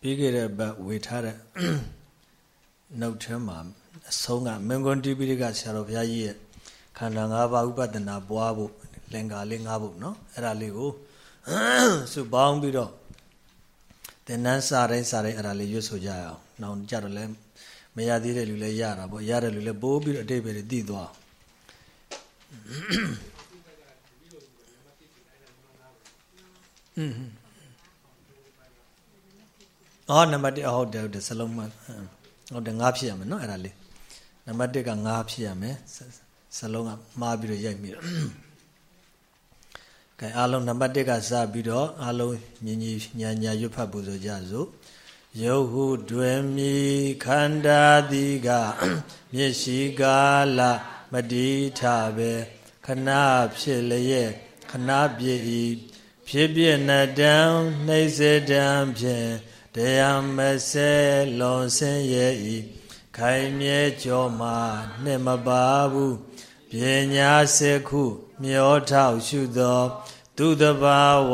ပြီးခဲ့တဲ့ဘက်ဝေထားတဲ့နှုတ်ထဲမှာအဆုံးကမင်္ဂွန်တိပိဋကဆရာတော်ဘုရားကြီးရဲ့ခန္ဓာ၅ပါးဥပဒနာပွားဖို့လင်္ကာလေး၅ဖို့နော်အဲ့ဒါလေးကိုစုပေါင်းပြီးတော့သင်္นานစာတိုင်းစာတိုင်းအဲ့ဒါလေးရွတ်ဆိုကြရအောင်။နောက်ကြတော့လဲမရသေးတဲ့လူလည်းရတာပေါ့ရတဲ့လူလည်းပိုးပြီးတော့အတိတ်ပဲတည်သွားอืม အော်နံပါတ်1ဟုတ်တယ်ဟုတ်တယ်စလုံးမှဟုတ်တယ်ငါးဖြစ်ရမယ်နော်အဲ့ဒါလေးနံပါတ်1ကငါးဖြစ်ရမယ်စလုံးကမှားပြီးတော့ရိုက်မိတော့ကဲအားလုံးနံပါတ်1ကစပြီးတော့အားလုံးညီညီညာညာရွတ်ဖတ်ပူဇော်ကြစို့ယုတ်ဟုတွင်မီခန္ဓာတိကမျက်ရှိကာလမတိထပဲခဏဖြစ်လျက်ခဏပြည့်ဤဖြစ်ပြနတံနှိစေတံဖြင့် တရားမဆဲလွန်ဆင်းရဲ့ဤခိုင်မြဲကြောမှာနှစ်မပါဘူးပညာစေခုမျောထောက်ရှုသော သူတဘာဝ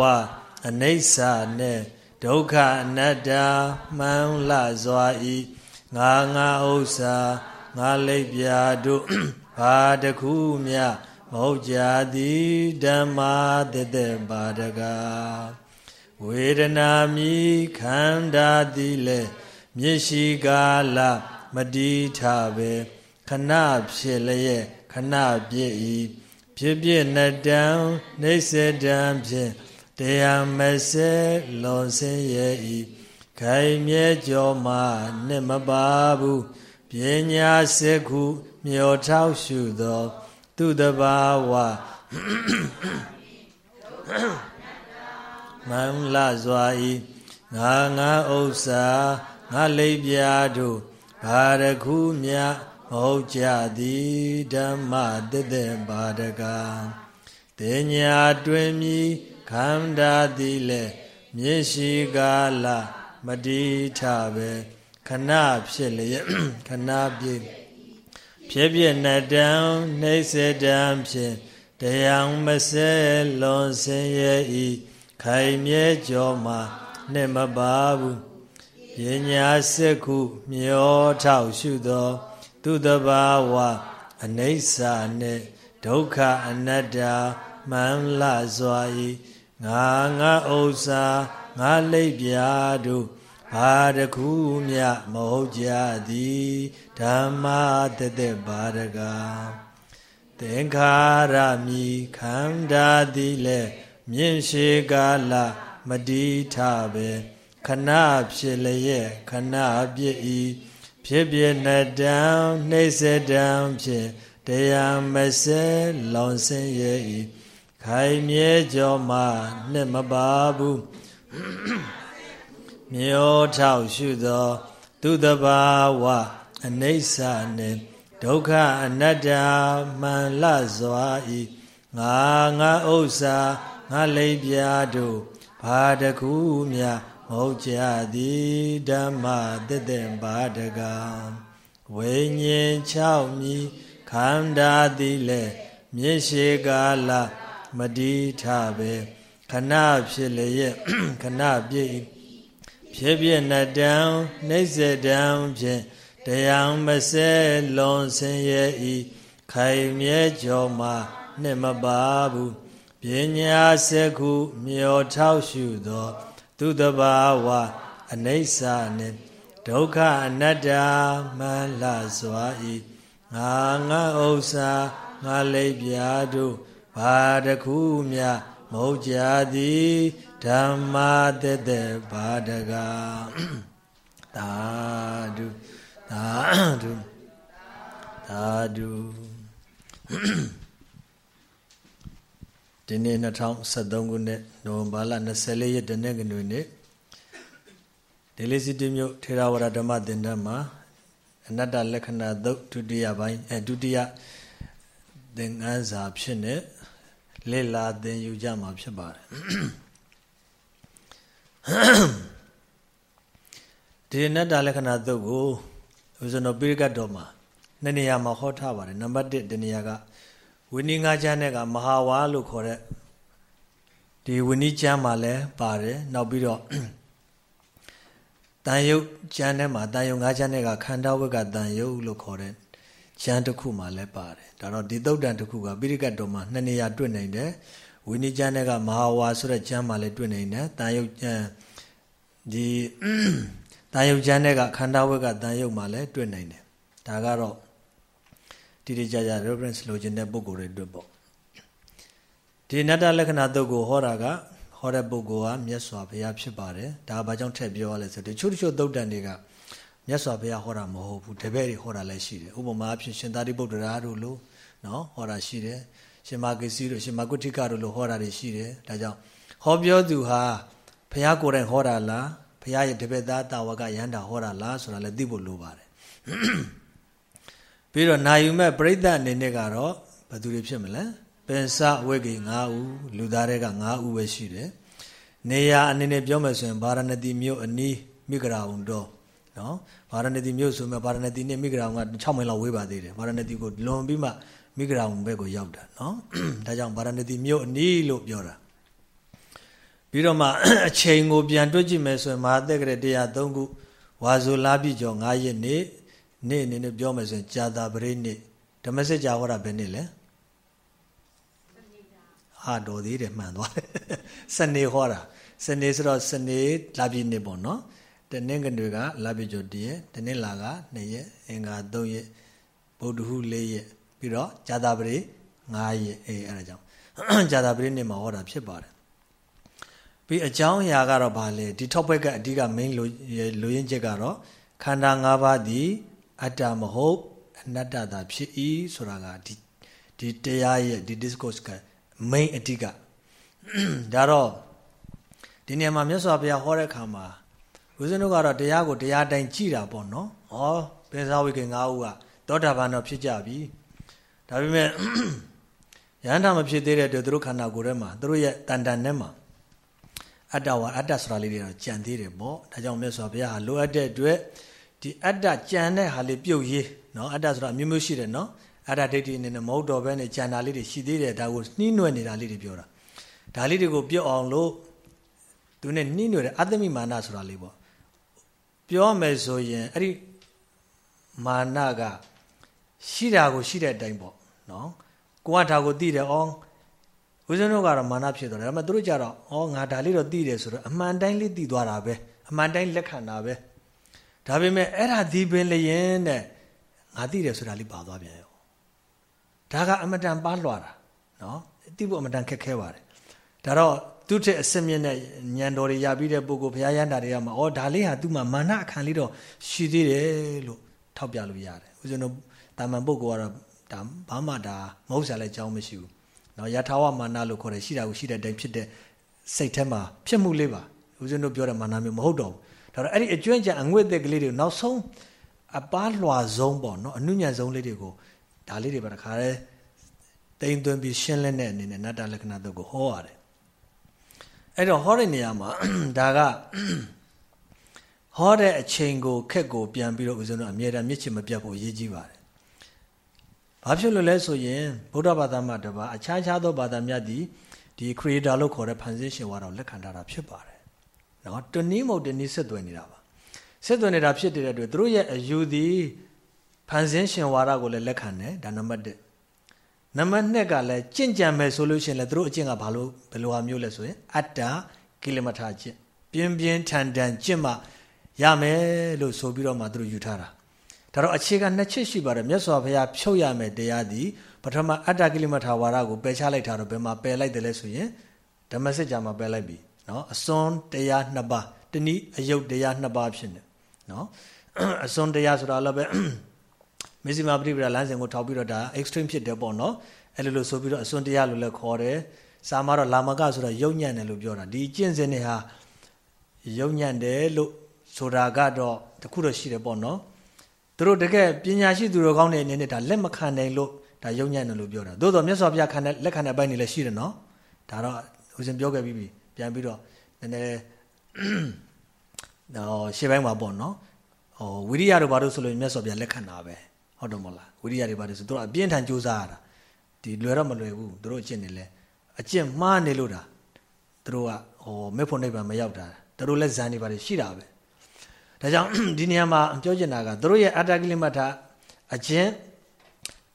အနိစ္စနှင့်ဒုက္ခအနတ္တမှန်လှစွာဤငါငါဥစ္စာငါလိပ်ပြာတို့ဘာတခုမြမဟုတ်ကြသည်ဓမ္မာတသက်ပါတကား ဝေဒနာမိခန္ဓာသည်လေမျက်ရှိကာလမတိထပဲခဏဖြစ်လျက်ခဏပြည့်ဤဖြစ်ပြနတံနေစေတံဖြင့်တရားမစဲလွန်ဆင်းရဲ့ဤခိုင်မြဲကြောမှနှစ်မပါဘူးပညာစေခုမျောထောက်ရှုသော သူတဘာဝ မန္လစွာဤငါငါဥစ္စာငါလိပ်ပြာတို့ဘာရခုမြမဟုတ်ကြသည်ဓမ္မတသက်ပါဒကတင်ညာတွင်မြည်ခန္ဓာသည်လေမျက်ရှိကာလမတိထပဲခဏဖြစ်လျက်ခဏပြည့်ဖြစ်ပြနတံနှိစေတံဖြင့်တရားမစဲလွန်ဆင်းရဲ့ဤ ခိုင်မြဲကြောမှာနှစ်မပါဘူးပညာစက်ခုမျောထောက်ရှုသော သူတဘာဝအနိစ္စနှင့်ဒုက္ခအနတ္တမှန်လစွာ၏ငါငါဥစ္စာငါလိပ်ပြာတို့ဘာတခုမြမဟုတ်ကြသည်ဓမ္မတသက်ဘာရကသင်္ခါရမိခန္ဓာသည်လေ မြင့်ရှိကာလမတိထပဲခဏဖြစ်လျက်ခဏပြည့်ဤဖြစ်ပြနတံနှိစ္စတံဖြင့်တရားမစဲလောင်ဆင်းရဲ့ဤခိုင်မြဲကြောမှနှစ်မပါဘူးမြောထောက်ရှုသော သူတဘာဝအနိစ္စနှင့်ဒုက္ခအနတ္တမှန်လစွာဤငါငါဥစ္စာ ငါလိပ်ပြာတို့ဘာတခုမြမဟုတ်ကြသည်ဓမ္မတသက်ဘာတကဝိညာဉ်6မြည်ခန္ဓာသည်လေမြေရှိကာလမတိထပဲခဏဖြစ်လျက်ခဏပြည့်ဖြစ်ပြနတံနှိစ္စတံဖြင့်တရားမစဲလွန်ဆင်းရဲ့ဤခိုင်မြဲကြောမှာနှစ်မပါဘူး ပညာစက်ခုမျောထောက်ရှုသော သူတဘာဝအနိစ္စနှင့်ဒုက္ခအနတ္တမန္လစွာဤငါငါဥစ္စာငါလိပ်ပြာတို့ဘာတခုမြမဟုတ်ကြသည်ဓမ္မာတသက်ဘာတကသာဓုသာဓုသာဓု ဒီနေ့2023ခုနှစ်နိုဝင်ဘာလ24ရက်တနင်္ဂနွေနေ့ဒေလီစီတီမြို့ထေရဝါဒဓမ္မသင်တန်းမှာအနတ္တလက္ခဏာသုတ်ဒုတိယပိုင်းအဲဒုတိယသင်္ကန်းစာဖြစ်နေလေ့လာသင်ယူကြမှာဖြစ်ပါတယ်ဒီအနတ္တလက္ခဏာသုတ်ကိုဦးဇနပိရိကတ်တော်မှာနှစ်နေရာမှာဟောထားပါတယ်နံပါတ်1ဒီနေရာက ဝိနည်းငါးချမ်းတဲ့ကမဟာဝါလို့ခေါ်တဲ့ဒီဝိနည်းချမ်းမှာလည်းပါတယ်နောက်ပြီးတော့ပတန်ယုတ်ကျမ်းထဲမှာတန်ယုတ်ငါးကျမ်းထဲကခန္ဓာဝက်ကတန်ယုတ်လို့ခေါ်တဲ့ကျမ်းတစ်ခုမှလည်းပါတယ်ဒါတော့ဒီသုတ်တန်တစ်ခုကပိရိကတ်တော်မှာနှစ်နေရာတွေ့နိုင်တယ်ဝိနည်းကျမ်းထဲကမဟာဝါဆိုတဲ့ကျမ်းမှာလည်းတွေ့နိုင်တယ်တန်ယုတ်ကျမ်းဒီတန်ယုတ်ကျမ်းထဲကခန္ဓာဝက်ကတန်ယုတ်မှာလည်းတွေ့နိုင်တယ်ဒါကတော့ တိတိကျကျ reference လိုချင်တဲ့ပုံကိုယ်တွေတွေ့ပေါ့ဒီနတ္တလက္ခဏာတုတ်ကိုဟောတာကဟောတဲ့ပုဂ္ဂိုလ်ဟာမြတ်စွာဘုရားဖြစ်ပါတယ်ဒါဘာကြောင့်ထည့်ပြောရလဲဆိုတော့တချို့တချို့သုတ်တန်တွေကမြတ်စွာဘုရားဟောတာမဟုတ်ဘူးတပည့်တွေဟောတာလည်းရှိတယ်ဥပမာအဖြစ်ရှင်သာရိပုတ္တရာတို့လို့နော်ဟောတာရှိတယ်ရှင်မာဂစီတို့ရှင်မာကုဋ္ဌိကတို့လို့ဟောတာတွေရှိတယ်ဒါကြောင့်ဟောပြောသူဟာဘုရားကိုယ်တိုင်ဟောတာလားဘုရားရဲ့တပည့်သားတာဝကယန္တာဟောတာလားဆိုတာလည်းသိဖို့လိုပါတယ် ပြီးတော့နာယူမဲ့ပြိဿအနေနဲ့ကတော့ဘယ်သူတွေဖြစ်မလဲပင်စဝိကေ9ဦးလူသားတွေက9ဦးပဲရှိတယ်နေရာအနေနဲ့ပြောမယ်ဆိုရင်ဗာရဏတိမြို့အနီးမိဂရာုံတော့နော်ဗာရဏတိမြို့ဆိုမှဗာရဏတိနဲ့မိဂရာုံက6မိုင်လောက်ဝေးပါသေးတယ်ဗာရဏတိကိုလွန်ပြီးမှမိဂရာုံဘက်ကိုရောက်တာနော်ဒါကြောင့်ဗာရဏတိမြို့အနီးလို့ပြောတာပြီးတော့မှအချိန်ကိုပြန်တွက်ကြည့်မယ်ဆိုရင်မဟာသက်ကရ103ခုဝါဇူလာပြီကျော်9ရက်နေ့ နေ့အနေနဲ့ပြောမယ်ဆိုရင်ကြာတာပရိနေ့ဓမ္မစစ်ကြာဟောတာဘယ်နေ့လဲဟာတော်သေးတယ်မှန်သွားတယ်စနေဟောတာစနေဆိုတော့စနေလာပြီနေ့ပေါ့နော်တနင်္ဂနွေကလာပြီကျော်တည်းရက်တနင်္လာက2ရက်အင်္ဂါ3ရက်ဗုဒ္ဓဟူး4ရက်ပြီးတော့ဇာတာပရိ9ရက်အေးအဲ့ဒါကြောင့်ဇာတာပရိနေ့မှာဟောတာဖြစ်ပါတယ်ပြီးအကြောင်းအရာကတော့ဗာလေဒီ topic ကအဓိက main လိုလိုရင်းချက်ကတော့ခန္ဓာ၅ပါးသည် အတ္တမဟုတ်အနတ္တသာဖြစ်၏ဆိုတာကဒီဒီတရားရဲ့ဒီ discourse က main အဓိကဒါတော့ဒီနေရာမှာမြတ်စွာဘုရားဟောတဲ့အခါမှာဝိဇ္ဇနုကတော့တရားကိုတရားတိုင်းကြည်တာပေါ့နော်။ဩပေဇာဝိကေ၅ဦးကသောတာပန်တော့ဖြစ်ကြပြီ။ဒါပေမဲ့ယန္တာမဖြစ်သေးတဲ့အတွက်သူတို့ခန္ဓာကိုယ်ထဲမှာသူတို့ရဲ့တန်တန်ထဲမှာအတ္တဝါအတ္တဆိုတာလေးတွေတော့ကြံသေးတယ်ပေါ့။ဒါကြောင့်မြတ်စွာဘုရားဟာလိုအပ်တဲ့အတွက် ဒီအတ္တကြံတဲ့ဟာလေးပြုတ်ရေးနော်အတ္တဆိုတာအမျိုးမျိုးရှိတယ်နော်။အတ္တဒိဋ္ဌိအနေနဲ့မဟုတ်တော့ဘဲနဲ့ကြံတာလေးတွေရှိသေးတယ်ဒါကိုနှီးနွယ်နေတာလေးတွေပြောတာ။ဒါလေးတွေကိုပြုတ်အောင်လို့သူနဲ့နှီးနွယ်တဲ့အတ္တမိမာနဆိုတာလေးပေါ့ပြောမယ်ဆိုရင်အဲ့ဒီမာနကရှိတာကိုရှိတဲ့အတိုင်းပေါ့နော်ကိုကဒါကိုသိတယ်အော်ဦးဇင်းတို့ကတော့မာနဖြစ်သွားတယ်ဒါပေမဲ့သူတို့ကြတော့အော်ငါဒါလေးတော့သိတယ်ဆိုတော့အမှန်တိုင်းလေးသိသွားတာပဲအမှန်တိုင်းလက်ခံတာပဲ ဒါပေမဲ့အဲ့ဒါဒီပင်လျင်တဲ့ငါသိတယ်ဆိုတာလေးပါသွားပြန်ရောဒါကအမတန်ပါလွှာတာနော်သိဖို့အမတန်ခက်ခဲပါတယ်ဒါတော့သူ့ထက်အစစ်မြင့်တဲ့ညံတော်တွေရပြီးတဲ့ပုဂ္ဂိုလ်ဘုရားရန်တာတွေကမှာအော်ဒါလေးဟာသူ့မှာမာနအခံလေးတော့ရှိသေးတယ်လို့ထောက်ပြလို့ရတယ်ဦးဇင်းတို့တာမန်ပုဂ္ဂိုလ်ကတော့ဒါဘာမှဒါမဟုတ်စားလဲကြောင်းမရှိဘူးနော်ယထာဝမာနလို့ခေါ်တယ်ရှိတာကိုရှိတဲ့အတိုင်းဖြစ်တဲ့စိတ်ထဲမှာဖြစ်မှုလေးပါဦးဇင်းတို့ပြောတဲ့မာနမျိုးမဟုတ်တော့ဘူး ဒါတော့အဲ့ဒီအကျွမ်းကြံအငွေ့သက်ကလေးတွေနောက်ဆုံးအပားလွှာဆုံးပေါ့နော်အနုညံဆုံးလေးတွေကိုဒါလေးတွေပါတခါတည်းတိမ်သွင်းပြီးရှင်းလင်းတဲ့အနေနဲ့နတ္တလက္ခဏာတို့ကိုဟောရတယ်အဲ့တော့ဟောတဲ့နေရာမှာဒါကဟောတဲ့အချိန်ကိုခက်ကိုပြန်ပြီးတော့ဦးဇင်းတို့အမြဲတမ်းမြစ်ချင်မပြတ်ဖို့အရေးကြီးပါတယ်။ဘာဖြစ်လို့လဲဆိုရင်ဗုဒ္ဓဘာသာမှာတပါအခြားခြားသောဘာသာမြတ်ဒီဒီ creator လို့ခေါ်တဲ့ဖန်ဆင်းရှင်ဝါတော်လက်ခံထားတာဖြစ်ပါတယ်။ နော်တနည်းမဟုတ်တနည်းဆက်သွယ်နေတာပါ။ဆက်သွယ်နေတာဖြစ်တဲ့အတွက်သူတို့ရဲ့အယူသည်ဖန်ဆင်းရှင်ဝါဒကိုလည်းလက်ခံတယ်ဒါနံပါတ်1နံပါတ်2ကလည်းကြင့်ကြံမယ်ဆိုလို့ရှိရင်လည်းသူတို့အကျင့်ကဘာလို့ဘယ်လိုဟာမျိုးလဲဆိုရင် အတ္တကိလမထာကျင့်ပြင်းပြင်းထန်ထန်ကျင့်မှရမယ်လို့ဆိုပြီးတော့မှသူတို့ယူထားတာဒါတော့အခြေခံနှစ်ချက်ရှိပါတယ်မြတ်စွာဘုရားဖြုတ်ရမယ်တရားသည်ပထမအတ္တကိလမထာဝါဒကိုပယ်ချလိုက်တာတော့ဘယ်မှာပယ်လိုက်တယ်လဲဆိုရင်ဓမ္မစစ်ကြာမှာပယ်လိုက်ပြီ နော်အစွန်းတရားနှစ်ပါးတနည်းအယုတ်တရားနှစ်ပါးဖြစ်နေနော်အစွန်းတရားဆိုတာလည်းပဲမေဇိမာပရိပဒလမ်းစဉ်ကိုထောက်ပြီးတော့ဒါ extreme ဖြစ်တယ်ပေါ့နော်အဲ့လိုလို့ဆိုပြီးတော့အစွန်းတရားလို့လည်းခေါ်တယ်စာမတော့လာမကဆိုတော့ယုံညံ့တယ်လို့ပြောတာဒီကျင့်စဉ်တွေဟာယုံညံ့တယ်လို့ဆိုတာကတော့တခုတော့ရှိတယ်ပေါ့နော်သူတို့တကယ်ပညာရှိသူတော်ကောင်းတဲ့အနေနဲ့ဒါလက်မခံနိုင်လို့ဒါယုံညံ့တယ်လို့ပြောတာသို့တော်မြတ်စွာဘုရားခံတဲ့လက်ခံတဲ့ဘိုင်းတွေလည်းရှိတယ်နော်ဒါတော့ဦးဇင်ပြောခဲ့ပြီးပြီ ပြန်ပြီးတော့နည်းနည်းဟောရှေ့ပိုင်းမှာပေါ့နော်ဟောဝိရိယတို့ဘာလို့ဆိုလို့မြတ်စွာဘုရားလက်ခံတာပဲဟုတ်တယ်မဟုတ်လားဝိရိယတွေပါတယ်ဆိုသူတို့အပြင်းထန်ကြိုးစားရတာဒီလွယ်တော့မလွယ်ဘူးသူတို့အကျင့်နေလဲအကျင့်မှားနေလို့တာသူတို့ကဟောမေဖို့နိဗ္ဗာန်မရောက်တာသူတို့လက်ဇန်တွေပါတယ်ရှိတာပဲဒါကြောင့်ဒီနေရာမှာပြောချင်တာကသူတို့ရဲ့အတ္တကိလမထအကျင့်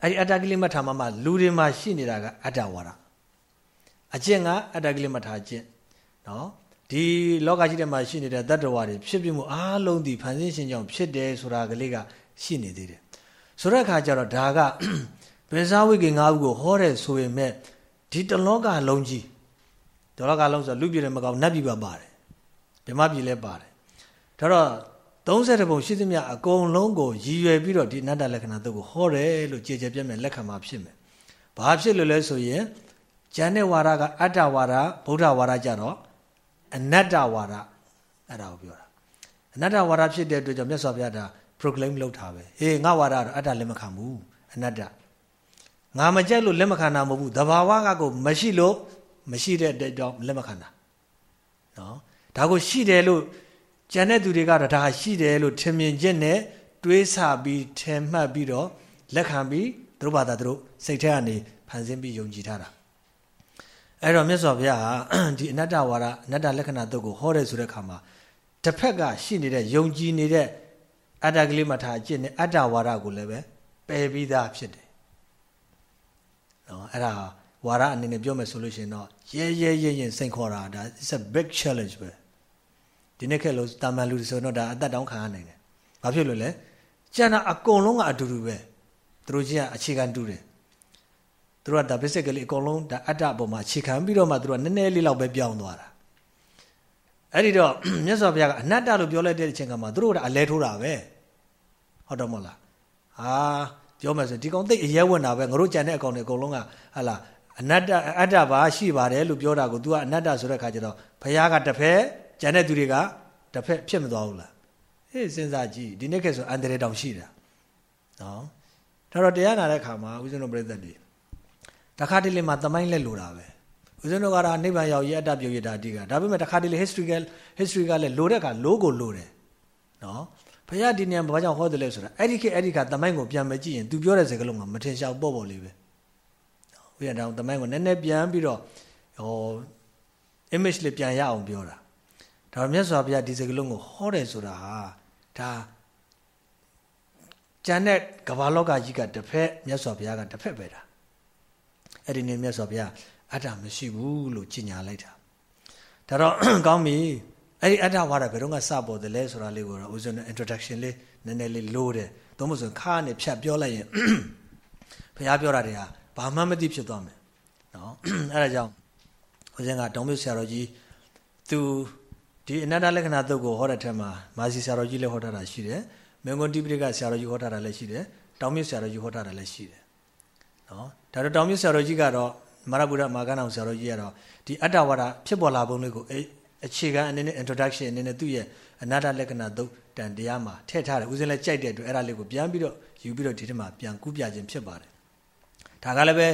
အဲ့ဒီအတ္တကိလမထမှာမှလူတွေမှာရှိနေတာကအတ္တဝါဒအကျင့်ကအတ္တကိလမထအကျင့် နော်ဒီလောကကြီးထဲမှာရှိနေတဲ့တတ္တဝါတွေဖြစ်ပြမှုအားလုံးဒီဖန်ဆင်းရှင်ကြောင့်ဖြစ်တယ်ဆိုတာကလေးကရှိနေသေးတယ်ဆိုတဲ့အခါကျတော့ဒါကဘယ်စားဝိကေ၅ခုကိုဟောတဲ့ဆိုရင်မဲ့ဒီတလောကလုံးကြီးတလောကလုံးဆိုလူပြည်တယ်မကောင်းနတ်ပြည်ပါပါတယ်ဗြဟ္မပြည်လည်းပါတယ်ဒါတော့30ပုံရှိသမျှအကုန်လုံးကိုရည်ရွယ်ပြီးတော့ဒီအနတ္တလက္ခဏာတုတ်ကိုဟောတယ်လို့ကြေကြေပြတ်မဲ့လက်ခံမှာဖြစ်မယ်ဘာဖြစ်လို့လဲဆိုရင်ဉာဏ်နဲ့ဝါဒကအတ္တဝါဒဗုဒ္ဓဝါဒကြတော့ အနတ္တဝါဒအဲ့ဒါကိုပြောတာအနတ္တဝါဒဖြစ်တဲ့အတွက်ကြောင့်မြတ်စွာဘုရားဒါ proclaim လုပ်တာပဲဟေးငါဝါဒကတော့အတ္တလက်မခံဘူးအနတ္တငါမကြိုက်လို့လက်မခံတာမဟုတ်ဘူးတဘာဝကကိုမရှိလို့မရှိတဲ့အတွက်ကြောင့်လက်မခံတာနော်ဒါကိုရှိတယ်လို့ကျန်တဲ့သူတွေကတော့ဒါရှိတယ်လို့ထင်မြင်ခြင်းနဲ့တွေးဆပြီးထင်မှတ်ပြီးတော့လက်ခံပြီးသူတို့ဘာသာသူတို့စိတ်ထဲကနေဖန်ဆင်းပြီးယုံကြည်ထားတာ အဲ့တော့မြတ်စွာဘုရားဟာဒီအနတ္တဝါဒအနတ္တလက္ခဏာတုတ်ကိုဟောတယ်ဆိုတဲ့အခါမှာတစ်ဖက်ကရှိနေတဲ့ယုံကြည်နေတဲ့အတ္တကလေးမထားအကျင့်နဲ့အတ္တဝါဒကိုလည်းပဲပယ်ပြီးသားဖြစ်တယ်နော်အဲ့ဒါဝါဒအနေနဲ့ပြောမယ်ဆိုလို့ရှိရင်တော့ရဲရဲရဲရဲစိန်ခေါ်တာဒါ is a big challenge ပဲဒီနေ့ခက်လို့တာမန်လူဆိုတော့ဒါအသက်တောင်းခံရနိုင်တယ်ဘာဖြစ်လို့လဲကျန်တာအကုန်လုံးကအတူတူပဲသူတို့ချင်းကအခြေခံတူတယ် သူတို့ကဒါ basically အကုန်လုံးဒါအတ္တအပေါ်မှာအခြေခံပြီးတော့မှသူတို့ကနည်းနည်းလေးလောက်ပဲပြောင်းသွားတာအဲ့ဒီတော့မြတ်စွာဘုရားကအနတ္တလို့ပြောလိုက်တဲ့အချိန်ကမှသူတို့ကအလဲထိုးတာပဲဟုတ်တော့မဟုတ်လားဟာပြောမယ်ဆိုဒီကောင်သိအရဲဝင်တာပဲငါတို့ကြံတဲ့အကောင်တွေအကုန်လုံးကဟာလားအနတ္တအတ္တဘာရှိပါတယ်လို့ပြောတာကို तू ကအနတ္တဆိုတဲ့ခါကျတော့ဘုရားကတစ်ဖက်ကြံတဲ့သူတွေကတစ်ဖက်ဖြစ်မသွားဘူးလားဟေးစဉ်းစားကြည့်ဒီနေ့ခေတ်ဆိုအန္တရာယ်တောင်ရှိတာနော်ဒါတော့တရားနာတဲ့ခါမှာဦးဇင်းတို့ပြိဿတွေ တခါတလေမှသမိုင်းလက်လိုတာပဲဦးဇင်းတို့ကတော့နိဗ္ဗာန်ရောက်ရအတ္တပြုတ်ရတာအတိကဒါပေမဲ့တခါတလေ historical history ကလည်းလိုတဲ့ခါလိုကိုလိုတယ်နော်ဘုရားဒီနေရာဘာကြောင့်ဟောတယ်လဲဆိုတာအဲ့ဒီခေတ်အဲ့ဒီခါသမိုင်းကိုပြန်မကြည့်ရင် तू ပြောတဲ့စကားလုံးကမထင်ရှားပေါ့ပေါ့လေးပဲဘုရားတောင်သမိုင်းကိုနည်းနည်းပြန်ပြီးတော့ဟော image လေးပြန်ရအောင်ပြောတာဒါမြတ်စွာဘုရားဒီစကားလုံးကိုဟောတယ်ဆိုတာဟာဒါကျန်တဲ့ကမ္ဘာလောကကြီးကတစ်ဖက်မြတ်စွာဘုရားကတစ်ဖက်ပဲတာ အဲ့ဒီနေ့မြတ်စွာဘုရားအတ္တမရှိဘူးလို့ကြီးညာလိုက်တာဒါတော့ကောင်းပြီအဲ့ဒီအတ္တဝါဒဘယ်တော့မှစပေါ်တယ်လဲဆိုတာလေးကိုတော့ဦးဇင်း introduction လေးနည်းနည်းလေးလိုးတယ်သို့မဟုတ်ဆိုခါနဲ့ဖြတ်ပြောလိုက်ရင်ဘုရားပြောတာတွေဟာဘာမှမသိဖြစ်သွားမယ်နော်အဲ့ဒါကြောင့်ဦးဇင်းကတောင်မြဆရာတော်ကြီးသူဒီအနတ္တလက္ခဏာသုတ်ကိုဟောတဲ့ထက်မှာမာစီဆရာတော်ကြီးလည်းဟောထားတာရှိတယ်မင်္ဂွန်တိပိဋကဆရာတော်ကြီးဟောထားတာလည်းရှိတယ်တောင်မြဆရာတော်ကြီးဟောထားတာလည်းရှိတယ် နော်ဒါတော့တောင်မြဆရာတော်ကြီးကတော့မရဗုဒ္ဓမာကနောင်ဆရာတော်ကြီးကတော့ဒီအတ္တဝါဒဖြစ်ပေါ်လာပုံလေးကိုအခြေခံအနေနဲ့ introduction အနေနဲ့သူ့ရဲ့အနတ္တလက္ခဏာသုတ်တန်တရားမှာထည့်ထားတယ်ဦးဇင်းလည်းကြိုက်တဲ့အတွက်အဲ့ဒါလေးကိုပြန်ပြီးတော့ယူပြီးတော့ဒီထဲမှာပြန်ကူးပြခြင်းဖြစ်ပါတယ်ဒါကလည်းပဲ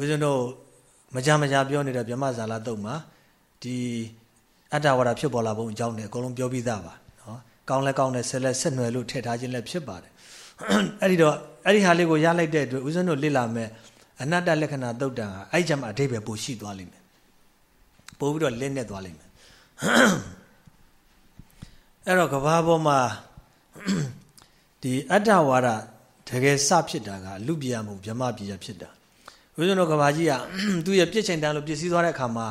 ဦးဇင်းတို့မကြမကြပြောနေတဲ့ဗြဟ္မဇာလာတုတ်မှာဒီအတ္တဝါဒဖြစ်ပေါ်လာပုံအကြောင်းနဲ့အကုန်လုံးပြောပြီးသားပါနော်ကောင်းလဲကောင်းတယ်ဆက်လက်ဆက်နွယ်လို့ထည့်ထားခြင်းလည်းဖြစ်ပါတယ်အဲ့ဒီတော့ အဲ့ဒီဟာလေးကိုရလိုက်တဲ့အတွက်ဦးဇင်းတို့လေ့လာမယ်အနတ္တလက္ခဏာသုတ်တံဟာအဲ့ကြမှာအဓိပ္ပာယ်ပိုရှိသွားလိမ့်မယ်ပို့ပြီးတော့လင်းနေသွားလိမ့်မယ်အဲ့တော့ကဘာပေါ်မှာဒီအတ္တဝါဒတကယ်စဖြစ်တာကလူပြရမှုဗြဟ္မပြရဖြစ်တာဦးဇင်းတို့ကဘာကြီးကသူ့ရဲ့ပြစ်ချိန်တန်လို့ပြည့်စည်သွားတဲ့အခါမှာ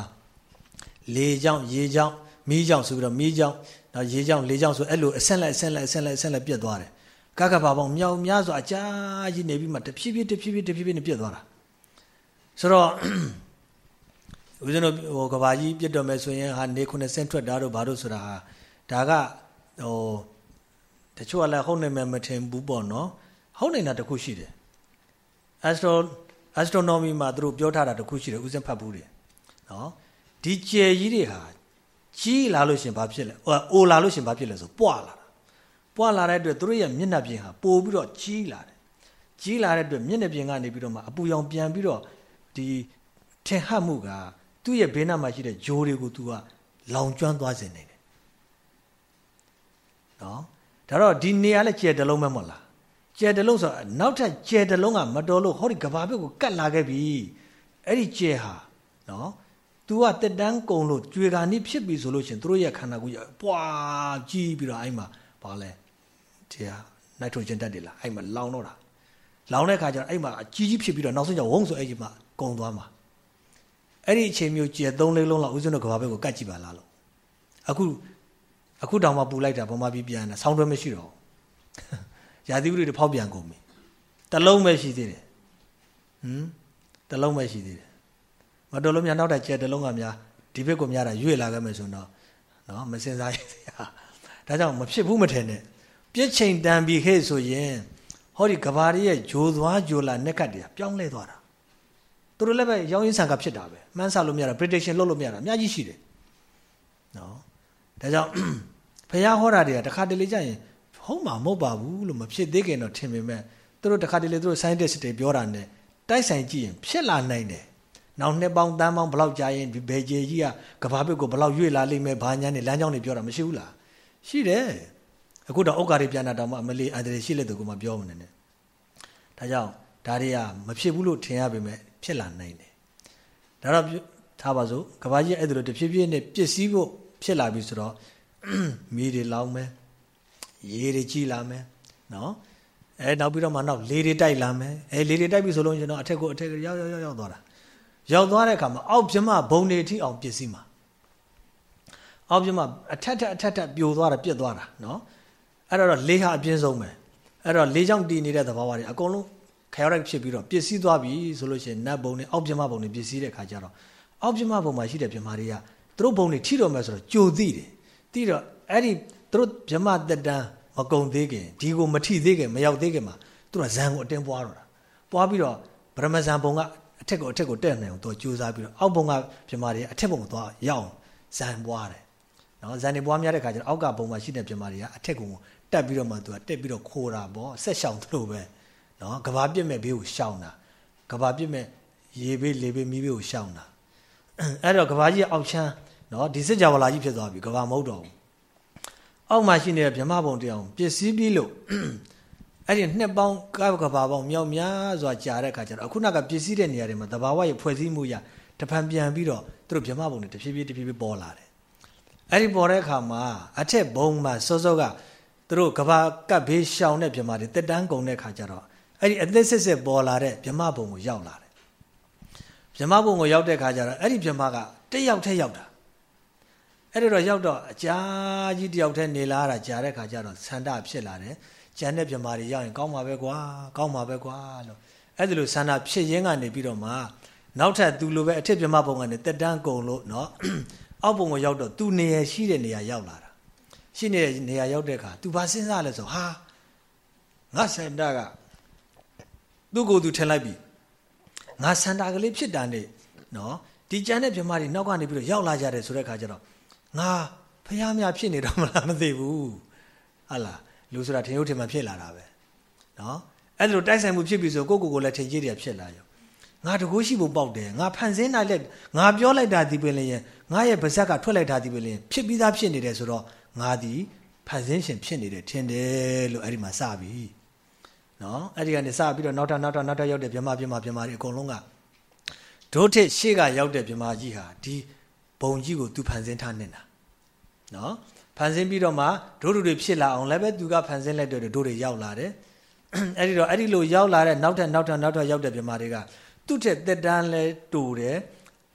လေကြောင့်ရေကြောင့်မီးကြောင့်ဆိုပြီးတော့မီးကြောင့်နောက်ရေကြောင့်လေကြောင့်ဆိုအဲ့လိုအဆက်လိုက်အဆက်လိုက်အဆက်လိုက်အဆက်လိုက်ပြတ်သွားတယ် ကကဘာပေါင်းမြောက်များစွာအကြာကြီးနေပြီးမှတဖြည်းဖြည်းတဖြည်းဖြည်းတဖြည်းဖြည်းနဲ့ပြတ်သွားတာဆိုတော့ဦးဇင်းတို့ဟိုကဘာကြီးပြတ်တော်မယ်ဆိုရင်ဟာနေ90ထွက်တာတို့ဘာတို့ဆိုတာဟာဒါကဟိုတချို့ကလည်းဟုတ်နိုင်မယ်မထင်ဘူးပေါ့နော်ဟုတ်နိုင်တာတခုရှိတယ် astro astronomy မှာသူတို့ပြောထားတာတခုရှိတယ်ဦးဇင်းဖတ်ဘူးတယ်နော်ဒီကြယ်ကြီးတွေဟာကြီးလာလို့ရှင်ဘာဖြစ်လဲအိုလာလို့ရှင်ဘာဖြစ်လဲဆိုပွာလာတာ ပွာလာတဲ့အတွက်သူတို့ရဲ့မျက်နှာပြင်ဟာပိုပြီးတော့ကြီးလာတယ်ကြီးလာတဲ့အတွက်မျက်နှာပြင်ကနေပြီးတော့မှအပူရောင်ပြန်ပြီးတော့ဒီထင်ဟပ်မှုကသူ့ရဲ့ဘေးနားမှာရှိတဲ့ဂျိုးတွေကိုသူကလောင်ကျွမ်းသွားစေနေတယ်နော်ဒါတော့ဒီနေရာလဲကျဲတလုံးပဲမဟုတ်လားကျဲတလုံးဆိုနောက်ထပ်ကျဲတလုံးကမတော်လို့ဟောဒီကဘာဘက်ကိုကတ်လာခဲ့ပြီအဲ့ဒီကျဲဟာနော် तू ကတက်တန်းကုံလို့ကြွေကာနိဖြစ်ပြီဆိုလို့ရှင်သူတို့ရဲ့ခန္ဓာကိုယ်ပွားကြီးပြီးတော့အဲ့မှာဘာလဲ ဒီဟာနိုက်ထရိုဂျင်ဓာတ်တွေလားအဲ့မှာလောင်တော့တာလောင်တဲ့ခါကျတော့အဲ့မှာအကြီးကြီးဖြစ်ပြီးတော့နောက်ဆုံးကျဝုန်းဆိုအဲ့ဒီမှာကုံသွားမှာအဲ့ဒီအချိန်မျိုးကျဲ3လေးလုံးလောက်ဦးဇင်းတို့ကဘာဘက်ကိုကတ်ကြည့်ပါလားလို့အခုအခုတောင်မှပူလိုက်တာဗမာပြည်ပြန်တာဆောင်းတွဲမရှိတော့ရာသီဥတုတွေဖောက်ပြန်ကုန်ပြီတလုံးပဲရှိသေးတယ်ဟမ်တလုံးပဲရှိသေးတယ်မတော်လို့များနောက်တစ်ကျဲတလုံးကများဒီဘက်ကိုများတာရွေ့လာခဲ့မယ်ဆိုတော့နော်မစင်စားရစေဟာဒါကြောင့်မဖြစ်ဘူးမထင်နဲ့ ပြစ်ချိန်တန်ပြီခဲ့ဆိုရင်ဟောဒီကဘာရီရဲ့ဂျိုသွားဂျိုလာနက်ကတ်တွေကပြောင်းလဲသွားတာသူတို့လည်းပဲရောင်းရင်းဆန်ကဖြစ်တာပဲမှန်းဆလို့မရတာ prediction လုပ်လို့မရတာအများကြီးရှိတယ်နော်ဒါကြောင့်ဖះဟောတာတွေကတခါတလေကြရင်ဟုတ်မှာမဟုတ်ပါဘူးလို့မဖြစ်သေးခင်တော့ထင်ပေမဲ့သူတို့တခါတလေသူတို့ scientist တွေပြောတာ ਨੇ တိုက်ဆိုင်ကြည့်ရင်ဖြစ်လာနိုင်တယ်နောက်နှစ်ပေါင်းတန်းပေါင်းဘလောက်ကြာရင်ဒီဘယ်ကျေကြီးကကဘာဘက်ကိုဘလောက်ရွေ့လာလိမ့်မယ်ဘာညာနေလမ်းကြောင်းတွေပြောတာမရှိဘူးလားရှိတယ် အခုတော့ဥက္ကာတွေပြန်တာတောင်မှအမလီအန္တရာယ်ရှိလက်သူကမှပြောမနေနဲ့ဒါကြောင့်ဒါတွေကမဖြစ်ဘူးလို့ထင်ရပေမဲ့ဖြစ်လာနိုင်တယ်ဒါတော့ထားပါစို့ကဘာကြီးအဲ့ဒါလိုတဖြည်းဖြည်းနဲ့ပစ္စည်းဖို့ဖြစ်လာပြီဆိုတော့မိတွေလောင်းမယ်ရေတွေကြီးလာမယ်နော်အဲနောက်ပြီးတော့မှနောက်လေတွေတိုက်လာမယ်အဲလေတွေတိုက်ပြီဆိုလို့ကျွန်တော်အထက်ကိုအထက်ရောက်ရောက်ရောက်ရောက်သွားတာရောက်သွားတဲ့အခါမှာအောက်ပြမဘုံတွေထိအောင်ပစ္စည်းမှာအောက်ပြမအထက်ထက်အထက်ထက်ပြိုသွားတာပြက်သွားတာနော် အဲ့တော့လေဟာအပြင်းဆုံးပဲအဲ့တော့လေကြောင့်တည်နေတဲ့သဘာဝတွေအကုန်လုံး chaotic ဖြစ်ပြီးတော့ပစ္စည်းသွားပြီဆိုလို့ရှိရင်နတ်ဘုံတွေအောက်ပြမဘုံတွေပစ္စည်းတဲ့ခါကျတော့အောက်ပြမဘုံမှာရှိတဲ့ပြမတွေကသူတို့ဘုံတွေထိတော့မယ်ဆိုတော့ကြိုသိတယ်သိတော့အဲ့ဒီသူတို့ပြမတက်တန်းမကုံသေးခင်ဒီကိုမထိသေးခင်မရောက်သေးခင်မှာသူကဇန်ကိုအတင်းပွားတော့တာပွားပြီးတော့ဗရမဇန်ဘုံကအထက်ကိုအထက်ကိုတက်နိုင်အောင်သူကြိုးစားပြီးတော့အောက်ဘုံကပြမတွေအထက်ဘုံကိုသွားရောက်ဇန်ပွားတယ်နော်ဇန်တွေပွားများတဲ့ခါကျတော့အောက်ကဘုံမှာရှိတဲ့ပြမတွေကအထက်ကို တက်ပြီးတော့မှသူကတက်ပြီးတော့ခိုးတာပေါ့ဆက်ရှောင်သလိုပဲနော်ကဘာပြစ်မဲ့ဘေးကိုရှောင်တာကဘာပြစ်မဲ့ရေဘေးလေဘေးမီးဘေးကိုရှောင်တာအဲ့တော့ကဘာကြီးအောက်ချမ်းနော်ဒီစစ်ကြဝဠာကြီးဖြစ်သွားပြီကဘာမဟုတ်တော့ဘူးအောက်မှာရှိနေတဲ့ဗြဟ္မဘုံတရားပစ္စည်းပြီးလို့အဲ့ဒီနှစ်ပေါင်းကကဘာပေါင်းမြောက်များစွာကြာတဲ့အခါကျတော့အခုနကပစ္စည်းတဲ့နေရာတွေမှာတဘာဝရဲ့ဖွဲ့စည်းမှုရတဖန်ပြန်ပြီးတော့သူတို့ဗြဟ္မဘုံတွေတဖြည်းဖြည်းတဖြည်းဖြည်းပေါ်လာတယ်အဲ့ဒီပေါ်တဲ့အခါမှာအထက်ဘုံမှာစောစောက သူတို့ကဘာကပ်ဘေးရှောင်တဲ့ဗြဟ္မတွေတက်တန်းကုန်တဲ့အခါကျတော့အဲ့ဒီအသက်စစ်စစ်ပေါ်လာတဲ့ဗြဟ္မဘုံကိုရောက်လာတယ်ဗြဟ္မဘုံကိုရောက်တဲ့အခါကျတော့အဲ့ဒီဗြဟ္မကတက်ရောက်ထက်ရောက်တာအဲ့ဒီတော့ရောက်တော့အကြာကြီးတယောက်တည်းနေလာတာကြာတဲ့ခါကျတော့ဆန္ဒဖြစ်လာတယ်ကျန်တဲ့ပြမာတွေရောက်ရင်ကောင်းပါပဲကွာကောင်းပါပဲကွာလို့အဲ့ဒီလိုဆန္ဒဖြစ်ရင်းကနေပြီးတော့မှနောက်ထပ်သူလိုပဲအထစ်ပြမဘုံကနေတက်တန်းကုန်လို့เนาะအောက်ဘုံကိုရောက်တော့သူနေရရှိတဲ့နေရာရောက်လာတာ ရှိနေတဲ့နေရာရောက်တဲ့အခါ तू ဘာစဉ်းစားလဲဆိုဟာငါဆန္ဒကသူ့ကိုယ်သူထင်လိုက်ပြီငါဆန္ဒကလေးဖြစ်တာနဲ့နော်ဒီကြမ်းတဲ့မြမတွေနောက်ကနေပြီးတော့ရောက်လာကြတယ်ဆိုတဲ့အခါကျတော့ငါဖះမြဖြစ်နေတော့မလားမသိဘူးဟာလားလူဆိုတာထင်ရုပ်ထင်မှဖြစ်လာတာပဲနော်အဲ့ဒါလိုတိုက်ဆိုင်မှုဖြစ်ပြီဆိုကိုကိုကိုလည်းထင်ကြီးတွေဖြစ်လာရောငါတကူးရှိဖို့ပေါက်တယ်ငါဖန်ဆင်းလိုက်လက်ငါပြောလိုက်တာဒီပင်လည်းငါရဲ့ပါဇက်ကထွက်လိုက်တာဒီပင်လည်းဖြစ်ပြီးသားဖြစ်နေတယ်ဆိုတော့ ငါဒီဖန်ဆင်းရှင်ဖြစ်နေတယ်ထင်တယ်လို့အဲ့ဒီမှာစပြီနော်အဲ့ဒီကနေစပြီးတော့နောက်ထပ်နောက်ထပ်နောက်ထပ်ရောက်တဲ့မြမပြမပြမတွေအကုန်လုံးကဒုထစ်ရှေ့ကရောက်တဲ့မြမကြီးဟာဒီဘုံကြီးကိုသူဖန်ဆင်းထားနေတာနော်ဖန်ဆင်းပြီးတော့မှဒုဒုတွေဖြစ်လာအောင်လည်းပဲသူကဖန်ဆင်းလိုက်တဲ့ဒုတွေရောက်လာတယ်အဲ့ဒီတော့အဲ့ဒီလိုရောက်လာတဲ့နောက်ထပ်နောက်ထပ်နောက်ထပ်ရောက်တဲ့ပြမာတွေကသူ့ထက်တက်တန်းလဲတူတယ်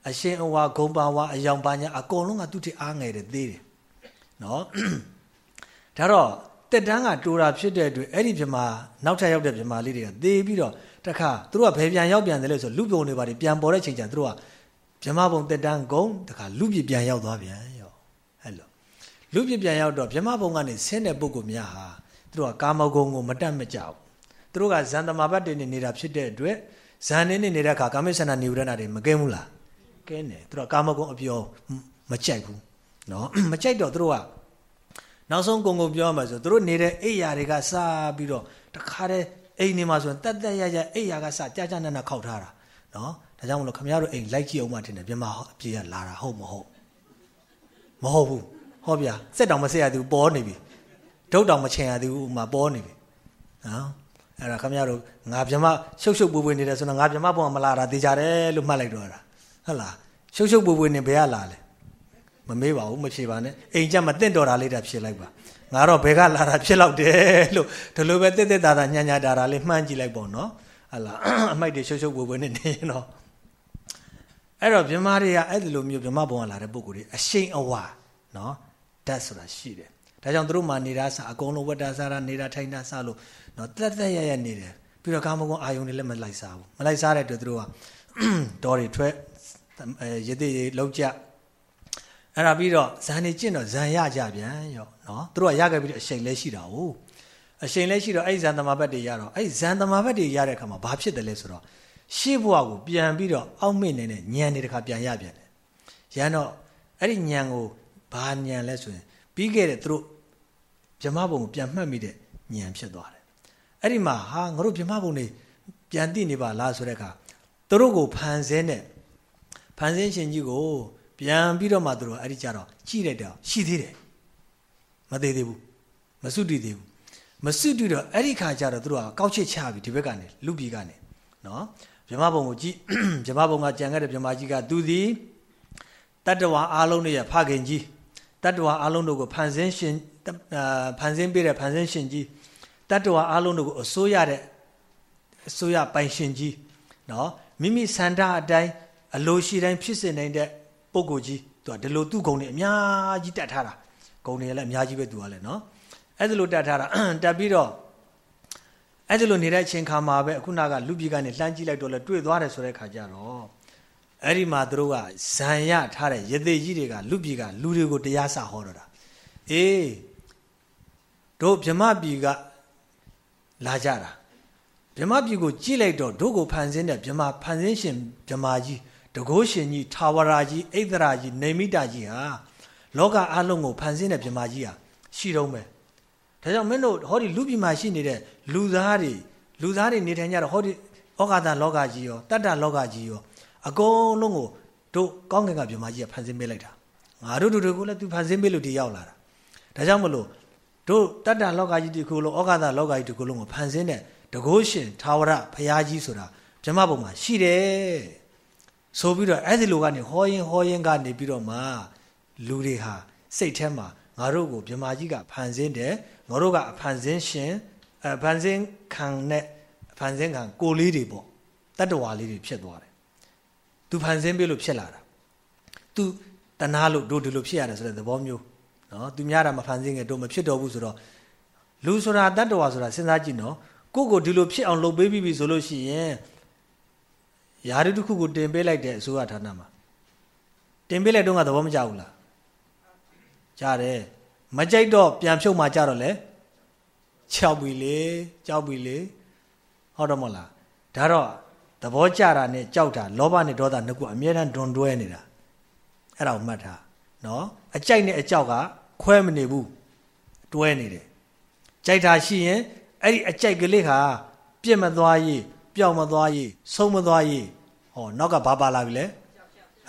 အရှင်အဝါဂုံပါဝါအယောင်ပါညာအကုန်လုံးကသူ့ထက်အားငယ်တယ်သေးတယ် နော်ဒါတော့တက်တန်းကတူတာဖြစ်တဲ့အတွက်အဲ့ဒီပြမာနောက်ထပ်ရောက်တဲ့ပြမာလေးတွေကသေပြီးတော့တခါသူတို့ကဘယ်ပြန်ရောက်ပြန်တယ်လဲဆိုလူပြုံတွေပါတယ်ပြန်ပေါ်တဲ့ချိန်ကျသူတို့ကမြမဘုံတက်တန်းဂုံတခါလူပြပြန်ရောက်သွားပြန်ရောအဲ့လိုလူပြပြန်ရောက်တော့မြမဘုံကနေဆင်းတဲ့ပုဂ္ဂိုလ်များဟာသူတို့ကကာမဂုဏ်ကိုမတတ်မကြဘူးသူတို့ကဇန်တမာဘတ်တွေနေနေတာဖြစ်တဲ့အတွက်ဇန်နေနေနေတဲ့အခါကာမိဆန္ဒနိဝရဏတွေမကင်းဘူးလားကင်းတယ်သူတို့ကာမဂုဏ်အပြောမကြိုက်ဘူး နော်မကြိုက်တော့သူတို့ကနောက်ဆုံးကုံကုံပြောမှဆိုသူတို့နေတဲ့အိယာတွေကစပြီးတော့တခါတည်းအိမ်နေမှာဆိုရင်တက်တက်ရရအိယာကစကြာကြာနာနာခောက်ထားတာနော်ဒါကြောင့်မလို့ခမရတို့အိမ်လိုက်ကြည့်အောင်မှထင်တယ်မြန်မာအပြေကလာတာဟုတ်မဟုတ်မဟုတ်ဘူးဟောဗျာစက်တောင်မဆက်ရသေးဘူးပေါ်နေပြီဒုတ်တောင်မချင်ရသေးဘူးဥမာပေါ်နေပြီနော်အဲ့ဒါခမရတို့ငါမြမရှုပ်ရှုပ်ပွေပွေနေတယ်ဆိုတော့ငါမြမဘုံမလာတာသိကြတယ်လို့မှတ်လိုက်တော့တာဟုတ်လားရှုပ်ရှုပ်ပွေပွေနေဘယ်ကလာလဲ မမေးပါဘူးမဖြေပါနဲ့အိမ်ကြမတင့်တော်တာလေးတာဖြေလိုက်ပါငငါတော့ဘယ်ကလာတာဖြစ်လောက်တယ်လို့ဒီလိုပဲတက်တက်တာတာညံ့ညံ့တာတာလေးမှန်းကြည့်လိုက်ပေါ့နော်ဟလာအမိုက်တွေရှုပ်ရှုပ်ပွေပွေနဲ့နေရင်တော့အဲ့တော့မြမတွေကအဲ့ဒီလိုမျိုးမြမဘုံကလာတဲ့ပုံကိုယ်တွေအရှိန်အဝါနော်ဓာတ်ဆိုတာရှိတယ်ဒါကြောင့်သူတို့မှနေတာစအကုန်လုံးဝတ္တစားတာနေတာထိုင်တာစလို့နော်တက်တက်ရရနေတယ်ပြီးတော့ကာမဂုဏ်အာယုန်တွေလည်းမလိုက်စားဘူးမလိုက်စားတဲ့အတွက်သူတို့ကဒေါ်တွေထွက်ရည်တည်လောက်ကြ အဲ့ဒါပြီးတော့ဇန်နေကျင့်တော့ဇန်ရကြပြန်ရောနော်သူတို့ကရခဲ့ပြီးတော့အရှိန်လဲရှိတာ哦အရှိန်လဲရှိတော့အဲ့ဇန်သမာဘတ်တွေရတော့အဲ့ဇန်သမာဘတ်တွေရတဲ့အခါမှာဘာဖြစ်တယ်လဲဆိုတော့ရှေ့ဘဝကိုပြန်ပြီးတော့အောက်မေ့နေတဲ့ညံနေတခါပြန်ရပြန်တယ်ရန်တော့အဲ့ဒီညံကိုဘာညံလဲဆိုရင်ပြီးခဲ့တဲ့သူတို့ဗြဟ္မဘုံကိုပြန်မှတ်မိတဲ့ညံဖြစ်သွားတယ်အဲ့ဒီမှာဟာငါတို့ဗြဟ္မဘုံနေပြန်သိနေပါလားဆိုတဲ့အခါသူတို့ကိုဖန်ဆင်းတဲ့ဖန်ဆင်းရှင်ကြီးကို ပြန်ပြီးတော့မှသူတို့အဲ့ဒီကြတော့ကြည့်လိုက်တော့ရှိသေးတယ်မသေးသေးဘူးမစွတိသေးဘူးမစွတိတော့အဲ့ဒီခါကျတော့သူတို့ကကောက်ချစ်ချပြီဒီဘက်ကနေလူပြည်ကနေနော်ဗြဟ္မဘုံကိုကြည့်ဗြဟ္မဘုံကကြံခဲ့တဲ့ဗြဟ္မကြီးကသူသည်တတ္တဝါအားလုံးရဲ့ဖခင်ကြီးတတ္တဝါအားလုံးတို့ကိုဖန်ဆင်းရှင်ဖန်ဆင်းပေးတဲ့ဖန်ဆင်းရှင်ကြီးတတ္တဝါအားလုံးတို့ကိုအစိုးရတဲ့အစိုးရပိုင်ရှင်ကြီးနော်မိမိစန္ဒအတိုင်းအလိုရှိတိုင်းဖြစ်စေနိုင်တဲ့ ပုဂ္ဂိုလ်ကြီးသူကဒီလိုသူ့ဂုဏ်တွေအများကြီးတတ်ထားတာဂုဏ်တွေလည်းအများကြီးပဲသူကလည်းနော်အဲ့ဒါလိုတတ်ထားတာတက်ပြီးတော့အဲ့ဒါလိုနေတဲ့အချိန်ခါမှာပဲအခုနကလူပြည်ကနေလှမ်းကြည့်လိုက်တော့လဲတွေ့သွားတယ်ဆိုတဲ့ခါကျတော့အဲ့ဒီမှာသူတို့ကဇံရထားတဲ့ရသေးကြီးတွေကလူပြည်ကလူတွေကိုတရားစာဟောတော့တာအေးတို့ဗြဟ္မပြည်ကလာကြတာဗြဟ္မပြည်ကိုကြည့်လိုက်တော့တို့ကိုဖန်ဆင်းတဲ့ဗြဟ္မဖန်ဆင်းရှင်ဗြဟ္မာကြီး တကိုးရှင်ကြီးထာဝရာကြီးအိဒရာကြီးနေမိတာကြီးဟာလောကအလုံးကိုဖန်ဆင်းတဲ့ဗြဟ္မာကြီးဟာရှိတော့မယ်ဒါကြောင့်မင်းတို့ဟောဒီလူပြည်မှာရှိနေတဲ့လူသားတွေလူသားတွေနေထိုင်ကြတော့ဟောဒီဩဃာတလောကကြီးရောတတ္တလောကကြီးရောအကုန်လုံးကိုတို့ကောင်းကင်ကဗြဟ္မာကြီးကဖန်ဆင်းပေးလိုက်တာငါတို့တို့ကိုလည်းသူဖန်ဆင်းပေးလို့ဒီရောက်လာတာဒါကြောင့်မလို့တို့တတ္တလောကကြီးဒီခုလုံးဩဃာတလောကကြီးဒီခုလုံးကိုဖန်ဆင်းတဲ့တကိုးရှင်ထာဝရဘုရားကြီးဆိုတာဗြဟ္မဘုံမှာရှိတယ် ဆိုပြီးတော့အဲ့ဒီလိုကနေဟောရင်ဟောရင်ကနေပြီးတော့မှလူတွေဟာစိတ်ထဲမှာငါတို့ကိုဗြဟ္မာကြီးကဖန်ဆင်းတယ်ငါတို့ကအဖန်ဆင်းရှင်အဖန်ဆင်းခံနဲ့ဖန်ဆင်းခံကိုလေးတွေပေါ့တတ္တဝါလေးတွေဖြစ်သွားတယ်သူဖန်ဆင်းပေးလို့ဖြစ်လာတာသူတနာလို့တို့ဒီလိုဖြစ်ရတယ်ဆိုတဲ့သဘောမျိုးနော်သူများတာမဖန်ဆင်းငယ်တို့မဖြစ်တော့ဘူးဆိုတော့လူဆိုတာတတ္တဝါဆိုတာစဉ်းစားကြည့်နော်ကိုကိုဒီလိုဖြစ်အောင်လုပ်ပေးပြီဆိုလို့ရှိရင် ယာရုတစ်ခုကိုတင်ပေးလိုက်တဲ့အစိုးရဌာနမှာတင်ပေးလိုက်တော့ကသဘောမကျဘူးလားကြားတယ်မကြိုက်တော့ပြန်ဖြုတ်မှကြတော့လေ၆ပြီလေကြောက်ပြီလေဟုတ်တော့မလားဒါတော့သဘောကျတာနဲ့ကြောက်တာလောဘနဲ့ဒေါသနှစ်ခုအမြဲတမ်းဒွန်တွဲနေတာအဲ့ဒါကိုမှတ်ထားနော်အကြိုက်နဲ့အကြောက်ကခွဲမနေဘူးတွဲနေတယ်ကြိုက်တာရှိရင်အဲ့ဒီအကြိုက်ကလေးဟာပြစ်မသွားရေးပျောက်မသွားရေးဆုံးမသွားရေး ဟောနောက်ကဘာပါလာပြီလဲ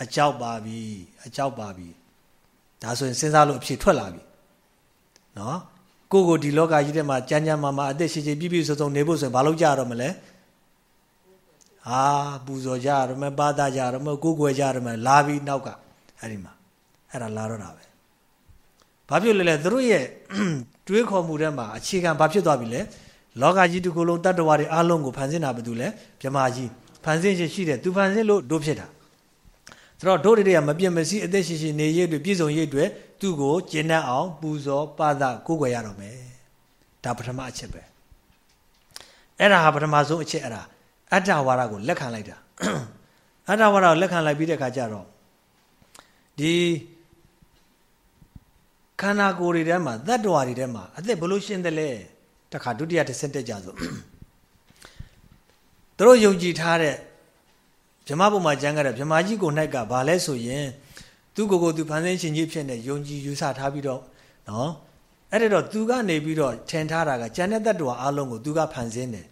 အကြောက်ပါပြီအကြောက်ပါပြီဒါဆိုရင်စဉ်းစားလို့အဖြစ်ထွက်လာပြီနော်ကိုကိုဒီလောကကြီးထဲမှာကြမ်းကြမ်းမာမာအသက်ရှိရှိပြည့်ပြည့်စုံစုံနေဖို့ဆိုရင်ဘာလုပ်ကြရတော့မလဲဟာပူဇော်ကြရမယ်ပါတာကြရမယ်ကိုကိုွယ်ကြရမယ်လာပြီးနောက်ကအဲ့ဒီမှာအဲ့ဒါလာတော့တာပဲဘာဖြစ်လဲလဲသူတို့ရဲ့တွေးခေါ်မှုထဲမှာအခြေခံဘာဖြစ်သွားပြီလဲလောကကြီးတစ်ခုလုံးတတ္တဝါတွေအားလုံးကိုဖန်ဆင်းတာဘာလို့လဲမြမကြီး ဖန်ဆင်းရှိရှိတယ်သူဖန်ဆင်းလို့တို့ဖြစ်တာဆိုတော့တို့တွေကမပြတ်မစည်းအသက်ရှိရှိနေရည်တွေပြည့်စုံရည်တွေသူ့ကိုကျင့်တတ်အောင်ပူဇော်ပသကိုးကွယ်ရတော့မယ်ဒါပထမအချက်ပဲအဲ့ဒါဟာပထမဆုံးအချက်အဲ့ဒါအတ္တဝါဒကိုလက်ခံလိုက်တာအတ္တဝါဒကိုလက်ခံလိုက်ပြီးတဲ့အခါကျတော့ဒီခန္ဓာကိုယ်တွေထဲမှာတတ္တဝါတွေထဲမှာအသက်ဘလို့ရှင်းတယ်လဲတခါဒုတိယတစ်ဆင့်တက်ကြဆို သူတို့ယုံကြည်ထားတဲ့ဗြဟ္မဘုံမှာကျမ်းကြတဲ့ဗြဟ္မာကြီးကို၌ကဘာလဲဆိုရင်သူကိုယ်ကိုသူဖန်ဆင်းရှင်ကြီးဖြစ်နေယုံကြည်ယူဆထားပြီးတော့နော်အဲ့ဒါတော့သူကနေပြီးတော့ထင်ထားတာကကျန်တဲ့တ attva အလုံးကိုသူကဖန်ဆင်းတယ်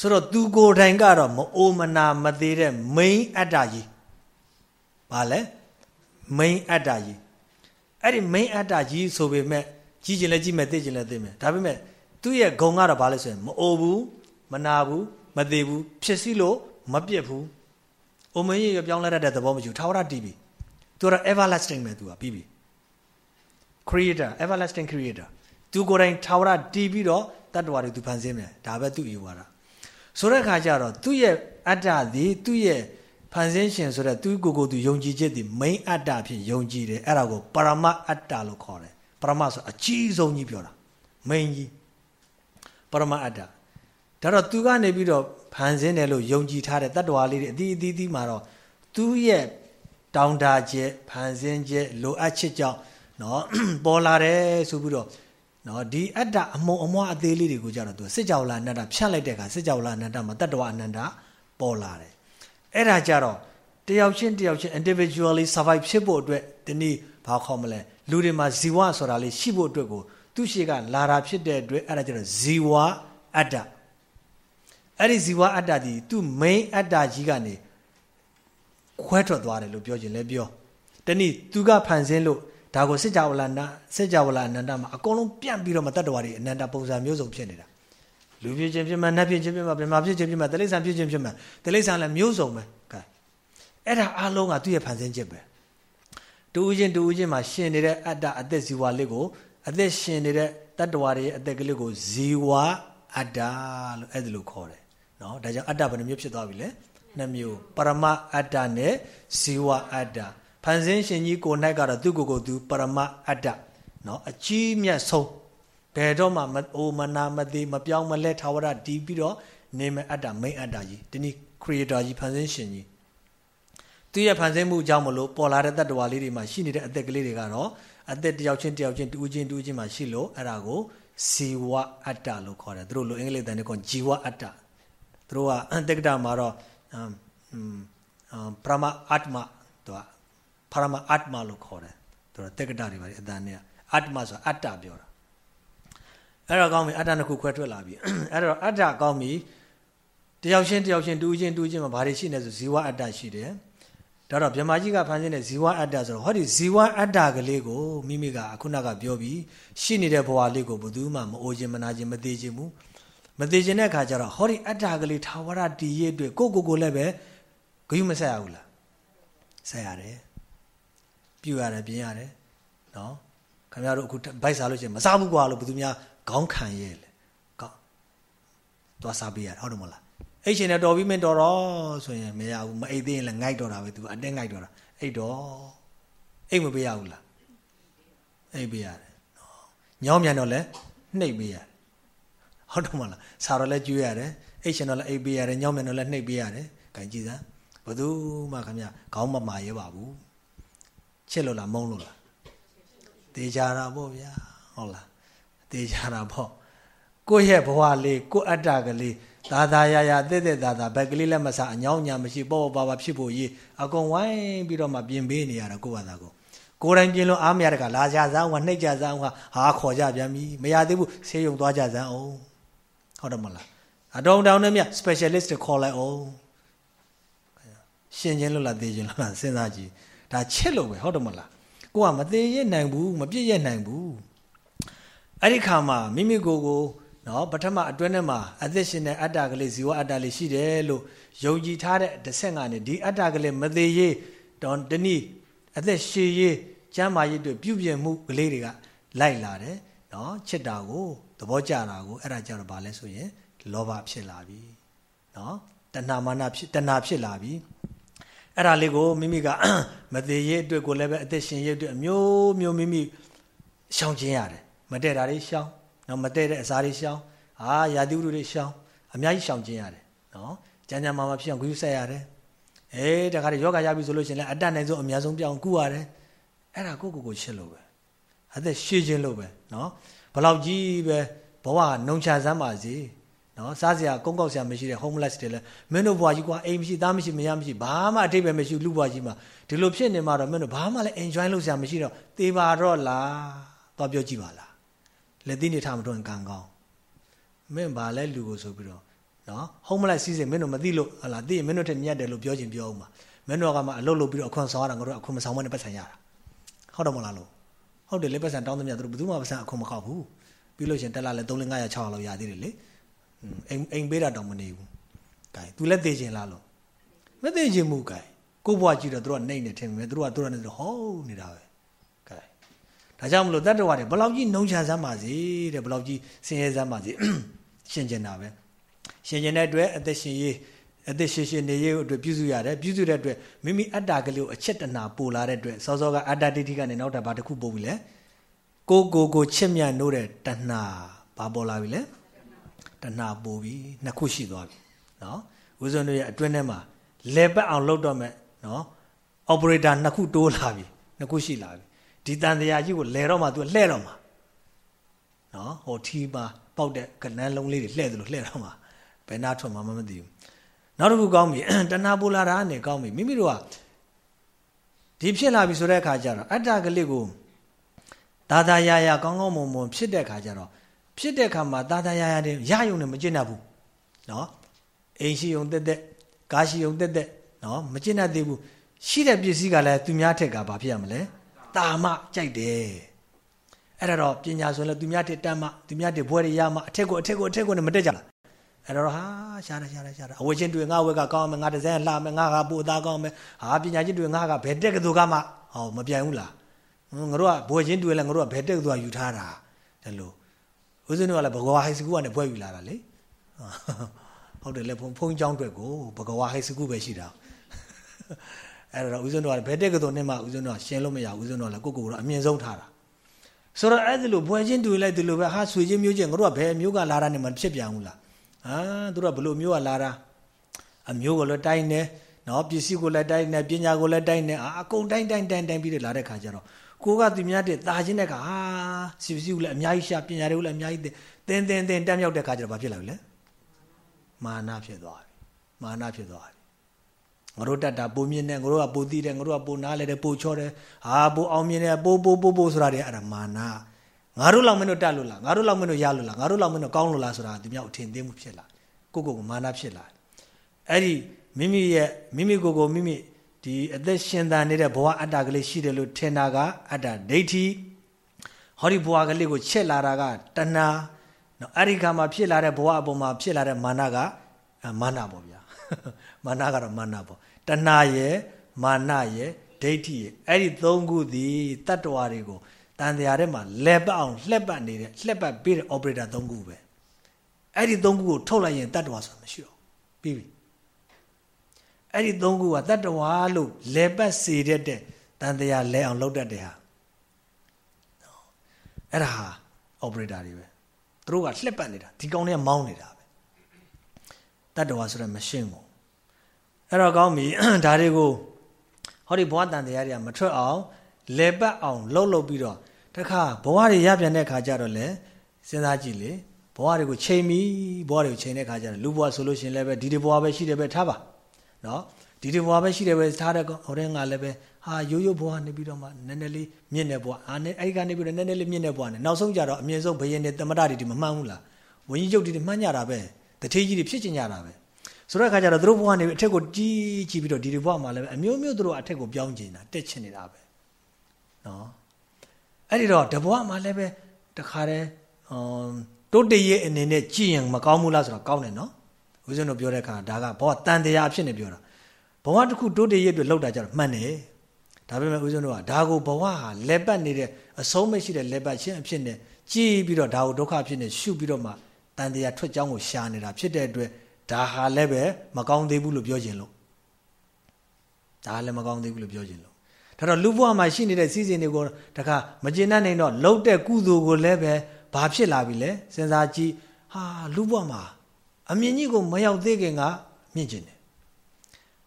ဆိုတော့သူကိုယ်တိုင်ကတော့မအိုမနာမသေးတဲ့ main အတ္တကြီးဘာလဲ main အတ္တကြီးအဲ့ဒီ main အတ္တကြီးဆိုပေမဲ့ကြီးကျင်လဲကြီးမဲ့သိကျင်လဲသိမယ်ဒါပေမဲ့သူ့ရဲ့ဂုံကတော့ဘာလဲဆိုရင်မအိုဘူးမနာဘူး မသေးဘူးဖြစ်စီလို့မပြစ်ဘူးအိုမင်းရပြောင်းလဲတတ်တဲ့သဘောမရှိဘူးထာဝရတည်ပြီသူကတော့ everlasting ပဲသူကပြီးပြီ creator everlasting creator သူသူကိုယ်တိုင်ထာဝရတီးပြီးတော့တတ္တဝါတွေသူဖန်ဆင်းမယ်ဒါပဲသူ့ဤဝါဒဆိုတဲ့အခါကျတော့သူ့ရဲ့အတ္တသည်သူ့ရဲ့ဖန်ဆင်းရှင်ဆိုတဲ့သူကိုယ်ကိုယ်သူယုံကြည်ချက်သည် main အတ္တဖြစ်ယုံကြည်တယ်အဲ့ဒါကိုပရမအတ္တလို့ခေါ်တယ်ပရမဆိုအကြီးဆုံးကြီးပြောတာ main ကြီးပရမအတ္တ ဒါတော့သူကနေပြီးတော့ဖန်ဆင်းတယ်လို့ယုံကြည်ထားတဲ့တတ္တဝါလေးတွေအသီးအသီးသီးမှာတော့သူ့ရဲ့တောင်းတချက်ဖန်ဆင်းချက်လိုအပ်ချက်ကြောင့်နော်ပေါ်လာတယ်ဆိုပြီးတော့နော်ဒီအတ္တအမုံအမွားအသေးလေးတွေကိုကြတော့သူစစ်ကြောလာအနန္တဖြတ်လိုက်တဲ့အခါစစ်ကြောလာအနန္တမှာတတ္တဝအနန္တပေါ်လာတယ်အဲ့ဒါကြတော့တယောက်ချင်းတယောက်ချင်း individually survive ဖြစ်ဖို့အတွက်ဒီနေ့ဘာခေါ်မလဲလူတွေမှာဇီဝဆိုတာလေးရှိဖို့အတွက်ကိုသူရှိကလာတာဖြစ်တဲ့အတွက်အဲ့ဒါကြတော့ဇီဝအတ္တ အဲ့ဒီဇီဝအတ္တဒီသူ့ main အတ္တကြီးကနေခွဲထွက်သွားတယ်လို့ပြောခြင်းလဲပြောတနည်းသူကဖန်ဆင်းလို့ဒါကိုစစ်ကြဝဠာနာစစ်ကြဝဠာအနန္တမှာအကုန်လုံးပြန့်ပြီးတော့မတတ်တော်ရီအနန္တပုံစံမျိုးစုံဖြစ်နေတာလူဖြစ်ခြင်းဖြစ်မှနတ်ဖြစ်ခြင်းဖြစ်မှဗြဟ္မာဖြစ်ခြင်းဖြစ်မှတိရစ္ဆာန်ဖြစ်ခြင်းဖြစ်မှတိရစ္ဆာန်လည်းမျိုးစုံပဲကဲအဲ့ဒါအလုံးကသူ့ရဲ့ဖန်ဆင်းချက်ပဲတူဦးချင်းတူဦးချင်းမှာရှင်နေတဲ့အတ္တအသက်ဇီဝလေးကိုအသက်ရှင်နေတဲ့တတ္တဝါတွေရဲ့အသက်ကလေးကိုဇီဝအတ္တလို့အဲ့ဒါလို့ခေါ်တယ် နော်ဒါကြောင့်အတ္တဘယ်နှမျိုးဖြစ်သွားပြီလဲနှစ်မျိုးပရမအတ္တနဲ့ဇီဝအတ္တဖန်ဆင်းရှင်ကြီးကို၌ကတော့သူကိုယ်ကိုသူပရမအတ္တနော်အကြီးမြတ်ဆုံးဘယ်တော့မှအိုမနာမသေးမပြောင်းမလဲထာဝရတည်ပြီးတော့နေမဲ့အတ္တမိတ်အတ္တကြီးဒီနေ့ creator ကြီးဖန်ဆင်းရှင်ကြီးသူရဲ့ဖန်ဆင်းမှုအကြောင်းမလို့ပေါ်လာတဲ့တတ္တဝါလေးတွေမှာရှိနေတဲ့အသက်ကလေးတွေကတော့အသက်တယောက်ချင်းတယောက်ချင်းတူးချင်းတူးချင်းမှာရှိလို့အဲ့ဒါကိုဇီဝအတ္တလို့ခေါ်တယ်သူတို့လိုအင်္ဂလိပ်တန်တွေကဂျီဝအတ္တ သူတို့ကတက္ကတာမှာတော့ပရမအတ္တမသူကပရမအတ္တမလို့ခေါ်တယ်သူတို့တက္ကတာတွေပါအတန်နဲ့အတ္တမဆိုအတ္တပြောတာအဲ့တော့ကောင်းပြီအတ္တနှစ်ခုခွဲထွက်လာပြီအဲ့တော့အတ္တကောင်းပြီတယောက်ချင်းတယောက်ချင်းတူးချင်းတူးချင်းမှာဘာတွေရှိနေဆိုဇီဝအတ္တရှိတယ်ဒါတော့မြမကြီးကဖန်ဆင်းတဲ့ဇီဝအတ္တဆိုတော့ဟောဒီဇီဝအတ္တကလေးကိုမိမိကအခုနကပြောပြီးရှိနေတဲ့ဘဝလေးကိုဘယ်သူမှမအိုခြင်းမနာခြင်းမသေးခြင်းဘူး မသေးခြင်းတဲ့အခါကျတော့ဟောဒီအတ္တကလေးထာဝရတည်ရအတွက်ကိုကိုကိုလည်းပဲဂယုမဆက်ရဘူးလားဆက်ရတယ်ပြုရတယ်ပြင်ရတယ်နော်ခင်ဗျားတို့အခုဗိုက်စားလို့ရှိရင်မစားဘူးကွာလို့ဘယ်သူများခေါင်းခံရဲ့လေကောင်းသွားစားပေးရတယ်ဟုတ်တယ်မလားအိတ်ရှင်နဲ့တော်ပြီးမင်းတော်တော့ဆိုရင်မရဘူးမအိတ်သေးရင်လည်းငိုက်တော့တာပဲသူအတင်းငိုက်တော့တာအိတ်တော့အိတ်မပေးရဘူးလားအိတ်ပေးရတယ်ညောင်းမြန်တော့လည်းနှိပ်ပေးရတယ် ဟုတ်တော့မလားဆာတော့လည်းကျွေးရတယ်အိတ်ရှင်တော့လည်းအိတ်ပေးရတယ်ညောင်းမြန်တော့လည်းနှိပ်ပေးရတယ်ခိုင်ကြည့်စမ်းဘသူမှခင်ဗျခေါင်းမမာရဲပါဘူးချစ်လို့လားမုန်းလို့လားတေချာတာပေါ့ဗျာဟုတ်လားတေချာတာပေါ့ကိုယ့်ရဲ့ဘဝလေးကိုယ့်အတ္တကလေးသာသာရရတဲ့တဲ့သာသာဘက်ကလေးလည်းမဆအညောင်းညာမရှိပေါ့ပါပါဖြစ်ဖို့ရေးအကုန်ဝိုင်းပြီးတော့မှပြင်ပေးနေရတာကိုယ့်ဘာသာကိုကိုယ်တိုင်ပြင်လို့အားမရတဲ့ကလာကြစမ်းကနှိပ်ကြစမ်းကဟာခေါ်ကြပြန်ပြီမရသေးဘူးဆေးရုံသွားကြစမ်းအောင် ဟုတ်တယ်မလားအတောင်တောင်နဲ့မြ specialist ခေါ်လိုက်အောင်ရှင်ချင်းလို့လားသိချင်းလို့လားစဉ်းစားကြည့်ဒါချစ်လို့ပဲဟုတ်တယ်မလားကိုကမသေးရနိုင်ဘူးမပြည့်ရနိုင်ဘူးအဲ့ဒီခါမှာမိမိကိုယ်ကိုနော်ပထမအတွင်းထဲမှာအသက်ရှင်တဲ့အတ္တကလေးဇီဝအတ္တလေးရှိတယ်လို့ယုံကြည်ထားတဲ့တစ်ဆက်ကနေဒီအတ္တကလေးမသေးရေးတော့တနည်းအသက်ရှည်ရေးကျမ်းမာရေးတွေပြုပြင်မှုကလေးတွေကလိုက်လာတယ်နော်ချစ်တာကို သဘောကျတာကိုအဲ့ဒါကြတော့ဗာလဲဆိုရင်လောဘဖြစ်လာပြီနော်တဏမာနဖြစ်တဏဖြစ်လာပြီအဲ့ဒါလေးကိုမိမိကမသေးရေးအတွက်ကိုလည်းပဲအသက်ရှင်ရေးအတွက်အမျိုးမျိုးမိမိရှောင်ကျင်ရတယ်မတည့်တာတွေရှောင်နော်မတည့်တဲ့အစားတွေရှောင်ဟာရာသီဥတုတွေရှောင်အများကြီးရှောင်ကျင်ရတယ်နော်ကြမ်းကြမ်းမာမာဖြစ်အောင်ဂရုစိုက်ရတယ်အေးတခါတည်းယောဂရပြီဆိုလို့ရှိရင်လည်းအတတ်နိုင်ဆုံးအများဆုံးပြောင်းကုရတယ်အဲ့ဒါကိုကိုကိုချစ်လို့ပဲအသက်ရှည်ခြင်းလို့ပဲနော် ဘလောက်ကြီးပဲဘဝနှုံချစမ်းပါစေနော်စားစရာကုန်းကောက်စရာမရှိတဲ့ homeless တွေလည်းမင်းတို့ဘဝကြီးကွာအိမ်မရှိသားမရှိမယားမရှိဘာမှအတိတ်ပဲမရှိလူဘဝကြီးမှာဒီလိုဖြစ်နေမှာတော့မင်းတို့ဘာမှလည်း enjoy လုပ်စရာမရှိတော့သေပါတော့လားတော့ပြောကြည့်ပါလားလက်သီးနေထားမတော့ကံကောင်းမင်းဘာလဲလူကိုဆိုပြီးတော့နော်ဟုံးမလိုက်စီးစိမ်မင်းတို့မသိလို့ဟလာသိရင်မင်းတို့ထက်မြတ်တယ်လို့ပြောခြင်းပြောအောင်ပါမင်းတို့ကမှအလုပ်လုပ်ပြီးတော့အခွန်ဆောင်ရတာငါတို့အခွန်မဆောင်မနဲ့ပတ်စံရတာဟုတ်တော့မလားလို့ ဟုတ်တယ်လေပတ်စံတောင်းသမျှတို့ဘယ်သူမှပတ်စံအခွန်မခောက်ဘူးပြီးလို့ရှင်တက်လာလဲ3 5 900 600လောက်ရသေးတယ်လေအိမ်အိမ်ပေးတာတောင်မနေဘူးကဲ तू လက်သေးခြင်းလားလို့မသေးခြင်းမူကဲကိုဘွားကြည့်တော့တို့ကနှိမ့်နေထင်မယ်တို့ကတို့ကနေတော့ဟုတ်နေတာပဲကဲဒါကြောင့်မလို့တတ္တဝါတွေဘယ်လောက်ကြီးနှုံချစမ်းပါစေတဲ့ဘယ်လောက်ကြီးဆင်းရဲစမ်းပါစေရှင်ကျင်တာပဲရှင်ကျင်တဲ့အတွက်အသက်ရှင်ရေး အသက်ရှင်ရှင်နေရေးအတွက်ပြုစုရတယ်ပြုစုတဲ့အတွက်မိမိအတ္တကလေးကိုအချက်တနာပို့လာတဲ့အတွက်စောစောကအတ္တဒိဋ္ဌိကနေနောက်ထပ်ဘာတစ်ခုပို့ပြီလဲကိုကိုကိုချစ်မြတ်နိုးတဲ့တဏှာဘာပေါ်လာပြီလဲတဏှာပို့ပြီနှစ်ခုရှိသွားပြီနော်ဦးဇုံတို့ရဲ့အတွင်းထဲမှာလေပတ်အောင်လုပ်တော့မယ်နော် operator နှစ်ခုတိုးလာပြီနှစ်ခုရှိလာပြီဒီတန်တရားကြီးကိုလဲတော့မှ तू လှဲ့တော့မှာနော်ဟိုထီးပါပေါက်တဲ့ကနန်းလုံးလေးတွေလှဲ့တယ်လို့လှဲ့တော့မှာဘယ်နာထွက်မှမမသိဘူး နောက်တစ်ခုကောင်းပြီတဏှာပူလာတာနဲ့ကောင်းပြီမိမိတို့ကဒီဖြစ်လာပြီဆိုတဲ့အခါကျတော့အတ္တကလေးကိုသာသာယာယာကောင်းကောင်းမွန်မွန်ဖြစ်တဲ့အခါကျတော့ဖြစ်တဲ့အခါမှာသာသာယာယာနဲ့ရယုံနဲ့မကျင့်တတ်ဘူးနော်အိမ်ရှိုံတက်တက်ကားရှိုံတက်တက်နော်မကျင့်တတ်သေးဘူးရှိတဲ့ပစ္စည်းကလည်းသူများထက်ကဘာဖြစ်ရမလဲတာမကြိုက်တယ်အဲ့ဒါတော့ပညာဆိုရင်လည်းသူများတက်တတ်မှသူများတက်ဘွဲတွေရမှအထက်ကိုအထက်ကိုအထက်ကိုနဲ့မတက်ကြလား အဲ့တော့ဟာရှားတယ်ရှားတယ်ရှားတယ်အဝချင်းတွေ့ငါဝက်ကကောင်းမယ်ငါတစ်စက်လှမယ်ငါကပို့သားကောင်းမယ်ဟာပညာချင်းတွေ့ငါကဘယ်တက်ကသူကမှဟောမပြိုင်ဘူးလားငါတို့ကဘွဲချင်းတွေ့လဲငါတို့ကဘယ်တက်သူကယူထားတာဒါလို့ဦးဇင်းတို့ကလည်းဘဂဝါဟိုက်စကူကနေဘွဲယူလာတာလေဟုတ်တယ်လေဘုံဖုံးเจ้าအတွက်ကိုဘဂဝါဟိုက်စကူပဲရှိတာအဲ့တော့ဦးဇင်းတို့ကဘယ်တက်ကသူနဲ့မှဦးဇင်းတို့ကရှင်းလို့မရဘူးဦးဇင်းတို့ကလည်းကိုကိုကတော့အမြင့်ဆုံးထားတာဆိုတော့အဲ့ဒီလိုဘွဲချင်းတွေ့လိုက်ဒီလိုပဲဟာဆွေချင်းမျိုးချင်းငါတို့ကဘယ်မျိုးကလာတာနဲ့မှဖြစ်ပြန်ဘူးလား ဟာသူတို့ကဘလို့မျိုးကလာတာအမျိုးကိုလည်းတိုင်းနေနော်ပစ္စည်းကိုလည်းတိုင်းနေပညာကိုလည်းတိုင်းနေအကုန်တိုင်းတိုင်းတိုင်းတိုင်းပြီးတော့လာတဲ့ခါကျတော့ကိုကသူများတဲ့တာချင်းတဲ့ကဟာစီပစ္စည်းကိုလည်းအများကြီးရှာပညာတွေကိုလည်းအများကြီးသင်သင်သင်တက်မြောက်တဲ့ခါကျတော့ဘာဖြစ်လာပြီလဲမာနဖြစ်သွားပြီမာနဖြစ်သွားပြီငါတို့တတ်တာပုံမြင့်တယ်ငါတို့ကပုံသိတယ်ငါတို့ကပုံနားလဲတယ်ပုံချောတယ်ဟာပုံအောင်မြင်တယ်ပုံပုံပုံပုံဆိုတာတွေအဲ့ဒါမာန ငါတို့လောက်မင်းတို့တတ်လို့လားငါတို့လောက်မင်းတို့ရလို့လားငါတို့လောက်မင်းတို့ကောင်းလို့လားဆိုတာဒီမြောက်အထင်သေးမှုဖြစ်လာကိုကိုကိုမာနဖြစ်လာအဲ့ဒီမိမိရဲ့မိမိကိုကိုမိမိဒီအသက်ရှင်သန်နေတဲ့ဘဝအတ္တကလေးရှိတယ်လို့ထင်တာကအတ္တဒိဋ္ဌိဟောဒီဘဝကလေးကိုချက်လာတာကတဏှာနော်အဲ့ဒီခါမှာဖြစ်လာတဲ့ဘဝအပေါ်မှာဖြစ်လာတဲ့မာနကမာနပေါ့ဗျာမာနကတော့မာနပေါ့တဏှာရဲ့မာနရဲ့ဒိဋ္ဌိရဲ့အဲ့ဒီသုံးခုသည်တတ္တဝါတွေကို တန်တရားထဲမှာလဲပတ်အောင်လှက်ပတ်နေတဲ့လှက်ပတ်ပေးတဲ့ operator သုံးခုပဲအဲ့ဒီသုံးခုကိုထုတ်လိုက်ရင်တတ္တဝါဆိုတာမရှိတော့ပြီးပြီအဲ့ဒီသုံးခုကတတ္တဝါလို့လဲပတ်စေတတ်တဲ့တန်တရားလဲအောင်လုပ်တတ်တဲ့ဟာအဲ့ဒါဟာ operator တွေပဲသူတို့ကလှက်ပတ်နေတာဒီကောင်တွေကမောင်းနေတာပဲတတ္တဝါဆိုတဲ့ machine ကိုအဲ့တော့ကောင်းပြီဒါတွေကိုဟောဒီဘဝတန်တရားတွေကမထွက်အောင် လဲပတ်အောင်လှုပ်လှုပ်ပြီးတော့တခါဘဝတွေရပြန်တဲ့ခါကျတော့လေစဉ်းစားကြည့်လေဘဝတွေကိုချိန်ပြီးဘဝတွေကိုချိန်တဲ့ခါကျတော့လူဘဝဆိုလို့ရှိရင်လည်းပဲဒီဒီဘဝပဲရှိတယ်ပဲထားပါနော်ဒီဒီဘဝပဲရှိတယ်ပဲထားတဲ့ဟိုတဲ့ငါလည်းပဲဟာရိုးရိုးဘဝနေပြီးတော့မှနည်းနည်းလေးမြင့်တဲ့ဘဝအာနဲ့အဲ့ကနေပြီးတော့နည်းနည်းလေးမြင့်တဲ့ဘဝနဲ့နောက်ဆုံးကြတော့အမြင့်ဆုံးဘယင်းနဲ့တမရတွေဒီမမှန်းဘူးလားဝင်းကြီးကျုပ်တွေမှန်းကြတာပဲတထေးကြီးတွေဖြစ်ကျင်ကြတာပဲဆိုတဲ့အခါကျတော့သူတို့ဘဝနေအထက်ကိုကြီးကြည့်ပြီးတော့ဒီဒီဘဝမှာလည်းပဲအမျိုးမျိုးသူတို့အထက်ကိုပြောင်းကျင်တာတက်ချင်နေတာပဲ နော်အဲ့ဒီတော့တဘွားမှာလည်းပဲတခါတည်းတိုးတရဲ့အနေနဲ့ကြည်ရင်မကောင်းဘူးလားဆိုတော့ကောင်းတယ်နော်ဦးဇင်းတို့ပြောတဲ့အခါဒါကဘောတန်တရားအဖြစ်နဲ့ပြောတာဘဝတစ်ခုတိုးတရဲ့အတွက်လောက်တာကြတော့မှန်တယ်ဒါပေမဲ့ဦးဇင်းတို့ကဒါကိုဘဝဟာလက်ပတ်နေတဲ့အဆုံးမရှိတဲ့လက်ပတ်ချင်းအဖြစ်နဲ့ကြည်ပြီးတော့ဒါကိုဒုက္ခဖြစ်နေရှုပြီးတော့မှတန်တရားထွက်ကြောင်းကိုရှာနေတာဖြစ်တဲ့အတွက်ဒါဟာလည်းပဲမကောင်းသေးဘူးလို့ပြောခြင်းလို့ဒါလည်းမကောင်းသေးဘူးလို့ပြောခြင်းလို့ ဒါတော့လူဘဝမှာရှိနေတဲ့စီစဉ်တွေကိုတခါမကျေနပ်နိုင်တော့လှုပ်တဲ့ကုသိုလ်ကိုလည်းပဲဘာဖြစ်လာပြီလဲစဉ်းစားကြည့်ဟာလူဘဝမှာအမြင့်ကြီးကိုမရောက်သေးခင်ကမြင့်ကျင်တယ်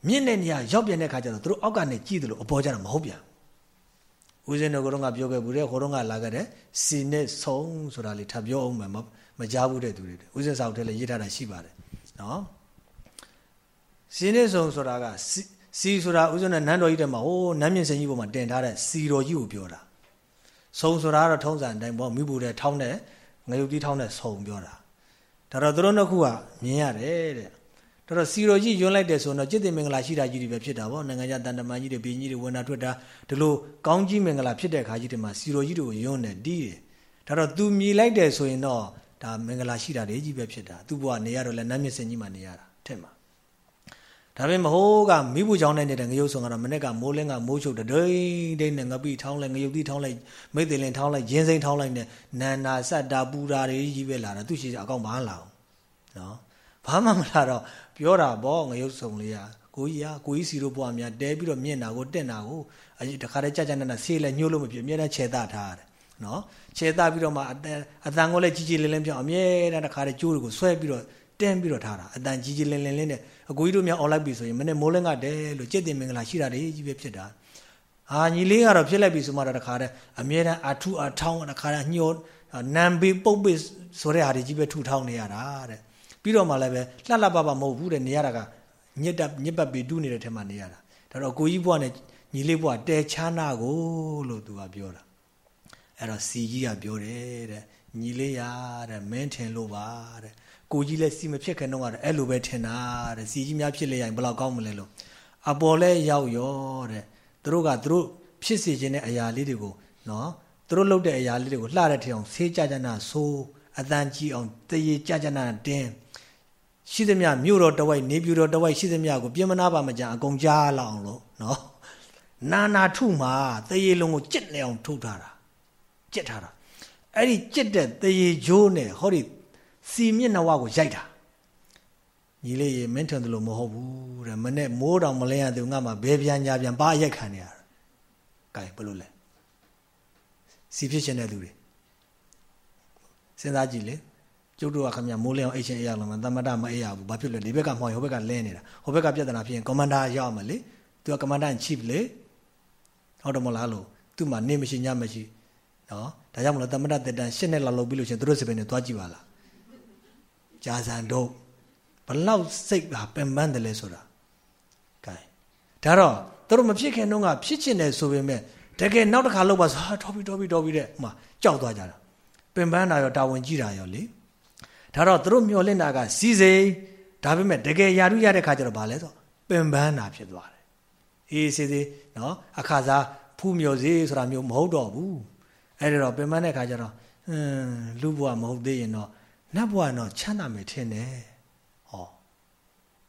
မြင့်တဲ့နေရာရောက်ပြန်တဲ့ခါကျတော့သူတို့အောက်ကနေကြည့်တယ်လို့အပေါ်ကျတော့မဟုတ်ပြန်ဦးဇင်းတို့ကတော့ပြောခဲ့ဘူးတဲ့ဟိုတော့ကလာခဲ့တဲ့စီနဲ့ဆုံးဆိုတာလေးထပ်ပြောအောင်မယ်မကြားဘူးတဲ့သူတွေဦးဇင်းစာအုပ်ထဲလည်းရေးထားတာရှိပါတယ်နော်စီနဲ့ဆုံးဆိုတာကစီ ဆိုတာဥစဉ်နဲ့နန်းတော်ကြီးထဲမှာဟိုးနန်းမြင့်စင်ကြီးပေါ်မှာတင်ထားတဲ့စီတော်ကြီးကိုပြောတာဆုံဆိုတာကတော့ထုံးစံအတိုင်းပေါ့မိဘူးတဲ့ထောင်းတဲ့ငရုတ်ကြီးထောင်းတဲ့ဆုံပြောတာဒါတော့သူတို့နှစ်ခုကမြင်ရတယ်တဲ့ဒါတော့စီတော်ကြီးယွန်းလိုက်တယ်ဆိုတော့จิตတိမင်္ဂလာရှိတာကြီးတွေပဲဖြစ်တာပေါ့နိုင်ငံခြားတန်တမန်ကြီးတွေဘီကြီးတွေဝင်တာထွက်တာဒီလိုကောင်းကြီးမင်္ဂလာဖြစ်တဲ့ခါကြီးတွေမှာစီတော်ကြီးတွေကိုယွန်းတယ်တီးတယ်ဒါတော့ तू မြည်လိုက်တယ်ဆိုရင်တော့ဒါမင်္ဂလာရှိတာတွေကြီးပဲဖြစ်တာသူ့ဘဝနေရတော့လဲနတ်မြင့်စင်ကြီးမှာနေရတာထက်မှာ ဒါပေမဲ့ဟိုးကမိဖို့ကြောင်းနေတဲ့ငရုတ်ဆုံကတော့မနေ့ကမိုးလင်းကမိုးချုပ်တဒိန်ဒိန်နဲ့ငပိထောင်းလိုက်ငရုတ်တိထောင်းလိုက်မိတ်တယ်လင်ထောင်းလိုက်ရင်းစိမ့်ထောင်းလိုက်နဲ့နန္နာစက်တာပူတာတွေကြီးပဲလာတာသူရှိအကောင့်ဘာလာအောင်နော်ဘာမှမလာတော့ပြောတာပေါ့ငရုတ်ဆုံလေးကကိုကြီးကကိုကြီးစီတို့ဘွားများတဲပြီးတော့မြင့်တာကိုတက်တာကိုအတခါတည်းကြကြနက်နက်ဆေးလဲညှို့လို့မဖြစ်အမြဲတမ်းခြေတထားရတယ်နော်ခြေတပြီးတော့မှအတန်အတန်ကိုလည်းကြီးကြီးလင်းလင်းပြောင်းအမြဲတမ်းတခါတည်းကျိုးတွေကိုဆွဲပြီးတော့ တင်းပြီးတော့ထားတာအတန်ကြီးကြီးလင်းလင်းလေးနဲ့အကိုကြီးတို့များអော်လိုက်ပြီဆိုရင်မနေ့မိုးလင်းကတဲလို့ကြက်တင်မင်္ဂလာရှိတာတွေကြီးပဲဖြစ်တာဟာညီလေးကတော့ဖြစ်လိုက်ပြီဆိုမှတော့တခါတည်းအမြဲတမ်းအထုအထောင်းတခါတည်းညှို့နံပေပုတ်ပိဆိုတဲ့ဟာတွေကြီးပဲထုထောင်းနေရတာတဲ့ပြီးတော့မှလည်းပဲလှလှပပမဟုတ်ဘူးတဲ့နေရတာကညစ်တက်ညစ်ပတ်ပြီးတူးနေတဲ့ထဲမှာနေရတာဒါတော့ကိုကြီးဘွားနဲ့ညီလေးဘွားတဲချားနာကိုလို့သူကပြောတာအဲ့တော့စီကြီးကပြောတယ်တဲ့ညီလေးရတဲ့မင်းထင်လို့ပါတဲ့ ကိုကြီးလည်းစီမဖြစ်ခင်တော့ကတော့အဲ့လိုပဲထင်တာတဲ့စီကြီးများဖြစ်လေရင်ဘယ်လောက်ကောင်းမလဲလို့အပေါ်လဲရောက်ရောတဲ့သူတို့ကသူတို့ဖြစ်စေခြင်းတဲ့အရာလေးတွေကိုနော်သူတို့လုပ်တဲ့အရာလေးတွေကိုလှတဲ့ထအောင်ဆေးကြကြနာဆိုးအတန်ကြီးအောင်တရေကြကြနာတင်းရှိသမျှမြို့တော်တဝိုက်နေပြူတော်တဝိုက်ရှိသမျှကိုပြင်မနာပါမကြအကုန်ကြားလောက်အောင်လို့နော်နာနာထုမှာတရေလုံးကိုကြက်နေအောင်ထုတ်ထားတာကြက်ထားတာအဲ့ဒီကြက်တဲ့တရေဂျိုးနဲ့ဟောဒီ စီမျက်နှာဝကိုရိုက်တာညီလေးရေမင်းထင်တယ်လို့မဟုတ်ဘူးတဲ့မနဲ့မိုးတောင်မလဲရသူငါမှဘဲပြန်ညာပြန်ပါရိုက်ခံနေရတာကဲဘယ်လိုလဲစီဖြစ်ရှင်တဲ့လူတွေစဉ်းစားကြည့်လေကျုပ်တို့ကခမရမိုးလဲအောင်အိတ်ချင်းအေးရလို့မသမတမအေးရဘူးဘာဖြစ်လဲဒီဘက်ကမှောင်ဟိုဘက်ကလဲနေတာဟိုဘက်ကပြဿနာဖြစ်ရင်ကွန်မန်ဒါရောက်မှာလေသူကကွန်မန်ဒါချစ်လေဟုတ်တယ်မလားလို့သူ့မှာနေမရှိညမရှိနော်ဒါကြောင့်မလို့သမတတက်တန်၈နှစ်လောက်လုပ်ပြီးလို့ရှင်သူတို့စပင်းနဲ့တွားကြည့်ပါလား ကြာစံတော့ဘလောက်စိတ်ဟာပင်ပန်းတယ်လဲဆိုတာကဲဒါတော့သူတို့မဖြစ်ခင်တော့ကဖြစ်ချင်တယ်ဆိုပေမဲ့တကယ်နောက်တစ်ခါလောက်ပါဆိုဟာတော်ပြီတော်ပြီတော်ပြီတဲ့ဟိုမှာကြောက်သွားကြတာပင်ပန်းတာရောတာဝန်ကြီးတာရောလေဒါတော့သူတို့မျောလင့်တာကစီစိန်ဒါပေမဲ့တကယ်ယာရုရတဲ့ခါကျတော့ဗာလဲဆိုပင်ပန်းတာဖြစ်သွားတယ်အေးစီစီနော်အခါစားဖူးမြော်စေးဆိုတာမျိုးမဟုတ်တော့ဘူးအဲ့ဒါတော့ပင်ပန်းတဲ့ခါကျတော့ဟင်းလူဘဝမဟုတ်သေးရင်တော့ နတ်ဘဝတော့ချမ်းသာမယ်ထင်တယ်ဟော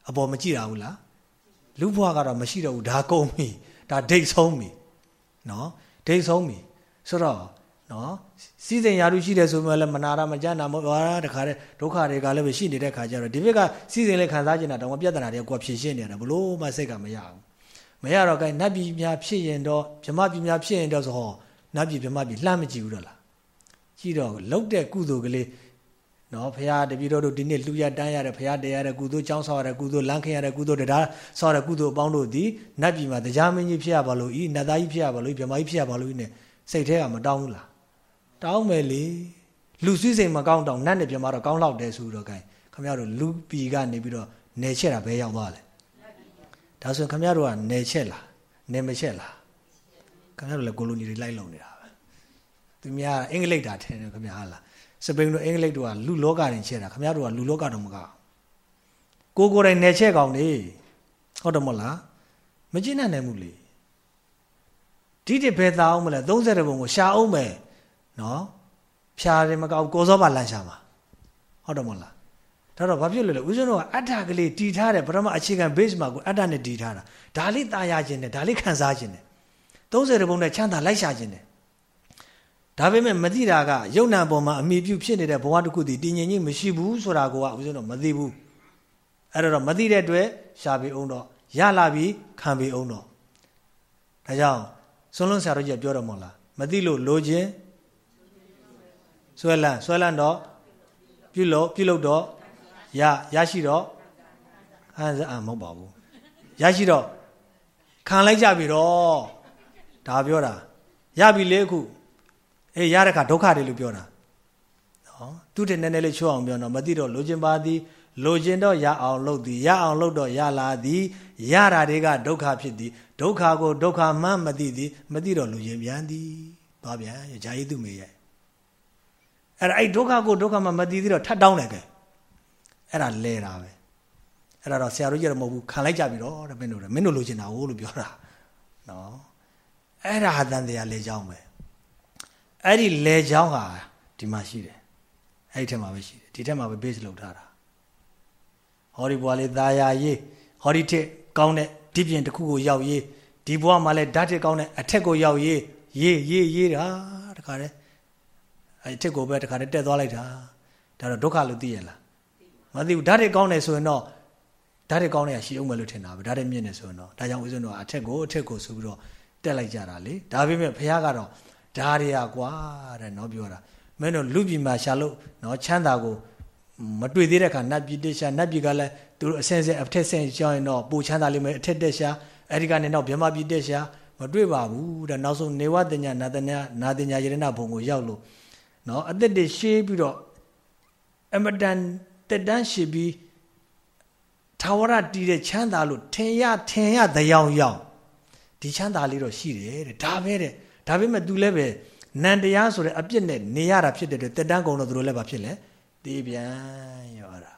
အပေါ်မကြည့်ရဘူးလားလူဘဝကတော့မရှိတော့ဘူးဒါကုန်ပြီဒါဒိတ်ဆုံးပြီနော်ဒိတ်ဆုံးပြီဆိုတော့နော်စီစဉ်ရာထူးရှိတယ်ဆိုမှလည်းမနာရမကြနာမဟာတခါတည်းဒုက္ခတွေကလည်းပဲရှိနေတဲ့ခါကျတော့ဒီဘက်ကစီစဉ်လေးခံစားကျင်တာတော့ပြဿနာတွေကကိုယ်ဖြေရှင်းနေတာဘလို့မှစိတ်ကမရဘူးမရတော့ကဲနတ်ပြည်များဖြစ်ရင်တော့ဗြမပြည်များဖြစ်ရင်တော့ဆိုဟောနတ်ပြည်ဗြမပြည်လှမ်းမကြည့်ဘူးတော့လားကြည့်တော့လှုပ်တဲ့ကုသိုလ်ကလေး နော်ဖရာတပည့်တော်တို့ဒီနေ့လှူရတန်းရတဲ့ဖရာတရားရတဲ့ကုသိုလ်ចောင်းဆောက်ရတဲ့ကုသိုလ်လမ်းခင်ရတဲ့ကုသိုလ်တရားဆောက်ရတဲ့ကုသိုလ်အပေါင်းတို့ဒီနတ်ပြည်မှာတရားမင်းကြီးဖြစ်ရပါလို့ဤနတ်သားကြီးဖြစ်ရပါလို့ဗြမကြီးဖြစ်ရပါလို့ဤနဲ့စိတ်ထဲကမတောင်းဘူးလားတောင်းမယ်လေလူစည်းစိမ်မကောင်းတောင်နတ်နဲ့ပြန်มาတော့ကောင်းလောက်တယ်ဆိုတော့ gain ခမရတို့လူပီကနေပြီးတော့နယ်ချက်တာဘဲရောက်သွားလဲဒါဆိုခမရတို့ကနယ်ချက်လားနယ်မချက်လားခမရတို့လည်းကိုလိုနီတွေလိုက်လုံနေတာပဲသူများအင်္ဂလိပ်တာထင်တယ်ခမရဟာလား စပိန်တို့အင်္ဂလိပ်တို့ကလူလောကတင်ချက်တာခမရတို့ကလူလောကတော့မကကိုကိုယ်တိုင်နယ်ချက်ကောင်းနေဟုတ်တယ်မဟုတ်လားမကျင့်နိုင်ဘူးလေဒီတစ်ဘယ်သားအောင်မလဲ30ဘုံကိုရှာအောင်မယ်နော်ဖြာတယ်မကောက်ကိုစောပါလန့်ရှာမှာဟုတ်တယ်မဟုတ်လားဒါတော့ဘာဖြစ်လို့လဲဦးဇင်းတို့ကအတ္တကလေးတည်ထားတယ်ပထမအခြေခံ base မှာကိုအတ္တနဲ့တည်ထားတာဒါလေးตายရခြင်းနဲ့ဒါလေးခံစားခြင်းနဲ့30ဘုံနဲ့ချမ်းသာလိုက်ရှာခြင်းနဲ့ ဒါပေမဲ့မသိတာကယုံနာပေါ်မှာအမိပြုဖြစ်နေတဲ့ဘဝတစ်ခုတည်တည်ငြိမ်ကြီးမရှိဘူးဆိုတာကိုကဦးဇင်းတို့မသိဘူးအဲ့တော့မသိတဲ့အတွက်ရှာပြီးအောင်တော့ရလာပြီးခံပြီးအောင်တော့ဒါကြောင့်ဆွန်းလွန်းဆရာတို့ကြီးပြောတော်မလားမသိလို့လိုခြင်းဆွဲလန်းဆွဲလန်းတော့ပြုလို့ပြုလို့တော့ရရရှိတော့ခံစားမဟုတ်ပါဘူးရရှိတော့ခံလိုက်ကြပြီတော့ဒါပြောတာရပြီလေအခု အေးရတဲ့ခါဒုက္ခတွေလို့ပြောတာနော်သူတည်းနည်းနည်းလေးချိုးအောင်ပြောတော့မသိတော့လိုချင်ပါသည်လိုချင်တော့ရအောင်လုပ်သည်ရအောင်လုပ်တော့ရလာသည်ရတာတွေကဒုက္ခဖြစ်သည်ဒုက္ခကိုဒုက္ခမှမသိသည်မသိတော့လူရင်ပြန်သည်သွားပြန်ဂျာယီသူမေရဲ့အဲ့ဒါအဲ့ဒုက္ခကိုဒုက္ခမှမသိသေးတော့ထပ်တောင်းတယ်ကဲအဲ့ဒါလဲတာပဲအဲ့ဒါတော့ဆရာတို့ကြီးတော့မဟုတ်ဘူးခံလိုက်ကြပြီတော့တဲ့မင်းတို့မင်းတို့လိုချင်တာဟုတ်လို့ပြောတာနော်အဲ့ဒါဟာတန်တရားလဲချောင်းပဲ အဲ့ဒီလဲချောင်းဟာဒီမှာရှိတယ်အဲ့ဒီထက်မှာပဲရှိတယ်ဒီထက်မှာပဲ base လောက်ထားတာဟောဒီဘွားလေးตาယာရေးဟောဒီထက်ကောင်းတဲ့ဒီပြင်တစ်ခုကိုရောက်ရေးဒီဘဝမှာလည်းဓာတ်တစ်ကောင်းတဲ့အထက်ကိုရောက်ရေးရေးရေးရေးတာတခါတည်းအဲထက်ကိုပဲတခါတည်းတက်သွားလိုက်တာဒါတော့ဒုက္ခလို့သိရလားမသိဘူးဓာတ်တစ်ကောင်းတယ်ဆိုရင်တော့ဓာတ်တစ်ကောင်းတဲ့ရှိအောင်မလို့ထင်တာပဲဓာတ်တစ်မြင့်နေဆိုရင်တော့ဒါကြောင့်ဦးဇင်းတို့အထက်ကိုအထက်ကိုဆိုပြီးတော့တက်လိုက်ကြတာလေဒါပေမဲ့ဘုရားကတော့ ဓာရီယာကွာတဲ့နော်ပြောတာမင်းတို့လူပြည်မှာရှာလို့နော်ချမ်းသာကိုမတွေ့သေးတဲ့ခါနတ်ပြည်တက်ရှာနတ်ပြည်ကလည်းသူတို့အဆင့်ဆင့်အထက်ဆင့်ကြောင်းရင်တော့ပူချမ်းသာလိမ့်မယ်အထက်တက်ရှာအဲ့ဒီကနေတော့ဗြဟ္မပြည်တက်ရှာမတွေ့ပါဘူးတဲ့နောက်ဆုံးနေဝတညာနာတညာနာတညာယရဏဘုံကိုရောက်လို့နော်အသက်တွေရှေးပြီးတော့အမတန်တက်တန်းရှည်ပြီးထာဝရတည်တဲ့ချမ်းသာလို့ထင်ရထင်ရတယောင်ယောင်ဒီချမ်းသာလေးတော့ရှိတယ်တဲ့ဒါပဲတဲ့ ဒါပေမဲ့ तू လည်းပဲနန္တရားဆိုတဲ့အပြစ်နဲ့နေရတာဖြစ်တဲ့အတွက်တက်တန်းကုန်တော့သူတို့လည်းဘာဖြစ်လဲတေးပြန်ရောတာ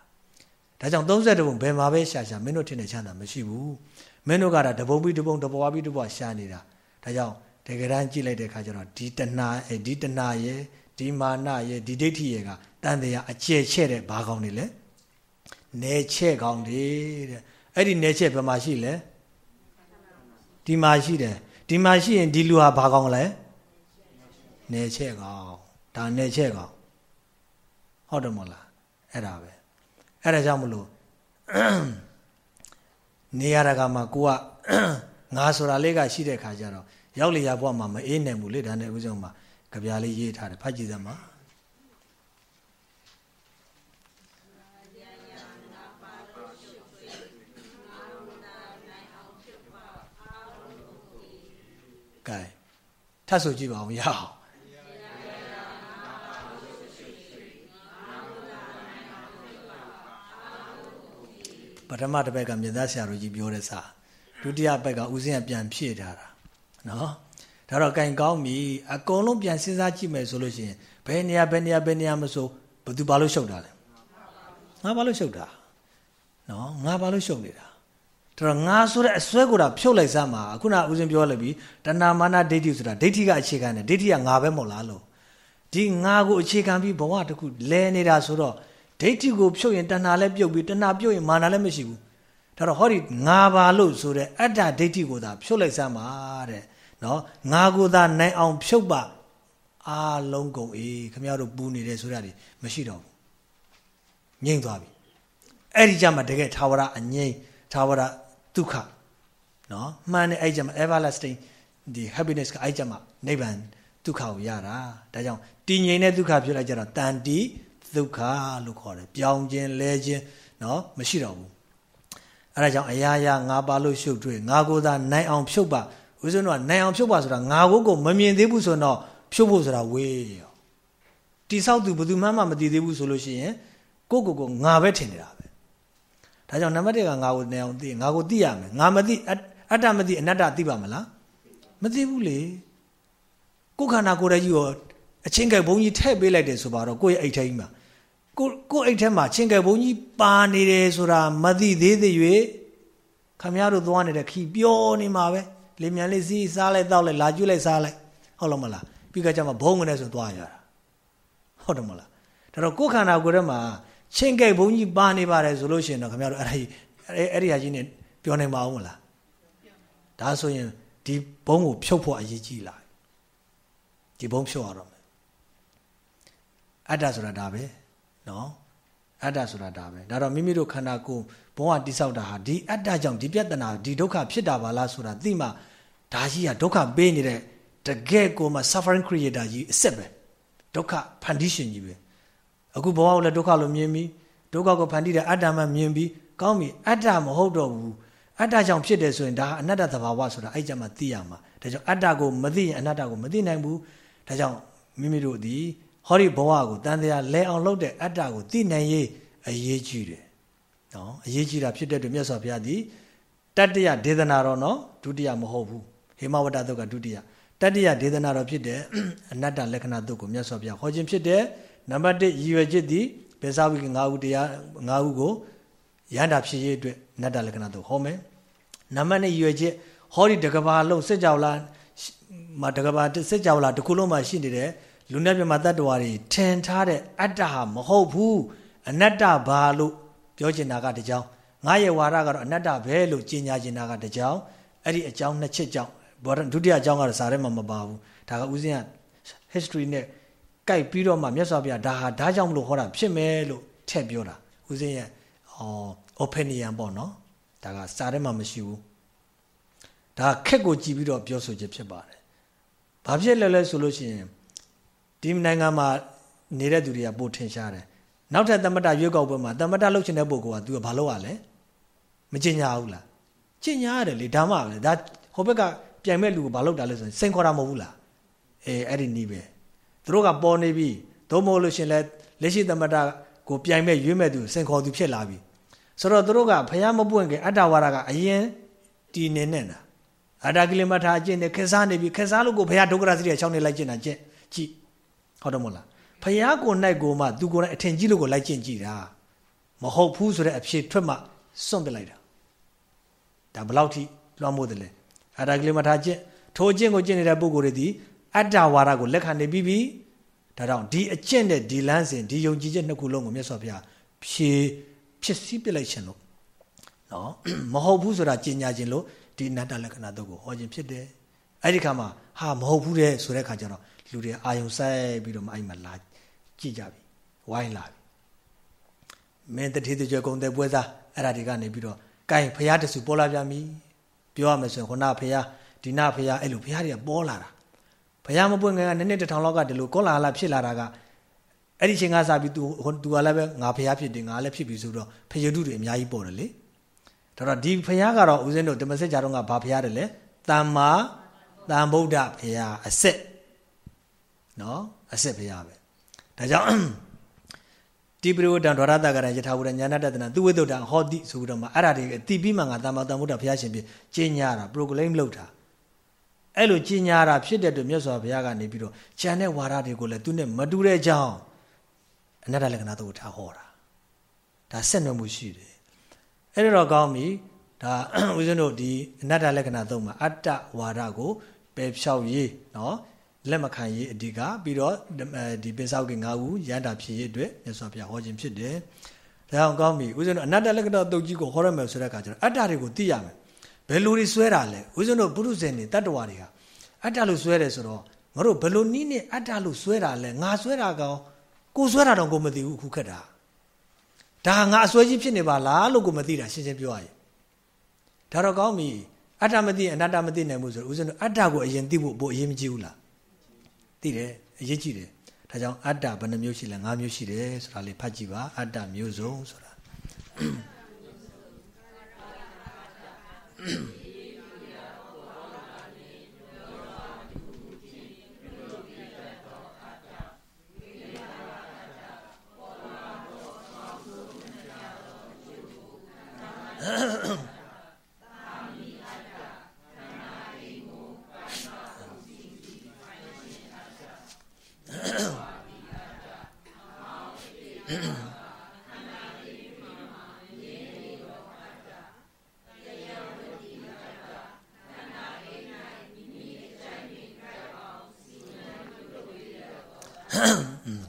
ဒါကြောင့်32ဘုံဘယ်မှာပဲရှာရှာမင်းတို့ထင်တဲ့ချမ်းသာမရှိဘူးမင်းတို့ကတော့တပုံပြီးတပုံတပွားပြီးတပွားရှာနေတာဒါကြောင့်တကယ်တမ်းကြည့်လိုက်တဲ့အခါကျတော့ဒီတဏှာဒီတဏှာရဲ့ဒီမာနရဲ့ဒီဒိဋ္ဌိရဲ့ကတန်တရားအကျယ်ချဲ့တဲ့ဘာကောင်းနေလဲနေချဲ့ကောင်းတယ်တဲ့အဲ့ဒီနေချဲ့ဘယ်မှာရှိလဲဒီမှာရှိတယ် ဒီမှာရှိရင်ဒီလူဟာဘာကောင်းလဲနေချဲ့ကောင်းဒါနေချဲ့ကောင်းဟုတ်တယ်မဟုတ်လားအဲ့ဒါပဲအဲ့ဒါကြောင့်မလို့နေရတာကမှကိုကငါဆိုတာလေးကရှိတဲ့ခါကျတော့ရောက်လေရဘွားမှာမအေးနိုင်ဘူးလေဒါနဲ့ဥစဉ်မှာကြပြားလေးရေးထားတယ်ဖတ်ကြည့်စမ်းပါ ကဲထပ်ဆိုကြည့်ပါဦးရအောင်ပထမတစ်ဘက်ကမြတ်သားဆရာတော်ကြီးပြောတဲ့စာဒုတိယဘက်ကဦးစင်းကပြန်ဖြည့်ထားတာနော်ဒါတော့ကင်ကောင်းပြီအကုန်လုံးပြန်စဉ်းစားကြည့်မယ်ဆိုလို့ရှိရင်ဘယ်နေရာဘယ်နေရာဘယ်နေရာမဆိုဘသူဘာလို့ရှုပ်တာလဲငါဘာလို့ရှုပ်တာနော်ငါဘာလို့ရှုပ်နေတာ ဒါတော့ငါဆိုတဲ့အစွဲကိုတာဖြုတ်လိုက်စမ်းပါခုနဦးစင်းပြောလိုက်ပြီတဏမာနဒိဋ္ဌိဆိုတာဒိဋ္ဌိကအခြေခံတယ်ဒိဋ္ဌိကငါပဲမဟုတ်လားလို့ဒီငါကိုအခြေခံပြီးဘဝတစ်ခုလဲနေတာဆိုတော့ဒိဋ္ဌိကိုဖြုတ်ရင်တဏှာလည်းပြုတ်ပြီးတဏှာပြုတ်ရင်မာနလည်းမရှိဘူးဒါတော့ဟောဒီငါပါလို့ဆိုတဲ့အတ္တဒိဋ္ဌိကိုသာဖြုတ်လိုက်စမ်းပါတဲ့နော်ငါကိုသာနိုင်အောင်ဖြုတ်ပါအားလုံးကုန်အေးခမရတို့ပူနေတယ်ဆိုတာတွေမရှိတော့ဘူးငြိမ့်သွားပြီအဲ့ဒီကြမှာတကယ်သာဝရအငြိမ့်သာဝရ ဒုက္ခနော်မှန်တယ်အဲ့ကြမှာ everlasting ဒီ happiness ကအဲ့ကြမှာနိဗ္ဗာန်ဒုက္ခကိုရတာဒါကြောင့်တည်ငြိမ်တဲ့ဒုက္ခဖြစ်လိုက်ကြတော့တန်တိဒုက္ခလို့ခေါ်တယ်ပြောင်းခြင်းလဲခြင်းနော်မရှိတော့ဘူးအဲ့ဒါကြောင့်အရာရာငါပါလို့ရှုပ်ထွေးငါကိုသာနိုင်အောင်ဖြုတ်ပါဦးဇင်းတို့ကနိုင်အောင်ဖြုတ်ပါဆိုတာငါကိုကိုမမြင်သေးဘူးဆိုတော့ဖြုတ်ဖို့ဆိုတာဝေးရောတိဆောက်သူဘယ်သူမှမမသိသေးဘူးဆိုလို့ရှိရင်ကိုကိုကိုငါပဲထင်နေတာပဲ ဒါကြောင့်နံပါတ်1ကငါကိုနိုင်အောင်သိငါကိုသိရမယ်ငါမသိအတ္တမသိအနတ္တသိပါမလားမသိဘူးလေကိုခန္ဓာကိုယ်တည်းကြီးရောအချင်းကဲဘုံကြီးထည့်ပေးလိုက်တယ်ဆိုပါတော့ကိုယ့်ရဲ့အိတ်ထဲကြီးမှာကိုကိုအိတ်ထဲမှာချင်းကဲဘုံကြီးပါနေတယ်ဆိုတာမသိသေးသေး၍ခမရတို့သွားနေတဲ့ခီပြောနေမှာပဲလေမြန်လေးစီးစားလိုက်တောက်လိုက်လာကျွလိုက်စားလိုက်ဟုတ်လို့မလားပြီးကကြမှာဘုံကနေဆိုသွားရတာဟုတ်တယ်မလားဒါတော့ကိုယ်ခန္ဓာကိုယ်ထဲမှာ ချင်းကဲဘုံကြီးပါနေပါတယ်ဆိုလို့ရှိရင်တော့ခမရတို့အဲ့ဒီအဲ့ဒီဟာကြီးနဲ့ပြောနေမှာအောင်မလားဒါဆိုရင်ဒီဘုံကိုဖြုတ်ဖို့အရေးကြီးလာဒီဘုံဖြုတ်ရတော့မယ်အတ္တဆိုတာဒါပဲနော်အတ္တဆိုတာဒါပဲဒါတော့မိမိတို့ခန္ဓာကိုယ်ဘဝတိဆောက်တာဟာဒီအတ္တကြောင့်ဒီပြဿနာဒီဒုက္ခဖြစ်တာပါလားဆိုတာသိမှဒါကြီးကဒုက္ခပေးနေတဲ့တကယ်ကိုမှ suffering creator ကြီးအစ်စ်ပဲဒုက္ခဖန်တီးရှင်ကြီးပဲ အခုဘဝကိုလည်းဒုက္ခလို့မြင်ပြီးဒုက္ခကိုဖန်တီးတဲ့အတ္တမှမြင်ပြီးကောင်းပြီအတ္တမဟုတ်တော့ဘူးအတ္တကြောင့်ဖြစ်တယ်ဆိုရင်ဒါအနတ္တသဘာဝဆိုတာအဲ့ကြမှာသိရမှာဒါကြောင့်အတ္တကိုမသိရင်အနတ္တကိုမသိနိုင်ဘူးဒါကြောင့်မိမိတို့ဒီဟောဒီဘဝကိုတန်တရားလဲအောင်လုပ်တဲ့အတ္တကိုသိနိုင်ရေးအရေးကြီးတယ်နော်အရေးကြီးတာဖြစ်တဲ့အတွက်မြတ်စွာဘုရားသည်တတ္တယဒေသနာတော်နော်ဒုတိယမဟုတ်ဘူးဟေမဝတ္တသုတ်ကဒုတိယတတ္တယဒေသနာတော်ဖြစ်တဲ့အနတ္တလက္ခဏာသုတ်ကိုမြတ်စွာဘုရားဟောခြင်းဖြစ်တဲ့ နံပါတ်1ရည်ရွယ်ချက်သည်ဘေဇဝိက၅ခုတရား၅ခုကိုရန္တာဖြစ်ရေးအတွက်နတ္တလက္ခဏာသုတ်ဟောမယ်နံပါတ်2ရည်ရွယ်ချက်ဟောဒီတကဘာလုံးစစ်ကြောလားမတကဘာစစ်ကြောလားတခုလုံးမှာရှိနေတဲ့လူနဲ့ပြမတတ္တဝါတွေထင်ထားတဲ့အတ္တဟာမဟုတ်ဘူးအနတ္တဘာလို့ပြောချင်တာကတကြောင်ငါရဲ့ဝါဒကတော့အနတ္တပဲလို့ကြီးညာကျင်တာကတကြောင်အဲ့ဒီအကြောင်းနှစ်ချက်ကြောင့်ဒုတိယအကြောင်းကတော့စာထဲမှာမပါဘူးဒါကဥစဉ်က history နဲ့ ကြိုက်ပြီးတော့မှမြတ်စွာဘုရားဒါဟာဒါကြောင့်မလို့ဟောတာဖြစ်မယ်လို့ထည့်ပြောတာဥစဉ်ရဲ့အော် opinion ပေါ့နော်ဒါကစာထဲမှာမရှိဘူးဒါခက်ကိုကြည့်ပြီးတော့ပြောဆိုချက်ဖြစ်ပါတယ်ဘာဖြစ်လဲလဲဆိုလို့ရှိရင်ဒီနိုင်ငံမှာနေတဲ့သူတွေကပို့ထင်ရှားတယ်နောက်ထပ်သမတရွေးကောက်ပွဲမှာသမတလှုပ်ချင်တဲ့ပုဂ္ဂိုလ်က तू ကဘာလုပ်ရလဲမကျင်ညာဘူးလားကျင်ညာရတယ်လေဒါမှပဲဒါဟိုဘက်ကပြိုင်မဲ့လူကိုဘာလုပ်တာလဲဆိုရင်စိန်ခေါ်တာမဟုတ်ဘူးလားအေးအဲ့ဒီနီးပဲ သူတို့ကပေါ်နေပြီသို့မဟုတ်လို့ရှင်လဲလက်ရှိသမတကိုပြိုင်မဲ့ရွေးမဲ့သူစိန်ခေါ်သူဖြစ်လာပြီဆိုတော့သူတို့ကဖះမပွင့်ခင်အတ္တဝါဒကအရင်တည်နေနေတာအတ္တကိလမထာအကျင့်နဲ့ခက်စားနေပြီခက်စားလို့ကိုဘုရားဒုက္ခရစီရချောင်းနေလိုက်ကျင့်တာကျင့်ကြည့်ဟုတ်တယ်မဟုတ်လားဖះကိုနိုင်ကိုမှသူကိုယ်တိုင်အထင်ကြီးလို့ကိုလိုက်ကျင့်ကြည့်တာမဟုတ်ဘူးဆိုတဲ့အဖြေထွက်မှစွန့်ပစ်လိုက်တာဒါဘယ်လောက်ထိလွှမ်းမိုးတယ်လဲအတ္တကိလမထာကျင့်ထိုအကျင့်ကိုကျင့်နေတဲ့ပုဂ္ဂိုလ်တွေဒီ အတ္တဝါဒကိုလက်ခံနေပြီးပြီဒါကြောင့်ဒီအကျင့်နဲ့ဒီလမ်းစဉ်ဒီယုံကြည်ချက်နှစ်ခုလုံးကိုမြတ်စွာဘုရားဖြေဖြစ်စည်းပစ်လိုက်ခြင်းလို့နော်မဟုတ်ဘူးဆိုတာကြင်ညာခြင်းလို့ဒီအနတ္တလက္ခဏာတို့ကိုဟောခြင်းဖြစ်တယ်အဲ့ဒီခါမှာဟာမဟုတ်ဘူးတဲ့ဆိုတဲ့ခါကျတော့လူတွေအာယုံဆိုင်ပြီးတော့မှအဲ့မှာလာကြည့်ကြပြီဝိုင်းလာပြီမင်းတတိတကြွကုံတဲ့ပွဲစားအဲ့ဒါတွေကနေပြီးတော့ကဲဖရာတဆူပေါ်လာပြန်ပြီပြောရမယ်ဆိုရင်ခုနဖရာဒီနာဖရာအဲ့လိုဖရာတွေကပေါ်လာတာ ဖရာမပွင့်ငယ်ကနည်းနည်းတထောင်လောက်ကဒီလိုကောလာလာဖြစ်လာတာကအဲ့ဒီချိန်ကစပြီး तू तू ကလည်းပဲငါဖရာဖြစ်တယ်ငါလည်းဖြစ်ပြီဆိုတော့ဖယုတုတွေအများကြီးပေါ်တယ်လေဒါတော့ဒီဖရာကတော့ဦးဇင်းတို့ဓမ္မစစ်ကြတော့ကဘာဖရာတယ်လဲတမ္မာတန်ဗုဒ္ဓဖရာအစစ်နော်အစစ်ဖရာပဲဒါကြောင့်တိပရိဝတ္တံဒွါရတကရယထာဝရညာဏတတနာသူဝိတ္တံဟောတိဆိုပြီးတော့မှအဲ့ဒါတွေအတိပြီးမှငါတမ္မာတန်ဗုဒ္ဓဖရာရှင်ပြကျင့်ညာတာ proclaim လုပ်တာ အဲ့လိုကြီးညာတာဖြစ်တဲ့အတွက်မြတ်စွာဘုရားကနေပြီးတော့ဉာဏ်နဲ့ဝါဒတွေကိုလည်းသူနဲ့မတူတဲ့အကြောင်းအနတ္တလက္ခဏာတို့ထားဟောတာဒါဆက်နွယ်မှုရှိတယ်အဲ့တော့ကောင်းပြီဒါဦးဇင်းတို့ဒီအနတ္တလက္ခဏာသုံးမှာအတ္တဝါဒကိုပယ်ဖြောက်ရေးနော်လက်မခံရေးအဓိကပြီးတော့ဒီပိစောက်ကငါးခုရန်တာဖြစ်ရေးအတွက်မြတ်စွာဘုရားဟောခြင်းဖြစ်တယ်ဒါအောင်ကောင်းပြီဦးဇင်းတို့အနတ္တလက္ခဏာတုတ်ကြီးကိုဟောရမယ်ဆိုတဲ့အခါကျတော့အတ္တတွေကိုသိရမယ် ဘယ်လိုတွေဆွဲတာလဲဦးဇင်းတို့ပုရုဇဉ်တွေတတ္တဝါတွေဟာအတ္တလို့ဆွဲတယ်ဆိုတော့ငါတို့ဘယ်လိုနည်းနဲ့အတ္တလို့ဆွဲတာလဲငါဆွဲတာကောင်ကိုဆွဲတာတော့ကိုမသိဘူးခုခက်တာဒါငါအစွဲကြီးဖြစ်နေပါလားလို့ကိုမသိတာရှင်းရှင်းပြောရရင်ဒါတော့ကောင်းပြီအတ္တမသိအနတ္တမသိနိုင်ဘူးဆိုတော့ဦးဇင်းတို့အတ္တကိုအရင်သိဖို့ဘို့အရင်မကြည့်ဘူးလားသိတယ်အရေးကြီးတယ်ဒါကြောင့်အတ္တဘယ်နှမျိုးရှိလဲ၅မျိုးရှိတယ်ဆိုတာလေးဖတ်ကြည့်ပါအတ္တမျိုးစုံဆိုတာ Yeah.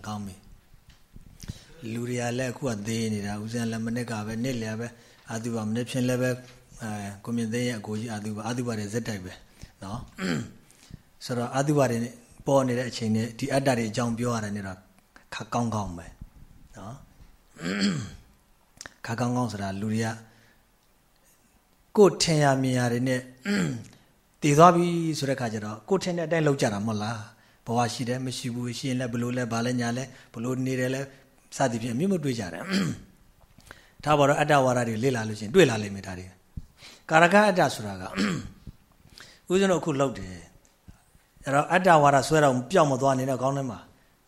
ကောင်းပြီလူတွေကလည်းအခုကသေးနေတာဦးဇင်းလည်းမနစ်ကပဲနေ့လည်းပဲအာသူပါမနေ့ဖြင်းလည်းပဲအဲကိုမြင့်သိရဲ့အကိုကြီးအာသူပါအာသူပါတွေဇက်တိုက်ပဲနော်ဆိုတော့အာသူပါတွေပေါ်နေတဲ့အချိန်နဲ့ဒီအတ္တတွေအကြောင်းပြောရတယ်နဲ့တော့ခါကောင်းကောင်းပဲနော်ခါကောင်းကောင်းဆိုတာလူတွေကကိုထင်ရမြင်ရတွေနဲ့တည်သွားပြီဆိုတဲ့ခါကျတော့ကိုထင်တဲ့အတိုင်းလောက်ကြတာမဟုတ်လား ဘဝရှိတယ်မရှိဘူးရှိရင်လည်းဘလို့လဲဘာလဲညာလဲဘလို့နေတယ်လဲစသည်ဖြင့်အမြင့်မတွေးကြတယ်ဒါပေါ်တော့အတ္တဝါဒတွေလေ့လာလို့ရှိရင်တွေ့လာလိမ့်မယ်ဒါတွေကာရကအတ္တဆိုတာကဦးဇင်းတို့အခုလောက်တယ်အဲ့တော့အတ္တဝါဒဆွဲတော့ပျောက်မသွားနေတော့ကောင်းတယ်မှာ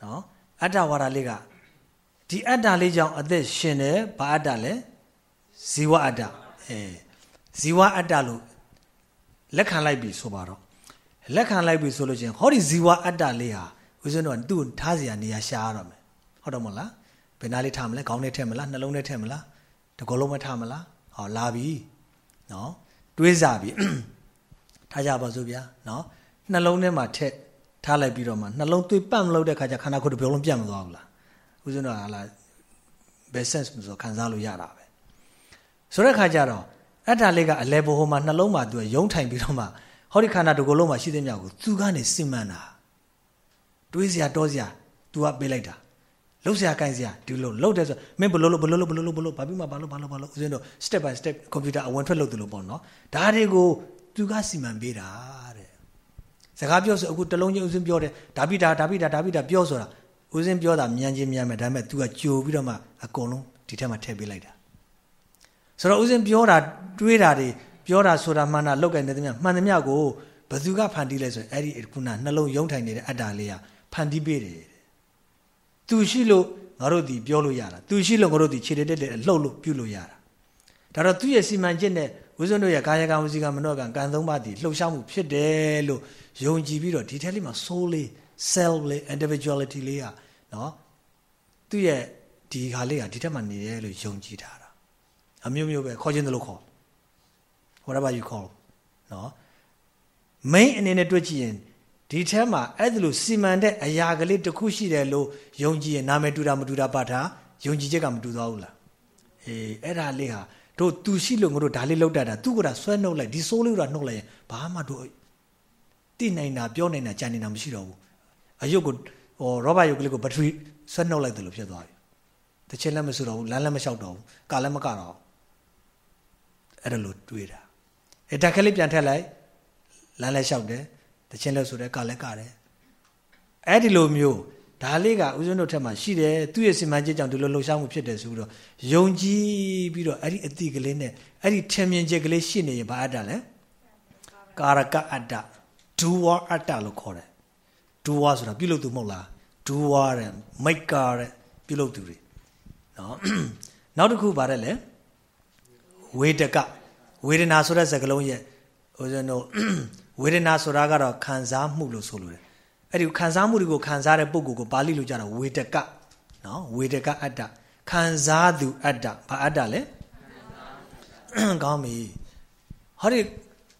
နော်အတ္တဝါဒလေးကဒီအတ္တလေးကြောင့်အသက်ရှင်တယ်ဘာအတ္တလဲဇီဝအတ္တအဲဇီဝအတ္တလို့လက်ခံလိုက်ပြီဆိုပါတော့ လက်ခံလိုက်ပြီဆိုလို့ချင်းဟောဒီဇီဝအတ္တလေးဟာဦးဇင်းတို့ကသူ့ထားเสียနေရာရှာရတော့မယ်ဟုတ်တော့မဟုတ်လားဘယ်နာလေးထားမလဲခေါင်းထဲထည့်မလားနှလုံးထဲထည့်မလားတကောလုံးမထားမလားဟောလာပြီနော်တွေးစားပြီထားကြပါစို့ဗျာနော်နှလုံးထဲမှာထက်ထားလိုက်ပြီးတော့မှနှလုံးသွေးပတ်မလို့တဲ့ခါကျခန္ဓာကိုယ်တစ်ပြုံးလုံးပြတ်မသွားဘူးလားဦးဇင်းတို့ကဟာလားဘယ် sense ဆိုခံစားလို့ရတာပဲ ဆိုတဲ့ခါကျတော့အဲ့ဒါလေးကအလဲဘိုဟိုမှာနှလုံးမှာသူကယုံထိုင်ပြီးတော့မှ ဟောဒီခန္ဓာတစ်ခုလုံးမှာရှိတဲ့မြောက်ကိုသူကနေစိမ့်မှန်းတာတွေးစရာတောစရာ तू ကပေးလိုက်တာလှုပ်စရာကိုင်စရာဒီလိုလှုပ်တယ်ဆိုမင်းဘလို့လို့ဘလို့လို့ဘလို့လို့ဘလို့ဘာပြီးမှဘာလို့ဘာလို့ဘာလို့ဦးဇင်းတို့ step by step ကွန်ပျူတာအဝင်ထွက်လုပ်တယ်လို့ပေါ့နော်ဒါတွေကို तू ကစီမံပေးတာတဲ့စကားပြောဆိုအခုတလုံးချင်းဦးဇင်းပြောတယ်ဒါပိတာဒါပိတာဒါပိတာပြောဆိုတာဦးဇင်းပြောတာမြန်ချင်းမြန်မယ်ဒါပေမဲ့ तू ကကြိုပြီးတော့မှအကုန်လုံးဒီထက်မှထည့်ပေးလိုက်တာဆိုတော့ဦးဇင်းပြောတာတွေးတာတွေ ပြောတာဆိုတာမှန်တာလောက်ကင်နေသမျှမှန်သမျှကိုဘယ်သူကဖန်တီးလဲဆိုရင်အဲ့ဒီခုနနှလုံးယုံထိုင်နေတဲ့အတ္တလေးကဖန်တီးပေးတယ်သူရှိလို့ငါတို့ဒီပြောလို့ရတာသူရှိလို့ငါတို့ဒီခြေတက်တက်လှုပ်လို့ပြုလို့ရတာဒါတော့သူ့ရဲ့စီမံချက်နဲ့ဝိဇ္ဇွန်တို့ရဲ့ကာယကံဝစီကံမနောကံကံသုံးပါးဒီလှုပ်ရှားမှုဖြစ်တယ်လို့ယုံကြည်ပြီးတော့ဒီထက်လေးမှာ soul လေး self လေး individuality လေးကနော်သူ့ရဲ့ဒီခါလေးကဒီထက်မှနေတယ်လို့ယုံကြည်ထားတာအမျိုးမျိုးပဲခေါ်ခြင်းတလို့ခေါ် whatever you call နော် main အနေနဲ့တွေ့ကြည့်ရင်ဒီထဲမှာအဲ့ဒါလို့စီမံတဲ့အရာကလေးတစ်ခုရှိတယ်လို့ယုံကြည်ရင်နာမည်တူတာမတူတာပါတာယုံကြည်ချက်ကမတူသွားဘူးလားအေးအဲ့ဒါလေးဟာတို့သူရှိလို့ငါတို့ဒါလေးလောက်တတ်တာသူကဆွဲနှုတ်လိုက်ဒီဆိုးလေးကနှုတ်လိုက်ရင်ဘာမှတို့တိနိုင်တာပြောနိုင်တာကြံနေတာမရှိတော့ဘူးအယုတ်ကိုဟောရောဘတ်ယုတ်ကလေးကိုဘက်ထရီဆွဲနှုတ်လိုက်တယ်လို့ဖြစ်သွားပြီတချင်လည်းမဆူတော့ဘူးလမ်းလည်းမလျှောက်တော့ဘူးကာလည်းမကတော့အဲ့ဒါလို့တွေးတာ အဲတက်ကလေးပြန်ထက်လိုက်လမ်းလည်းလျှောက်တယ်တခြင်းလဲဆိုတဲ့ကလည်းကတယ်အဲ့ဒီလိုမျိုးဒါလေးကဦးဇင်းတို့ထက်မှာရှိတယ်သူ့ရဲ့စီမံချက်ကြောင့်ဒီလိုလှုပ်ရှားမှုဖြစ်တယ်ဆိုပြီးတော့ယုံကြည်ပြီးတော့အဲ့ဒီအတိကလေးနဲ့အဲ့ဒီထင်မြင်ချက်ကလေးရှိနေရင်ဘာအတ္တလဲကာရကအတ္တဒူဝါအတ္တလို့ခေါ်တယ်ဒူဝါဆိုတာပြုလုပ်သူမဟုတ်လားဒူဝါတဲ့မိတ်ကာတဲ့ပြုလုပ်သူတွေနော်နောက်တစ်ခုဗါတယ်လေဝေဒက ဝေဒနာဆိုတဲ့စကားလုံးရဲ့ဦးဇင်းတို့ဝေဒနာဆိုတာကတော့ခံစားမှုလို့ဆိုလိုတယ်အဲ့ဒီခံစားမှုတွေကိုခံစားတဲ့ပုဂ္ဂိုလ်ကိုပါဠိလိုကြတာဝေဒကနော်ဝေဒကအတ္တခံစားသူအတ္တဘာအတ္တလဲကောင်းပြီဟောဒီ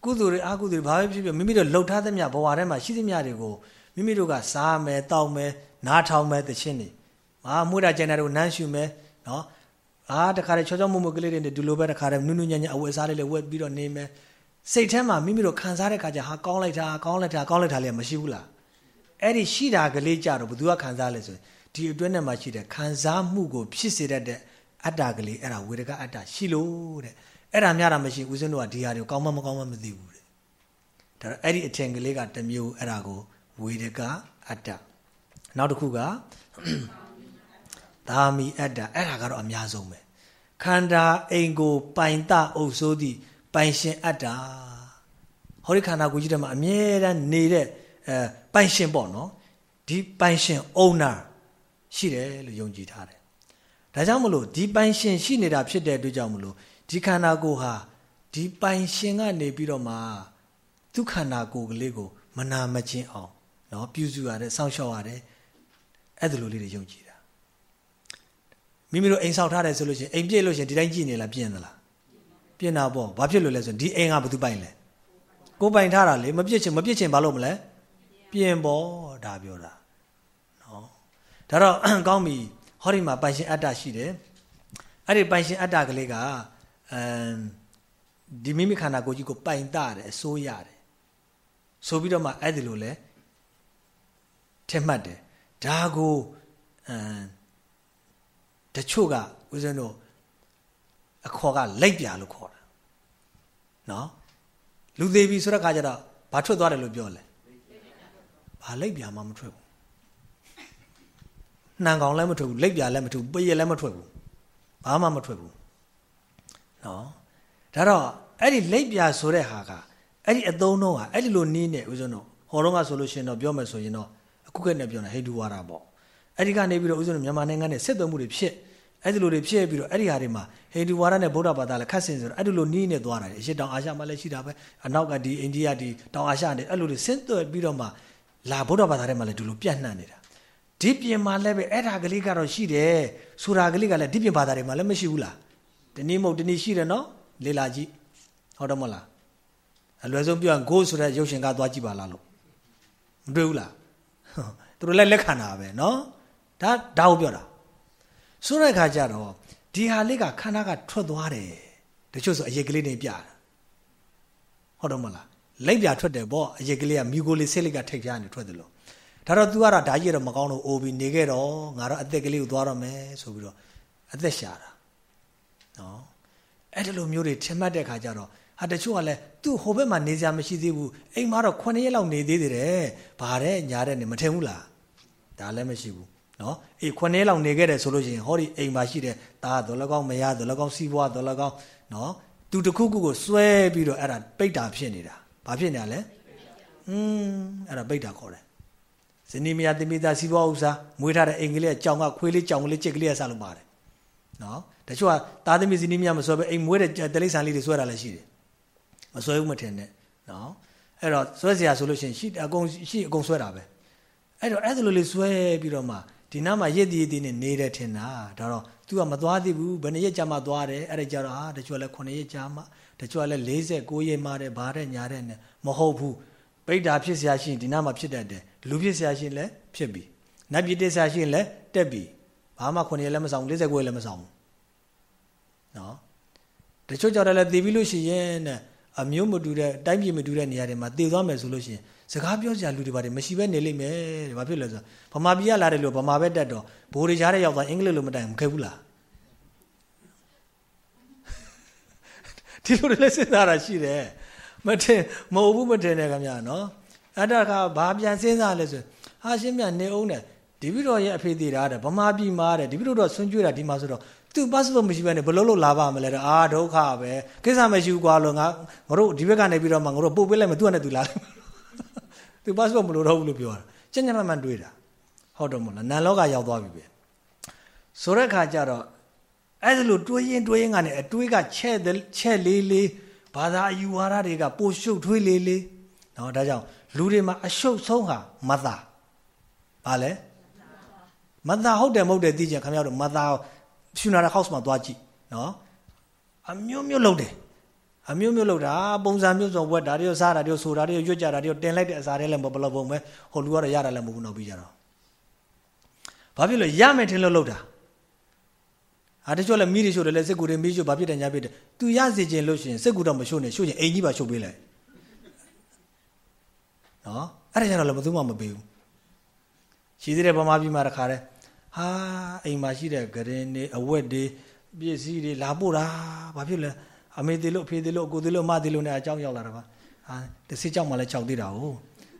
ကုသိုလ်တွေအကုသိုလ်တွေဘာပဲဖြစ်ဖြစ်မိမိတို့လှုပ်ထားသမျှဘဝထဲမှာရှိသမျှတွေကိုမိမိတို့ကစားမယ်တောက်မယ်နားထောင်မယ်သချင်းတွေအာမှုတာကျန်တဲ့ကိုနမ်းရှူမယ်နော် အာတခါတည်းချောချောမွမွကလေးတွေနဲ့ဒီလိုပဲတခါတည်းနုနုညံ့ညံ့အဝတ်စားလေးလေးဝတ်ပြီးတော့နေမယ်စိတ်ထဲမှာမိမိတို့ခံစားတဲ့ခါကျဟာကောင်းလိုက်တာကောင်းလိုက်တာကောင်းလိုက်တာလည်းမရှိဘူးလားအဲ့ဒီရှိတာကလေးကြတော့ဘသူကခံစားလဲဆိုရင်ဒီအတွင်းထဲမှာရှိတဲ့ခံစားမှုကိုဖြစ်စေတတ်တဲ့အတ္တကလေးအဲ့ဒါဝေဒကအတ္တရှိလို့တဲ့အဲ့ဒါများတာမရှိဦးဇင်းတို့ကဒီဟာတွေကိုကောင်းမမကောင်းမမသိဘူးတဲ့ဒါတော့အဲ့ဒီအထင်ကလေးကတစ်မျိုးအဲ့ဒါကိုဝေဒကအတ္တနောက်တစ်ခုက သာမီအတ္တအဲ့ဒါကတော့အများဆုံးပဲခန္ဓာအိမ်ကိုပိုင်တအုပ်စိုးသည့်ပိုင်ရှင်အတ္တဟောဒီခန္ဓာကိုယ်ကြီးထဲမှာအမြဲတမ်းနေတဲ့အဲပိုင်ရှင်ပေါ့နော်ဒီပိုင်ရှင် owner ရှိတယ်လို့ယုံကြည်ထားတယ်ဒါကြောင့်မလို့ဒီပိုင်ရှင်ရှိနေတာဖြစ်တဲ့အတွက်ကြောင့်မလို့ဒီခန္ဓာကိုယ်ဟာဒီပိုင်ရှင်ကနေပြီးတော့မှသူခန္ဓာကိုယ်ကလေးကို မနာမချင်းအောင်နော်ပြုစုရတယ်စောင့်ရှောက်ရတယ်အဲ့ဒါလိုလေးတွေယုံကြည်တာ မိမိတို့အိမ်ဆောက်ထားတယ်ဆိုလို့ရှိရင်အိမ်ပြည့်လို့ရှိရင်ဒီတိုင်းကြည့်နေလားပြင်းသလားပြင်တာပေါ့ဘာဖြစ်လို့လဲဆိုရင်ဒီအိမ်ကဘယ်သူပိုင်လဲကိုပိုင်ထားတာလေမပြစ်ချင်မပြစ်ချင်ဘာလို့မလဲပြင်ပေါ့ဒါပြောတာနော်ဒါတော့ကောင်းပြီဟောဒီမှာပိုင်ရှင်အတ္တရှိတယ်အဲ့ဒီပိုင်ရှင်အတ္တကလေးကအမ်ဒီမိမိခန္ဓာကိုယ်ကြီးကိုပိုင်တတယ်အစိုးရတယ်ဆိုပြီးတော့မှအဲ့ဒီလိုလဲထင်မှတ်တယ်ဒါကိုအမ် တချို့ကဦးဇင်းတို့အခေါ်ကလက်ပြလို့ခေါ်တာနော်လူသေးပြီဆိုတဲ့ခါကျတော့ဘာထွက်သွားတယ်လို့ပြောလဲဘာလက်ပြမှမထွက်ဘူးနှံကောင်လည်းမထွက်ဘူးလက်ပြလည်းမထွက်ဘူးပရလည်းမထွက်ဘူးဘာမှမထွက်ဘူးနော်ဒါတော့အဲ့ဒီလက်ပြဆိုတဲ့ဟာကအဲ့ဒီအသုံးတော့ဟာအဲ့ဒီလိုနည်းနဲ့ဦးဇင်းတို့ဟောတော့ကဆိုလို့ရှိရင်တော့ပြောမယ်ဆိုရင်တော့အခုကနဲ့ပြောတာဟိတုဝါဒပေါ့အဲ့ဒီကနေပြီးတော့ဦးဇင်းတို့မြန်မာနိုင်ငံနဲ့စစ်သွင်းမှုတွေဖြစ် အဲ့ဒီလိုတွေဖြစ်ပြီးတော့အဲ့ဒီဟာတွေမှာဟိန္ဒူဝါဒနဲ့ဗုဒ္ဓဘာသာလည်းခတ်ဆင်ဆိုတော့အဲ့ဒီလိုနီးနေသွားတာလေအရှေ့တောင်အာရှမှာလည်းရှိတာပဲအနောက်ကဒီအိန္ဒိယဒီတောင်အာရှနဲ့အဲ့လိုတွေဆင်းသွဲပြီးတော့မှလာဗုဒ္ဓဘာသာထဲမှာလည်းဒီလိုပြန့်နှံ့နေတာဒီပြင်မှာလည်းပဲအဲ့ဒါကလေးကတော့ရှိတယ်ဆိုတာကလေးကလည်းဒီပြင်ဘာသာတွေမှာလည်းမရှိဘူးလားတနည်းမဟုတ်တနည်းရှိတယ်နော်လေလာကြည့်ဟုတ်တော့မလားအလွယ်ဆုံးပြောရင် go ဆိုတဲ့ရုပ်ရှင်ကသွားကြည့်ပါလားလို့မတွေ့ဘူးလားသူတို့လည်းလက်ခံတာပဲနော်ဒါဒါကိုပြောတာ ဆိုတဲ့အခါကျတော့ဒီဟာလေးကခန္ဓာကထွက်သွားတယ်တတချို့ဆိုအရက်ကလေးတွေပြတာဟုတ်တော့မလားလက်ပြထွက်တယ်ပေါ့အရက်ကလေးကမြူကိုလေးဆေးလက်ကထိတ်ပြားနေထွက်တယ်လို့ဒါတော့ तू ကတော့ဓာကြီးတော့မကောင်းတော့အိုးပြီးနေခဲ့တော့ငါတော့အသက်ကလေးကိုသွားတော့မယ်ဆိုပြီးတော့အသက်ရှာတာနော်အဲ့ဒီလိုမျိုးတွေထင်မှတ်တဲ့ခါကျတော့ဟာတချို့ကလည်းသူ့ဟိုဘက်မှာနေစရာမရှိသေးဘူးအိမ်မှာတော့9ရက်လောက်နေသေးတယ်ဗါတဲ့ညာတဲ့နေမထင်ဘူးလားဒါလည်းမရှိဘူး နော်အေး9ရက်လောက်နေခဲ့တယ်ဆိုလို့ရှိရင်ဟောဒီအိမ်မှာရှိတဲ့ဒါတော်လကောင်းမရတော်လကောင်းစီးပွားတော်လကောင်းနော်သူတခုခုကိုစွဲပြီးတော့အဲ့ဒါပိတ်တာဖြစ်နေတာဘာဖြစ်နေတာလဲอืมအဲ့ဒါပိတ်တာခေါ်တယ်ဇနီးမယားတိမိသားစီးပွားဥစ္စာမွေးထားတဲ့အိမ်ကလေးကကြောင်ကခွေးလေးကြောင်ကလေးကြက်ကလေးကစားလို့ပါတယ်နော်တချို့ကသားသမီးဇနီးမယားမစွဲပဲအိမ်မွေးတဲ့တလိษံလေးတွေစွဲတာလည်းရှိတယ်မစွဲဘူးမထင်နဲ့နော်အဲ့တော့စွဲเสียဆိုလို့ရှိရင်ရှိအကုန်ရှိအကုန်စွဲတာပဲအဲ့တော့အဲ့ဒါလိုလေးစွဲပြီးတော့မှ ဒီနားမှာရစ်တည်ရည်တည်နေနေတယ်ထင်တာဒါတော့ तू ကမသွားသေးဘူးဘယ်နှစ်ရက်ကြာမှသွားတယ်အဲ့ဒါကြတော့ဟာတချို့ကလည်း9ရက်ကြာမှတချို့ကလည်း49ရက်မှတဲ့ဘာတဲ့ညာတဲ့နဲ့မဟုတ်ဘူးပိဋ္ဌာဖြစ်เสียရှိရင်ဒီနားမှာဖြစ်တတ်တယ်လူဖြစ်เสียရှိရင်လည်းဖြစ်ပြီနတ်ပြည်တက်เสียရှိရင်လည်းတက်ပြီဘာမှ9ရက်လည်းမဆောင်49ရက်လည်းမဆောင်ဘူးနော်တချို့ကြောင့်လည်းသိပြီလို့ရှိရင်တဲ့အမျိုးမတူတဲ့တိုင်းပြည်မတူတဲ့နေရာတွေမှာတည်သွားမယ်ဆိုလို့ရှိရင် စကားပြောစရာလူတွေပါတယ်မရှိဘဲနေလိမ့်မယ်တဲ့ဘာဖြစ်လဲဆိုတော့ဗမာပြည်ကလာတယ်လို့ဗမာဘက်တက်တော့ဘိုးတွေကြားတဲ့ရောက်သွားအင်္ဂလိပ်လိုမတိုင်မခဲ့ဘူးလားဒီလိုလည်းစဉ်းစားတာရှိတယ်မထင်မဟုတ်ဘူးမထင်နဲ့ခင်ဗျာနော်အဲ့ဒါကဘာပြန်စဉ်းစားလဲဆိုဟာရှင်းမြနေအောင်တဲ့ဒီပြီးတော့ရဲ့အဖေသေးတာတဲ့ဗမာပြည်မှာတဲ့ဒီပြီးတော့ဆွန့်ကြွေးတာဒီမှာဆိုတော့သူ passport မရှိဘဲနဲ့ဘလို့လို့လာပါမလဲတဲ့အာဒုက္ခပဲကိစ္စမရှိဘူးကွာလို့ငါငါတို့ဒီဘက်ကနေပြီးတော့မှငါတို့ပို့ပေးလိုက်မယ်သူကနဲ့သူလာလိုက် သူ passport မလို့တော့ဘူးလို့ပြောတာကျဉ်းညမှန်တွေးတာဟုတ်တော့မလားနန်လောကရောက်သွားပြီပဲဆိုတဲ့ခါကျတော့အဲ့ဒါလို့တွေးရင်တွေးရင်ကနေအတွေးကချဲ့ချဲ့လေးလေးဘာသာအယူဝါဒတွေကပိုရှုပ်ထွေးလေးလေးနော်ဒါကြောင့်လူတွေမှာအရှုပ်ဆုံးဟာမသာဘာလဲမသာဟုတ်တယ်မဟုတ်တယ်သိချင်ခင်ဗျားတို့မသာဖြူနာတဲ့ house မှာသွားကြည့်နော်အမျိုးမျိုးလုပ်တယ် အမျိုးမျိုးလုပ်တာပုံစံမျိုးစုံဝက်တာတွေစားတာတွေဆိုတာတွေရွတ်ကြတာတွေတင်လိုက်တဲ့အစာတွေလည်းဘယ်လိုပုံပဲဟိုလူကတော့ရတာလည်းမဟုတ်ဘူးနောက်ပြီးကြတော့ဘာဖြစ်လို့ရမယ်ထင်လို့လုပ်တာဟာတချို့လည်းမိတွေရှို့တယ်လည်းစစ်ကူတွေမိရှို့ဘာဖြစ်တယ်ညာဖြစ်တယ်သူရစီခြင်းလို့ရှိရင်စစ်ကူတော့မရှို့နဲ့ရှို့ရင်အိမ်ကြီးပါရှို့ပေးလိုက်နော်အဲ့ဒါကြတော့လည်းဘယ်သူမှမပေးဘူးရှိသေးတယ်ဗမာပြည်မှာတခါတည်းဟာအိမ်မှာရှိတဲ့ဂရင်တွေအဝက်တွေပစ္စည်းတွေလာပို့တာဘာဖြစ်လဲ အမေသေးလို့အဖေသေးလို့အကိုသေးလို့အမသေးလို့နဲ့အကြောင်းရောက်လာတာပါဟာတစီကြောက်မှလည်းကြောက်သေးတာ哦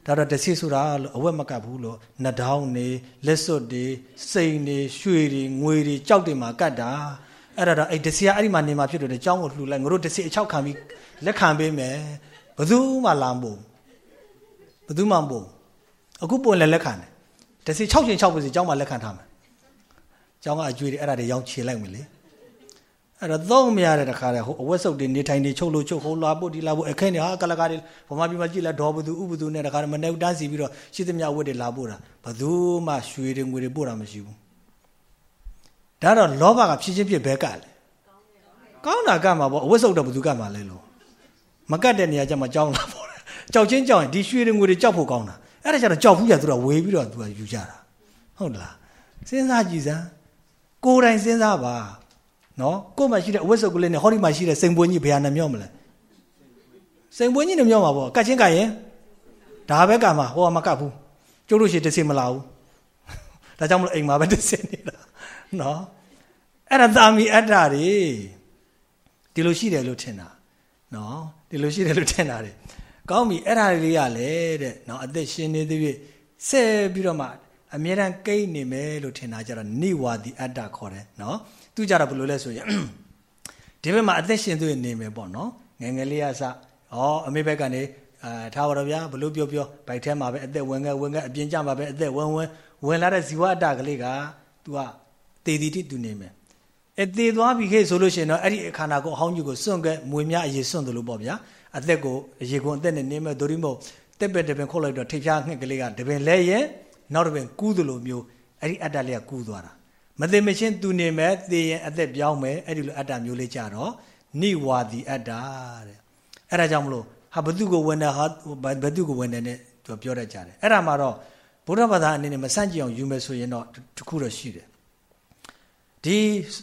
ဒါတော့တစီဆိုတာအဝက်မကပ်ဘူးလို့နှဒေါင်းနေလက်စွပ်တွေစိန်တွေရွှေတွေငွေတွေကြောက်တွေမှာကတ်တာအဲ့ဒါတော့အဲ့တစီကအဲ့ဒီမှာနေမှာဖြစ်တယ်ကြောင်းကိုလှူလိုက်ငါတို့တစီအချောက်ခံပြီးလက်ခံပေးမယ်ဘယ်သူမှလာမပို့ဘယ်သူမှမပို့အခုပွင့်လည်းလက်ခံတယ်တစီ6ချိန်6ပါစီကြောင်းမှာလက်ခံထားမယ်ကျောင်းကအကျွေးတွေအဲ့ဒါတွေရောင်းချေလိုက်မယ်လေ အဲ့တော့သုံးမရတဲ့တခါတည်းဟိုအဝက်စုပ်တွေနေထိုင်နေချုပ်လို့ချုပ်ဟိုလာဖို့ဒီလာဖို့အခင်းတွေဟာကလကားတွေဗမာပြည်မှာကြည့်လဲဒေါ်ဘသူဥဘသူနဲ့တခါတည်းမနေတန်းစီပြီးတော့ရှိသမျှဝက်တွေလာပို့တာဘသူမှရွှေတွေငွေတွေပို့တာမရှိဘူးဒါတော့လောဘကဖြစ်ချင်းဖြစ်ဘဲကလဲကောင်းတာကမှာပေါ့အဝက်စုပ်တော့ဘသူကမှာလဲလို့မကတ်တဲ့နေရာကျမှကြောင်းလာပေါ့ကြောက်ချင်းကြောက်ရင်ဒီရွှေတွေငွေတွေကြောက်ဖို့ကောင်းတာအဲ့ဒါကျတော့ကြောက်ဘူးရသူကဝေပြီးတော့သူကယူကြတာဟုတ်လားစဉ်းစားကြည့်စမ်းကိုယ်တိုင်စဉ်းစားပါ နော်ကိုယ်မှာရှိတဲ့အဝတ်စုပ်ကလေးနဲ့ဟောဒီမှာရှိတဲ့စိန်ပွင့်ကြီးဘယ်ဟာနဲ့မြော့မလဲစိန်ပွင့်ကြီးနဲ့မြော့မှာပေါ့ကတ်ချင်းကတ်ရင်ဒါပဲကမှာဟောမကတ်ဘူးကျုပ်တို့ရှိတစ်စင်မလာဘူးဒါကြောင့်မလို့အိမ်မှာပဲတစ်စင်နေတာနော်အဲ့ဒါသာမီအတ္တတွေဒီလိုရှိတယ်လို့ထင်တာနော်ဒီလိုရှိတယ်လို့ထင်တာတယ်ကောင်းပြီအဲ့ဒါလေးရလေတဲ့နော်အသက်ရှင်နေသေးပြီဆက်ပြီးတော့မှအမြဲတမ်းကိန်းနေမယ်လို့ထင်တာကြတော့နိဝါဒီအတ္တခေါ်တယ်နော် သူကြတော့ဘယ်လိုလဲဆိုရင်ဒီဘက်မှာအသက်ရှင်သွေးနေမယ်ပေါ့နော်ငယ်ငယ်လေးကစဩအမေဘက်ကနေအာထားပါတော့ဗျာဘလို့ပြောပြောဘိုက်ထဲမှာပဲအသက်ဝင်ငယ်ဝင်ငယ်အပြင်ကျမှာပဲအသက်ဝင်ဝင်ဝင်လာတဲ့ဇီဝအတ္တကလေးက तू ကတေတီတိတူနေမယ်အဲတေသွားပြီခေဆိုလို့ရှိရင်တော့အဲ့ဒီအခန္ဓာကိုအဟောင်းကြီးကိုစွန့်ကဲမွေများအရေးစွန့်တယ်လို့ပေါ့ဗျာအသက်ကိုအရေးကိုအသက်နဲ့နေမဲ့ဒိုရီမို့တက်ပဲတပင်ခုတ်လိုက်တော့ထိပ်ဖြားငှက်ကလေးကတပင်လဲရဲ့နောက်တစ်ပင်ကူးသလိုမျိုးအဲ့ဒီအတ္တလေးကကူးသွားတာ မသိမချင်းသူနေမဲ့သိရင်အသက်ပြောင်းမယ်အဲ့ဒီလိုအတ္တမျိုးလေးကြတော့နိဝါဒီအတ္တတဲ့အဲ့ဒါကြောင့်မလို့ဟာဘသူကိုဝင်တယ်ဟာဘသူကိုဝင်တယ်နဲ့သူပြောတတ်ကြတယ်အဲ့ဒါမှတော့ဘုရားဘာသာအနေနဲ့မဆန့်ကျင်အောင်ယူမယ်ဆိုရင်တော့တခုတော့ရှိတယ်ဒီ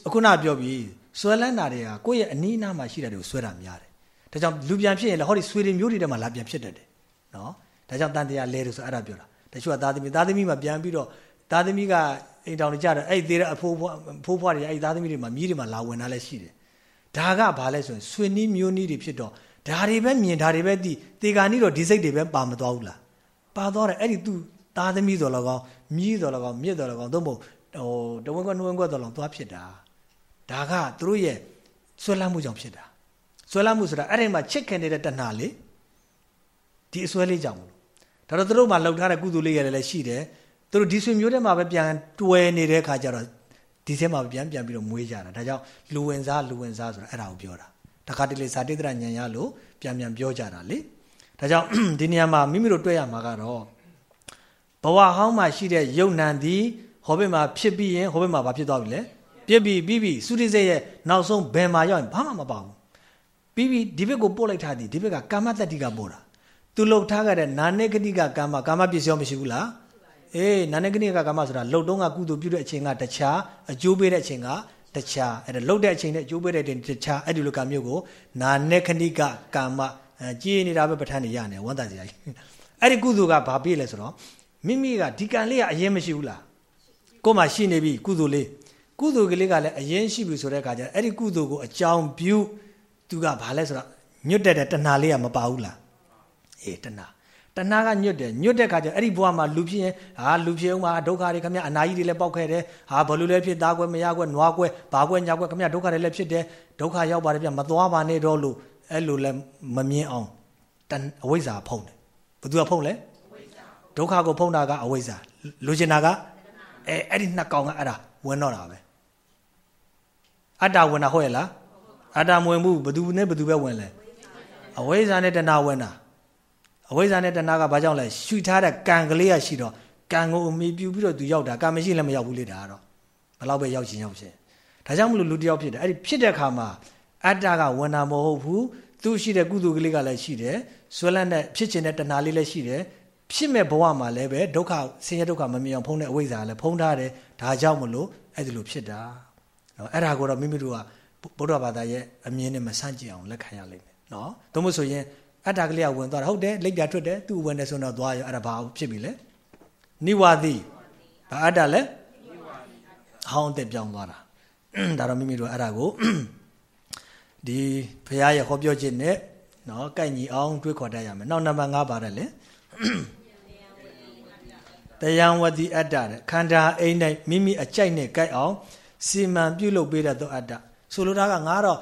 အခုနပြောပြီးဆွဲလန်းတာတွေကကိုယ့်ရဲ့အနီးအနားမှာရှိတာတွေကိုဆွဲတာများတယ်ဒါကြောင့်လူပြန်ဖြစ်ရင်လည်းဟောဒီဆွေတွေမျိုးတွေထဲမှာလာပြန်ဖြစ်တတ်တယ်နော်ဒါကြောင့်တန်တရားလဲလို့ဆိုအဲ့ဒါပြောတာတချို့ကသားသမီးသားသမီးမှာပြန်ပြီးတော့သားသမီးက အိမ်တောင်တွေကြတော့အဲ့သေးတဲ့အဖိုးဖိုးဖွားတွေအဲ့သားသမီးတွေမှာမြည်တွေမှာလာဝင်တာလည်းရှိတယ်ဒါကဘာလဲဆိုရင်ဆွေနီးမျိုးနီးတွေဖြစ်တော့ဒါတွေပဲမြင်ဒါတွေပဲသိတေဂာနီတော့ဒီစိတ်တွေပဲပါမသွားဘူးလားပါသွားတယ်အဲ့ဒီသူသားသမီးတော်လကောင်မြည်တော်လကောင်မြစ်တော်လကောင်သို့မဟုတ်ဟိုတဝင်းကွက်နှဝင်းကွက်တော်လောက်သွားဖြစ်တာဒါကသူတို့ရဲ့ဆွဲလန်းမှုကြောင့်ဖြစ်တာဆွဲလန်းမှုဆိုတာအဲ့ဒီမှာချစ်ခင်နေတဲ့တဏှာလေဒီအစွဲလေးကြောင့်မလို့ဒါတော့သူတို့မှလှုပ်ထားတဲ့ကုသိုလ်လေးရတယ်လည်းရှိတယ် သူတို့ဒီဆွေမျိုးထဲမှာပဲပြန်တွယ်နေတဲ့ခါကျတော့ဒီထဲမှာပြန်ပြန်ပြီးတော့မွေးကြတာဒါကြောင့်လူဝင်စားလူဝင်စားဆိုတာအဲ့ဒါကိုပြောတာတခါတလေဇာတိတရညံရလို့ပြန်ပြန်ပြောကြတာလေဒါကြောင့်ဒီနေရာမှာမိမိတို့တွေ့ရမှာကတော့ဘဝဟောင်းမှာရှိတဲ့ယုံနံသည်ဟောဘက်မှာဖြစ်ပြီးရင်ဟောဘက်မှာဘာဖြစ်သွားပြီလဲပြစ်ပြီးပြီးပြီးသုတိစေရဲ့နောက်ဆုံးဘယ်မှာရောက်ရင်ဘာမှမပါဘူးပြီးပြီးဒီဘက်ကိုပို့လိုက်ထားသည်ဒီဘက်ကကာမတတ္တိကပို့တာသူလှုပ်ထားခဲ့တဲ့နာနေကတိကကာမကာမပစ္စည်းမရှိဘူးလား အေးနာနေကတိကကာမဆိုတာလှုပ်တုံးကကုသိုလ်ပြုတဲ့အချိန်ကတခြားအကျိုးပေးတဲ့အချိန်ကတခြားအဲ့ဒါလှုပ်တဲ့အချိန်နဲ့အကျိုးပေးတဲ့အချိန်တခြားအဲ့ဒီလိုကမျိုးကိုနာနေကတိကကာမကြည်နေတာပဲပဋ္ဌာန်းနေရနေဝန္တာစရာကြီးအဲ့ဒီကုသိုလ်ကဘာပြည့်လဲဆိုတော့မိမိကဒီကံလေးကအရင်မရှိဘူးလားကို့မှာရှိနေပြီကုသိုလ်လေးကုသိုလ်ကလေးကလည်းအရင်ရှိပြီဆိုတဲ့အခါကျအဲ့ဒီကုသိုလ်ကိုအကြောင်းပြုသူကဘာလဲဆိုတော့ညွတ်တဲ့တဏှာလေးကမပါဘူးလားအေးတဏှာ တဏှာကညွတ်တယ်ညွတ်တဲ့ခါကျအဲ့ဒီဘဝမှာလူဖြစ်ရင်ဟာလူဖြစ်အောင်မှာဒုက္ခတွေခမအနာကြီးတွေလည်းပေါက်ခဲ့တယ်ဟာဘလူလည်းဖြစ်သားကွဲမရကွဲနွားကွဲဘာကွဲညာကွဲခမဒုက္ခတွေလည်းဖြစ်တယ်ဒုက္ခရောက်ပါတယ်ပြမသွားပါနဲ့တော့လို့အဲ့လိုလည်းမမြင်အောင်တအဝိဇ္ဇာဖုံးတယ်ဘသူကဖုံးလဲဒုက္ခကိုဖုံးတာကအဝိဇ္ဇာလူကျင်တာကအဲအဲ့ဒီနှစ်ကောင်ကအဲ့ဒါဝင်တော့တာပဲအတ္တဝင်တာဟုတ်ရဲ့လားအတ္တမဝင်ဘူးဘသူနဲ့ဘသူပဲဝင်လဲအဝိဇ္ဇာနဲ့တဏှာဝင်တာ အဝိဇ္ဇာနဲ့တဏှာကဘာကြောင့်လဲရှုထားတဲ့ကံကလေးရရှိတော့ကံကိုအမိပြုပြီးတော့သူရောက်တာကံမရှိလည်းမရောက်ဘူးလေဒါကတော့ဘယ်တော့ပဲရောက်ချင်းရောက်ချင်းဒါကြောင့်မလို့လူတယောက်ဖြစ်တယ်အဲ့ဒီဖြစ်တဲ့အခါမှာအတ္တကဝင်တာမဟုတ်ဘူးသူရှိတဲ့ကုသိုလ်ကလေးကလည်းရှိတယ်ဆွဲလန်းတဲ့ဖြစ်ခြင်းတဲ့တဏှာလေးလည်းရှိတယ်ဖြစ်မဲ့ဘဝမှာလည်းပဲဒုက္ခဆင်းရဲဒုက္ခမမြင်အောင်ဖုံးတဲ့အဝိဇ္ဇာလည်းဖုံးထားတယ်ဒါကြောင့်မလို့အဲ့ဒီလိုဖြစ်တာနော်အဲ့ဒါကိုတော့မိမိတို့ကဗုဒ္ဓဘာသာရဲ့အမြင်နဲ့မဆန့်ကျင်အောင်လက်ခံရလိမ့်မယ်နော်သို့မဟုတ်ဆိုရင် အတ္တကလေးကဝင်သွားတာဟုတ်တယ်လက်ပြထွက်တယ်သူ့ဝင်တယ်ဆိုတော့သွားရောအဲ့ဒါဘာဖြစ်ပြီလဲနိဝါတိဘာအတ္တလဲဟောင်းတဲ့ပြောင်းသွားတာဒါတော့မိမိတို့အဲ့ဒါကိုဒီဘုရားရဲ့ဟောပြောခြင်းနဲ့နော်ကိုက်ညီအောင်တွေးခေါ်တတ်ရမယ်နောက်နံပါတ်5ပါတယ်လေတရားဝတိအတ္တတဲ့ခန္ဓာအိမ်၌မိမိအကြိုက်နဲ့ကိုက်အောင်စီမံပြုလုပ်ပေးတတ်သောအတ္တဆိုလိုတာကငါတော့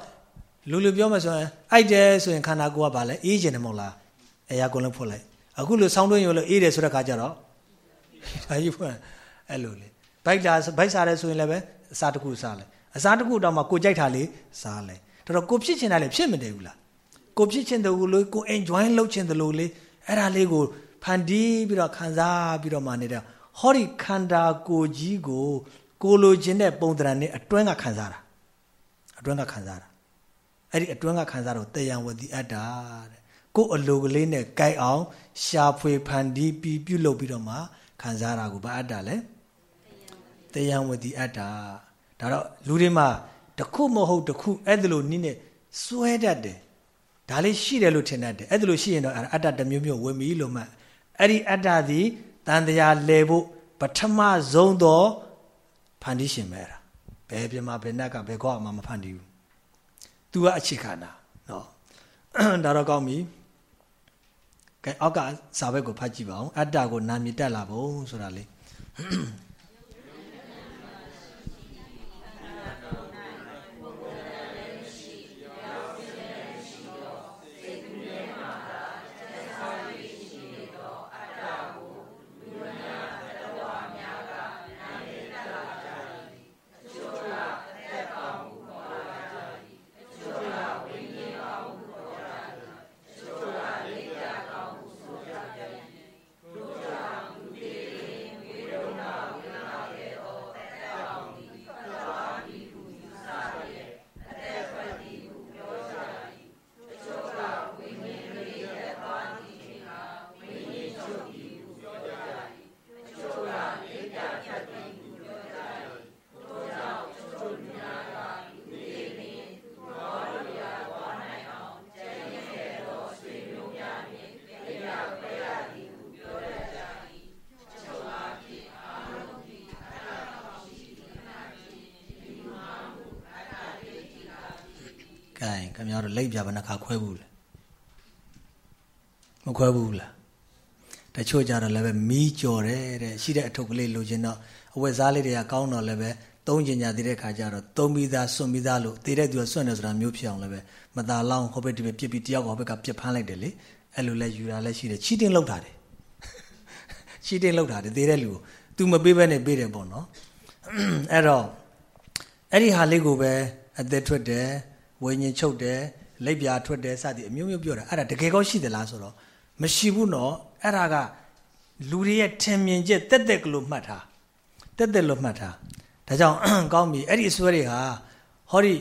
လူလူပြောမှဆိုရင်အိုက်တယ်ဆိုရင်ခန္ဓာကိုယ်ကဘာလဲအေးကျင်တယ်မဟုတ်လားအဲရကုန်လုံးဖွင့်လိုက်အခုလိုဆောင်းတွင်းရလို့အေးတယ်ဆိုတဲ့ခါကျတော့ဒါကြီးဖွင့်အဲ့လိုလေဘိုက်လာဘိုက်စားတယ်ဆိုရင်လည်းပဲအစားတစ်ခုစားလိုက်အစားတစ်ခုတော့မှကိုကြိုက်တာလေးစားလိုက်တော်တော်ကိုဖြစ်ချင်တာလေဖြစ်မတယ်ဘူးလားကိုဖြစ်ချင်တယ်လို့ကို enjoy လုပ်ချင်တယ်လို့လေအဲ့ဒါလေးကိုဖန်တီးပြီးတော့ခံစားပြီးတော့မှနေတဲ့ဟောဒီခန္ဓာကိုယ်ကြီးကိုကိုလိုချင်တဲ့ပုံသဏ္ဍာန်နဲ့အတွင်းကခံစားတာအတွင်းကခံစားတာ အဲ့ဒီအတွင်းကခံစားတော့တေယံဝတိအတ္တာတဲ့ကိုယ်အလိုကလေးနဲ့ကြိုက်အောင် ရှာဖွေဖန်တီးပြီးပြုလုပ်ပြီးတော့မှခံစားတာကိုဘာအတ္တာလဲတေယံဝတိအတ္တာဒါတော့လူတွေမှာတခုမဟုတ်တခုအဲ့ဒါလိုနည်းနဲ့စွဲတတ်တယ်ဒါလေးရှိတယ်လို့ထင်တတ်တယ်အဲ့ဒါလိုရှိရင်တော့အတ္တတစ်မျိုးမျိုးဝင်ပြီလို့မှအဲ့ဒီအတ္တသည်တန်တရားလဲဖို့ပထမဆုံးသောဖန်တီးရှင်ပဲအဲ့ဒါဘယ်ပြမဘယ်နက်ကဘယ်ကောမှမဖန်တီးဘူး तू ကအခြေခံတာနော်ဒါတော့ကောင်းပြီကဲအောက်ကစာဘက်ကိုဖတ်ကြည့်ပါဦးအတ္တကိုနာမြည်တက်လာဖို့ဆိုတာလေ လိပ်ပြဘယ်နှခါခွဲဘူးလဲမခွဲဘူးလားတချို့ကြတော့လည်းပဲမီးကြော်တယ်တဲ့ရှိတဲ့အထုပ်ကလေးလိုချင်တော့အဝတ်စားလေးတွေကကောင်းတော့လည်းပဲသုံးကျင်ညာသေးတဲ့ခါကျတော့သုံးပြီးသားစွန့်ပြီးသားလို့တည်တဲ့သူကစွန့်နေဆိုတာမျိုးဖြစ်အောင်လည်းပဲမตาလောင်းဟိုဘက်ဒီဘက်ပြစ်ပြီးတယောက်ကဟိုဘက်ကပြစ်ဖမ်းလိုက်တယ်လေအဲ့လိုလဲယူတာလည်းရှိတယ်ချီတင်းလောက်တာတယ်ချီတင်းလောက်တာတယ်တည်တဲ့လူကို तू မပေးဘဲနဲ့ပေးတယ်ပေါ့နော်အဲ့တော့အဲ့ဒီဟာလေးကိုပဲအသက်ထွက်တယ်ဝိညာဉ်ချုပ်တယ် လက်ပြာထွက်တယ်စသည်အမျိုးမျိုးပြောတာအဲ့ဒါတကယ်ကောရှိသလားဆိုတော့မရှိဘူးနော်အဲ့ဒါကလူတွေရဲ့ထင်မြင်ချက်တက်တက်ကလို့မှတ်ထားတက်တက်လို့မှတ်ထားဒါကြောင့်ကောင်းပြီအဲ့ဒီအစွဲတွေဟာဟောဒီ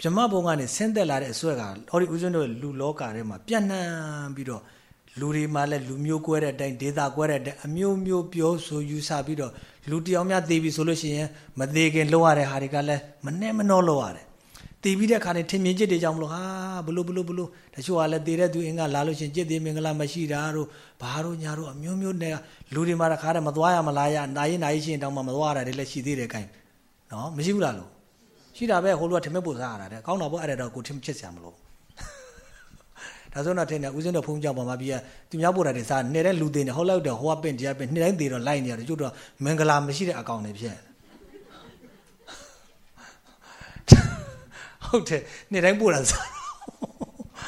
ဗြဟ္မဘုံကနေဆင်းသက်လာတဲ့အစွဲကဟောဒီဦးဇင်းတို့လူလောကထဲမှာပြန့်နှံ့ပြီးတော့လူတွေမှလည်းလူမျိုးကွဲတဲ့အတိုင်းဒေတာကွဲတဲ့အတိုင်းအမျိုးမျိုးပြောဆိုယူဆပြီးတော့လူတယောက်များသေပြီဆိုလို့ရှိရင်မသေးခင်လောက်ရတဲ့ဟာတွေကလည်းမနဲ့မနှောလောက်ရတယ် တည်ပြီးတဲ့ခါနဲ့ထင်မြင်จิตတွေကြောင့်မလို့ဟာဘလို့ဘလို့ဘလို့တချို့ကလည်းတည်တဲ့သူအင်္ဂလာလို့ရှင်จิตသေးမင်္ဂလာမရှိတာတို့ဘာတို့ညာတို့အမျိုးမျိုးနဲ့လူတွေမှာတခါတည်းမသွားရမလားရနိုင်ရင်နိုင်ရှင်တောင်မှမသွားရတယ်လည်းရှိသေးတယ်ခိုင်းနော်မရှိဘူးလားလို့ရှိတာပဲဟိုလူကထမက်ပို့စားရတာတဲ့ကောင်းတော့ပေါ့အဲ့ဒါတော့ကိုထင်ချစ်စရာမလိုဒါဆိုတော့ထင်တယ်ဦးစင်းတော်ဖုန်းကြောင့်ပါမပြီးရသူများပို့တာတွေစားနေတဲ့လူတွေနဲ့ဟောလောက်တော့ဟိုကပင့်တရားပင့်နေ့တိုင်းသေးတော့လိုက်နေရတယ်ကျုပ်တော့မင်္ဂလာမရှိတဲ့အကောင်တွေဖြစ် ဟုတ်တယ်နေ့တိုင်းပို့တာစား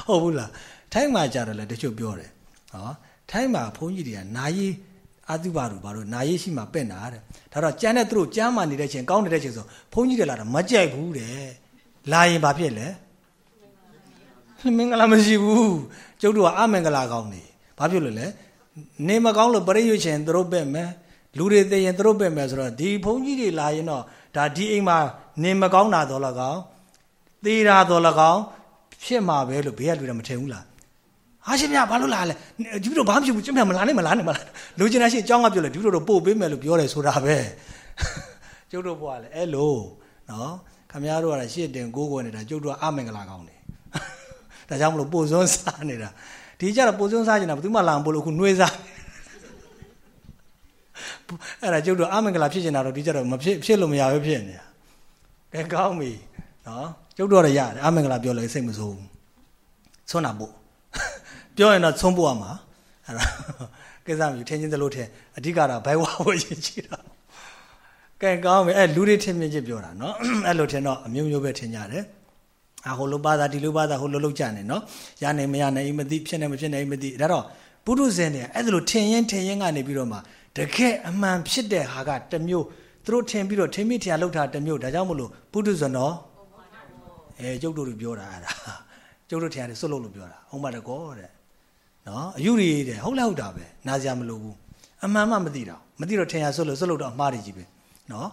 ဟုတ်ဘူးလားထိုင်းမှာကြတော့လေတချို့ပြောတယ်ဟောထိုင်းမှာဘုန်းကြီးတွေကနာယီအာတုပါတို့ဘာလို့နာယီရှိမှပင့်တာတဲ့ဒါတော့ကြမ်းတဲ့သူတို့ကြမ်းမှနေတဲ့ချိန်ကောင်းနေတဲ့ချိန်ဆိုဘုန်းကြီးတွေလာတာမကြိုက်ဘူးတဲ့လာရင်ဘာဖြစ်လဲမင်္ဂလာမရှိဘူးကျုပ်တို့ကအမင်္ဂလာကောင်းနေဘာဖြစ်လို့လဲနေမကောင်းလို့ပရိယွရှင်သူတို့ပဲ့မယ်လူတွေသိရင်သူတို့ပဲ့မယ်ဆိုတော့ဒီဘုန်းကြီးတွေလာရင်တော့ဒါဒီအိမ်မှာနေမကောင်းတာတော့လကောင်း သေးတာတော့လကောင်းဖြစ်မှာပဲလို့ဘေးကလူတွေမထင်ဘူးလားဟာရှင်မြဘာလို့လာလဲဒီလိုဘာမှမဖြစ်ဘူးကျမမလာနဲ့မလာနဲ့မလာလူကျင်တာရှင်အကြောင်းကပြောလဲဒီလိုတော့ပို့ပေးမယ်လို့ပြောတယ်ဆိုတာပဲကျုပ်တို့ဘွားလဲအဲ့လိုနော်ခမည်းတော်ကရှစ်တင်ကိုးကွယ်နေတာကျုပ်တို့ကအမင်္ဂလာကောင်းတယ်ဒါကြောင့်မလို့ပို့စွန်းစားနေတာဒီကြတော့ပို့စွန်းစားနေတာဘယ်သူမှလာမပို့လို့အခုနှွေးစားအဲ့ဒါကျုပ်တို့အမင်္ဂလာဖြစ်နေတာတော့ဒီကြတော့မဖြစ်ဖြစ်လို့မရဘူးဖြစ်နေတာကဲကောင်းပြီ နော်ကျုပ်တို့တော့ရတယ်အမင်္ဂလာပြောလို့စိတ်မဆိုးဘူးဆွမ်းတာပို့ပြောရင်တော့သုံးဖို့ရမှာအဲ့ဒါကိစ္စမျိုးထင်ချင်းသလိုထင်အဓိကတော့ဘိုင်ဝါဝရင်ချီတာကဲကောင်းပြီအဲ့လူတွေထင်မြင်ချင်းပြောတာနော်အဲ့လိုထင်တော့အမျိုးမျိုးပဲထင်ကြတယ်အဟိုလိုပါတာဒီလိုပါတာဟိုလိုလောက်ကြနေနော်ရနိုင်မရနိုင်မသိဖြစ်နေမဖြစ်နိုင်မသိဒါတော့ပုထုဇဉ်တွေအဲ့ဒါလိုထင်ရင်ထင်ရင်ကနေပြီးတော့မှတကယ်အမှန်ဖြစ်တဲ့ဟာကတစ်မျိုးသူတို့ထင်ပြီးတော့ထင်မိထင်လောက်တာတစ်မျိုးဒါကြောင့်မလို့ပုထုဇဉ်တော့ အဲကျုပ်တို့တွေပြောတာအဲ့ဒါကျုပ်တို့ထင်ရတယ်စွတ်လို့လို့ပြောတာဟုတ်ပါတကောတဲ့နော်အယူရီတဲ့ဟုတ်လားဟုတ်တာပဲနားစရာမလိုဘူးအမှန်မှမသိတော့မသိတော့ထင်ရစွတ်လို့စွတ်လို့တော့အမှားတွေကြီးပဲနော်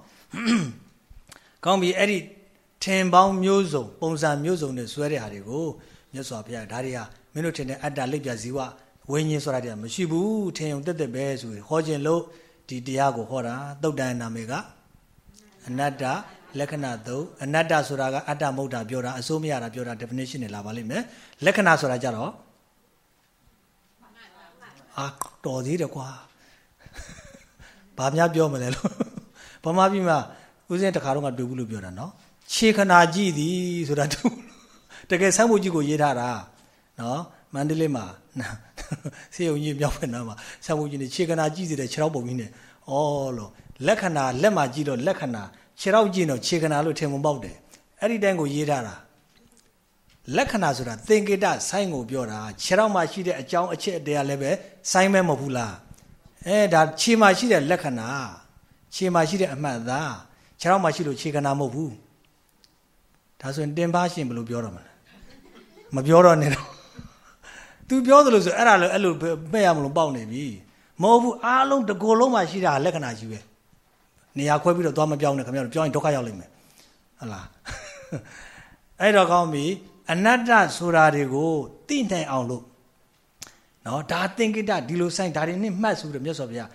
ကောင်းပြီအဲ့ဒီထင်ပေါင်းမျိုးစုံပုံစံမျိုးစုံနဲ့ဆွဲတဲ့ဟာတွေကိုမြတ်စွာဘုရားဒါတွေကမင်းတို့ထင်တဲ့အတ္တလိပ်ပြဇီဝဝိညာဉ်ဆိုတာတည်းမရှိဘူးထင်ုံတက်တက်ပဲဆိုရင်ဟောခြင်းလို့ဒီတရားကိုဟောတာတုတ်တန်နာမည်ကအနတ္တ လက္ခဏာသုံးအနတ္တဆိုတာကအတ္တမဟုတ်တာပြောတာအစိုးမရတာပြောတာ definition နဲ့လာပါလိမ့်မယ်လက္ခဏာဆိုတာကြတော့အာတော်သေးတယ်ကွာဘာများပြောမလဲလို့ဗမာပြည်မှာဦးစင်းတခါတော့ကတွေ့ဘူးလို့ပြောတာနော်ခြေခနာကြည့်သည်ဆိုတာတူတကယ်ဆန်းဖို့ကြီးကိုရေးထားတာနော်မန္တလေးမှာဆေးရုံကြီးမြောက်ဖက်နားမှာဆန်းဖို့ကြီးနေခြေခနာကြည့်စီတဲ့ခြေထောက်ပုံကြီးနဲ့ဩလို့လက္ခဏာလက်မှာကြည့်တော့လက္ခဏာ ခြေထောက်ကြည့်တော့ခြေခနာလို့ထင်မပေါက်တယ်အဲ့ဒီတိုင်းကိုရေးထားတာလက္ခဏာဆိုတာသင်္ကေတဆိုင်းကိုပြောတာခြေထောက်မှာရှိတဲ့အကြောင်းအချက်တရားလည်းပဲဆိုင်းမဲမဟုတ်ဘူးလားအဲဒါခြေမှာရှိတဲ့လက္ခဏာခြေမှာရှိတဲ့အမှတ်သားခြေထောက်မှာရှိလို့ခြေခနာမဟုတ်ဘူးဒါဆိုရင်တင်ပါရှင်ဘယ်လိုပြောတော့မလဲမပြောတော့နဲ့တော့ तू ပြောသလိုဆိုအဲ့ဒါလည်းအဲ့လိုမဲ့ရမလို့ပေါက်နေပြီမဟုတ်ဘူးအားလုံးတကိုယ်လုံးမှာရှိတာလက္ခဏာကြီးပဲ နေရာခွဲပြီးတော့သွားမပြောင်းနဲ့ခင်ဗျားတို့ပြောရင်ဒုက္ခရောက်လိမ့်မယ်ဟုတ်လားအဲ့တော့ကောင်းပြီအနတ္တဆိုတာတွေကိုသိနိုင်အောင်လို့နော်ဒါသင်္ကိတဒီလိုဆိုင်ဒါတွေနဲ့မှတ်ဆိုတယ်မြတ်စွာဘုရား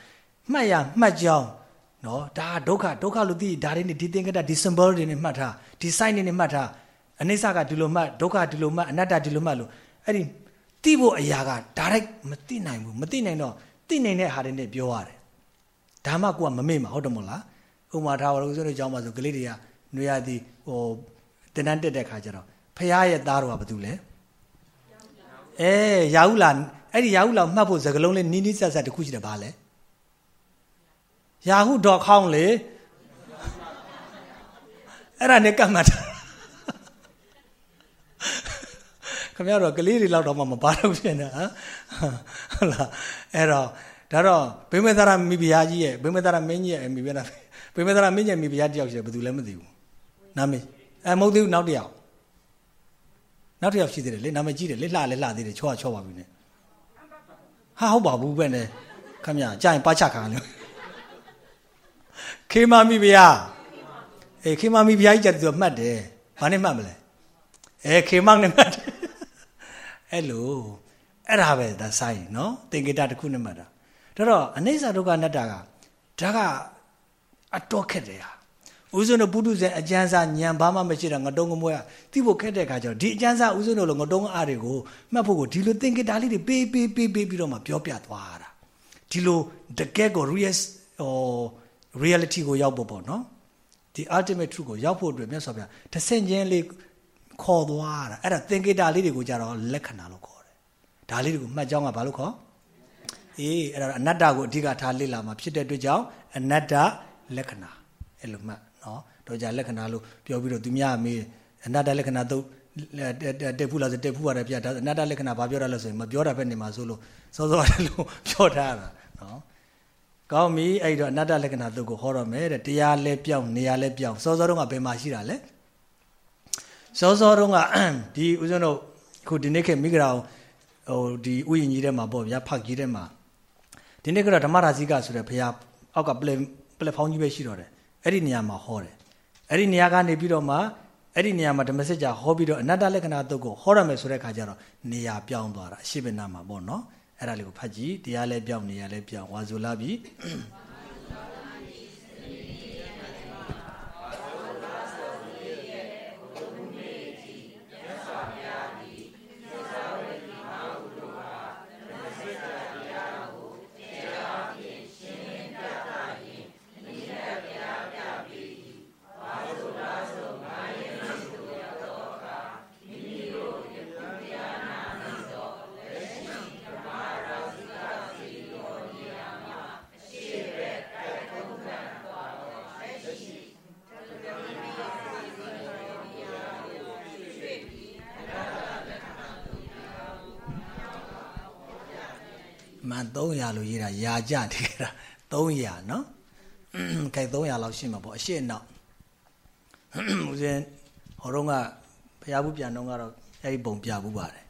မှတ်ရမှတ်ကြောင်းနော်ဒါဒုက္ခဒုက္ခလို့သိဒါတွေနဲ့ဒီသင်္ကိတဒီ symbol တွေနဲ့မှတ်ထားဒီ sign တွေနဲ့မှတ်ထားအနိစ္စကဒီလိုမှတ်ဒုက္ခဒီလိုမှတ်အနတ္တဒီလိုမှတ်လို့အဲ့ဒီသိဖို့အရာက direct မသိနိုင်ဘူးမသိနိုင်တော့သိနိုင်တဲ့ဟာတွေနဲ့ပြောရတယ်ဒါမှကိုကမမေ့မှာဟုတ်တယ်မို့လား ဥမာထားပါလို့ဆိုတော့ကြောင်းပါဆိုကလေးတွေကနွေရသည်ဟိုတင်တန်းတက်တဲ့ခါကျတော့ဖះရဲ့သားတော်ကဘာတူလဲအဲရာဟုလာအဲ့ဒီရာဟုလာမှတ်ဖို့စကလုံးလေးနီးနီးဆက်ဆက်တစ်ခုရှိတယ်ဘာလဲရာဟု .com လေအဲ့ဒါနဲ့ကတ်မှတ်တာခင်ဗျားတို့ကလေးတွေလောက်တော့မှမပါတော့ဖြစ်နေဟမ်ဟုတ်လားအဲ့တော့ဒါတော့ဘိမေသရမိဖုရားကြီးရဲ့ဘိမေသရမင်းကြီးရဲ့မိဖုရား ဘိမေသရမင်းကြီးရဲ့မိဖုရားတယောက်ရှိတယ်ဘယ်သူလဲမသိဘူးနာမည်အဲမဟုတ်သေးဘူးနောက်တစ်ယောက်နောက်တစ်ယောက်ရှိသေးတယ်လေနာမည်ကြီးတယ်လေလှလဲလှသေးတယ်ချောချောပါပြီနဲ့ဟာဟုတ်ပါဘူးပဲနဲ့ခင်ဗျာကြာရင်ပါချခံလို့ခေမာမိဖုရားအေးခေမာမိဖုရားကြီးကြတယ်သူမှတ်တယ်ဘာနဲ့မှတ်မလဲအဲခေမောင်နဲ့မှတ်တယ်အဲ့လိုအဲ့ဒါပဲဒါဆိုင်နော်သင်္ကေတတစ်ခုနဲ့မှတ်တာဒါတော့အနိစ္စဒုက္ခအနတ္တကဒါက အတော်ခက်တယ်ဟာဦးဇုံတို့ပုထုဇဉ်အကျမ်းစာညံဘာမှမရှိတာငတုံးကမွဲတိဖို့ခက်တဲ့ခါကျတော့ဒီအကျမ်းစာဦးဇုံတို့လိုငတုံးအားတွေကိုမှတ်ဖို့ကိုဒီလိုသင်္ကေတလေးတွေပေးပေးပေးပေးပြီးတော့မှပြောပြသွားတာဒီလိုတကယ်ကို real ဟို reality ကိုရောက်ဖို့ပေါ့နော်ဒီ ultimate truth ကိုရောက်ဖို့အတွက်မြတ်စွာဘုရားတစ်ဆင့်ချင်းလေးခေါ်သွားတာအဲ့ဒါသင်္ကေတလေးတွေကိုကြတော့လက္ခဏာလို့ခေါ်တယ်ဒါလေးတွေကိုမှတ်ကြောင်းကဘာလို့ခေါ်အေးအဲ့ဒါအနတ္တကိုအဓိကထားလေ့လာမှာဖြစ်တဲ့အတွက်ကြောင့်အနတ္တ လက္ခဏာအဲ့လိုမှတ်နော်တော့じゃလက္ခဏာလို့ပြောပြီးတော့သူများမေးအနတ္တလက္ခဏာတော့တက်ဖူးလားဆိုတက်ဖူးရတယ်ပြဒါအနတ္တလက္ခဏာဘာပြောရလဲဆိုရင်မပြောတာပဲနေမှာဆိုလို့စောစောတယ်လို့ပြောထားတာနော်ကောင်းပြီအဲ့တော့အနတ္တလက္ခဏာတုတ်ကိုဟောတော့မယ်တဲ့တရားလဲပြောင်းနေရာလဲပြောင်းစောစောတုန်းကဘယ်မှာရှိတာလဲစောစောတုန်းကဒီဦးဇင်းတို့ခုဒီနေ့ခေတ်မိဂရာဟိုဒီဥယျာဉ်ကြီးထဲမှာပေါ့ဗျာဖတ်ကြီးထဲမှာဒီနေ့ကတော့ဓမ္မရာဇိကဆိုတဲ့ဘုရားအောက်ကပလ က်ပလက်ဖောင်းကြီးပဲရှိတော့တယ်အဲ့ဒီနေရာမှာဟောတယ်အဲ့ဒီနေရာကနေပြီးတော့မှအဲ့ဒီနေရာမှာဓမ္မစစ်ကြာဟောပြီးတော့အနတ္တလက္ခဏာတုတ်ကိုဟောရမယ်ဆိုတဲ့ခါကျတော့နေရာပြောင်းသွားတာအရှိဘနာမှာပေါ့နော်အဲ့ဒါလေးကိုဖတ်ကြည့်တရားလဲပြောင်းနေရာလဲပြောင်းဝါဇူလာပြီ 300လို့ရေးတာယာကြတကယ်တာ300နော်ခိုင်300လောက်ရှိမှာပေါ့အရှိနောက်ဦးဇင်းဟောတော့ကဘုရားဘူးပြန်တော့ကတော့အဲ့ဒီပုံပြဘူးပါတယ်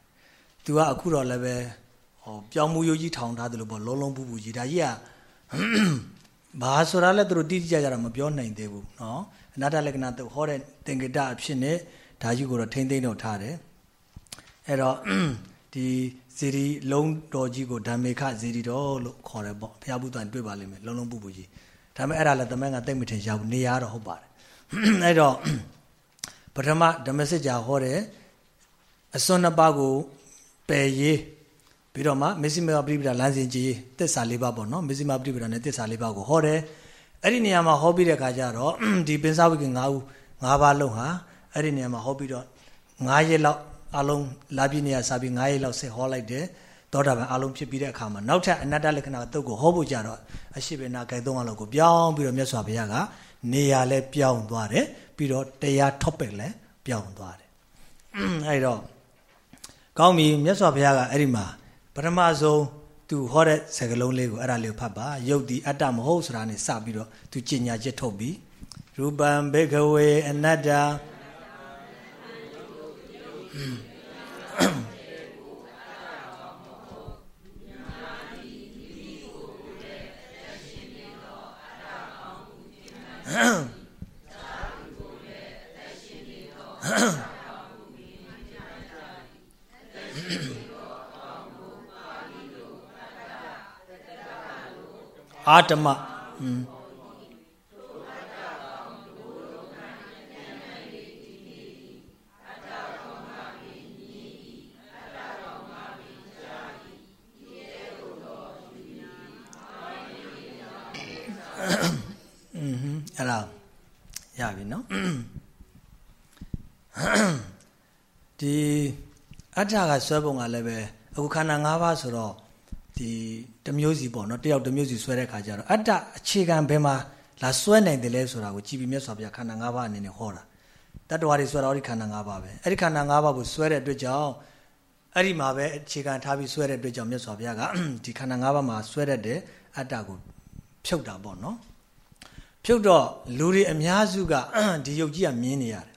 သူကအခုတော့လည်းပဲဟောပြောင်းမှုရိုးကြီးထောင်ထားတယ်လို့ပေါ့လုံးလုံးပူပူကြီးဒါကြီးကဘာဆိုတာလဲသူတို့တိတိကျကျတော့မပြောနိုင်သေးဘူးနော်အနာတလက္ခဏာသူဟောတဲ့သင်္ကတအဖြစ်နဲ့ဒါကြီးကိုတော့ထိမ့်သိမ့်တော့ထားတယ်အဲ့တော့ဒီ ဇီရီလုံးတော်ကြီးကိုဓမ္မေခဇီရီတော်လို့ခေါ်တယ်ပေါ့ဘုရားဘုရားတွေ့ပါလိမ့်မယ်လုံးလုံးပူပူကြီးဒါပေမဲ့အဲ့ဒါလည်းသမန်ကတိတ်မထင်ရှားဘူးနေရတော့ဟုတ်ပါတယ်အဲ့တော့ပထမဓမ္မစစ်ကြာဟောတယ်အစွန်းနှစ်ပါးကိုပယ်ရေးပြီးတော့မှမစ္စည်းမပရိပဒလမ်းစဉ်ကြီးသစ္စာလေးပါးပေါ့နော်မစ္စည်းမပရိပဒနဲ့သစ္စာလေးပါးကိုဟောတယ်အဲ့ဒီနေရာမှာဟောပြီးတဲ့အခါကျတော့ဒီပင်စာဝိက၅ဦး၅ပါးလုံးဟာအဲ့ဒီနေရာမှာဟောပြီးတော့9ရက်လောက် အလုံးလာပြည့်နေရစာပြီး9ရက်လောက်ဆက်ဟောလိုက်တယ်သောတာပန်အလုံးဖြစ်ပြီးတဲ့အခါမှာနောက်ထပ်အနတ္တလက္ခဏာတုတ်ကိုဟောဖို့ကြတော့အရှိဘေနာဂိုက်သုံးအလုံးကိုပြောင်းပြီးတော့မြတ်စွာဘုရားကနေရာလဲပြောင်းသွားတယ်ပြီးတော့တရား topic လဲပြောင်းသွားတယ်အဲ့တော့ကောင်းပြီမြတ်စွာဘုရားကအဲ့ဒီမှာပထမဆုံးသူဟောတဲ့စကားလုံးလေးကိုအဲ့ဒါလေးကိုဖတ်ပါယုတ်ဒီအတ္တမဟုတ်ဆိုတာနဲ့စပြီးတော့သူကျင်ညာချက်ထုတ်ပြီးရူပံဘေခဝေအနတ္တ အာတမอืม အဲ့ဒါရပြီနော်ဒီအတ္တကဆွဲပုံကလည်းပဲအခုခန္ဓာ၅ပါးဆိုတော့ဒီတမျိုးစီပေါ့နော်တယောက်တမျိုးစီဆွဲတဲ့ခါကျတော့အတ္တအခြေခံဘယ်မှာလာဆွဲနိုင်တယ်လဲဆိုတာကိုကြည်ပြီးမြတ်စွာဘုရားခန္ဓာ၅ပါးအနေနဲ့ဟောတာတတ္တဝါတွေဆွဲတာအဲ့ဒီခန္ဓာ၅ပါးပဲအဲ့ဒီခန္ဓာ၅ပါးကိုဆွဲတဲ့အတွက်ကြောင့်အဲ့ဒီမှာပဲအခြေခံထားပြီးဆွဲတဲ့အတွက်ကြောင့်မြတ်စွာဘုရားကဒီခန္ဓာ၅ပါးမှာဆွဲတတ်တဲ့အတ္တကို ဖြုတ်တာပေါ့နော်ဖြုတ်တော့လူတွေအများစုကဒီယုတ်ကြီးကမြင်နေရတယ်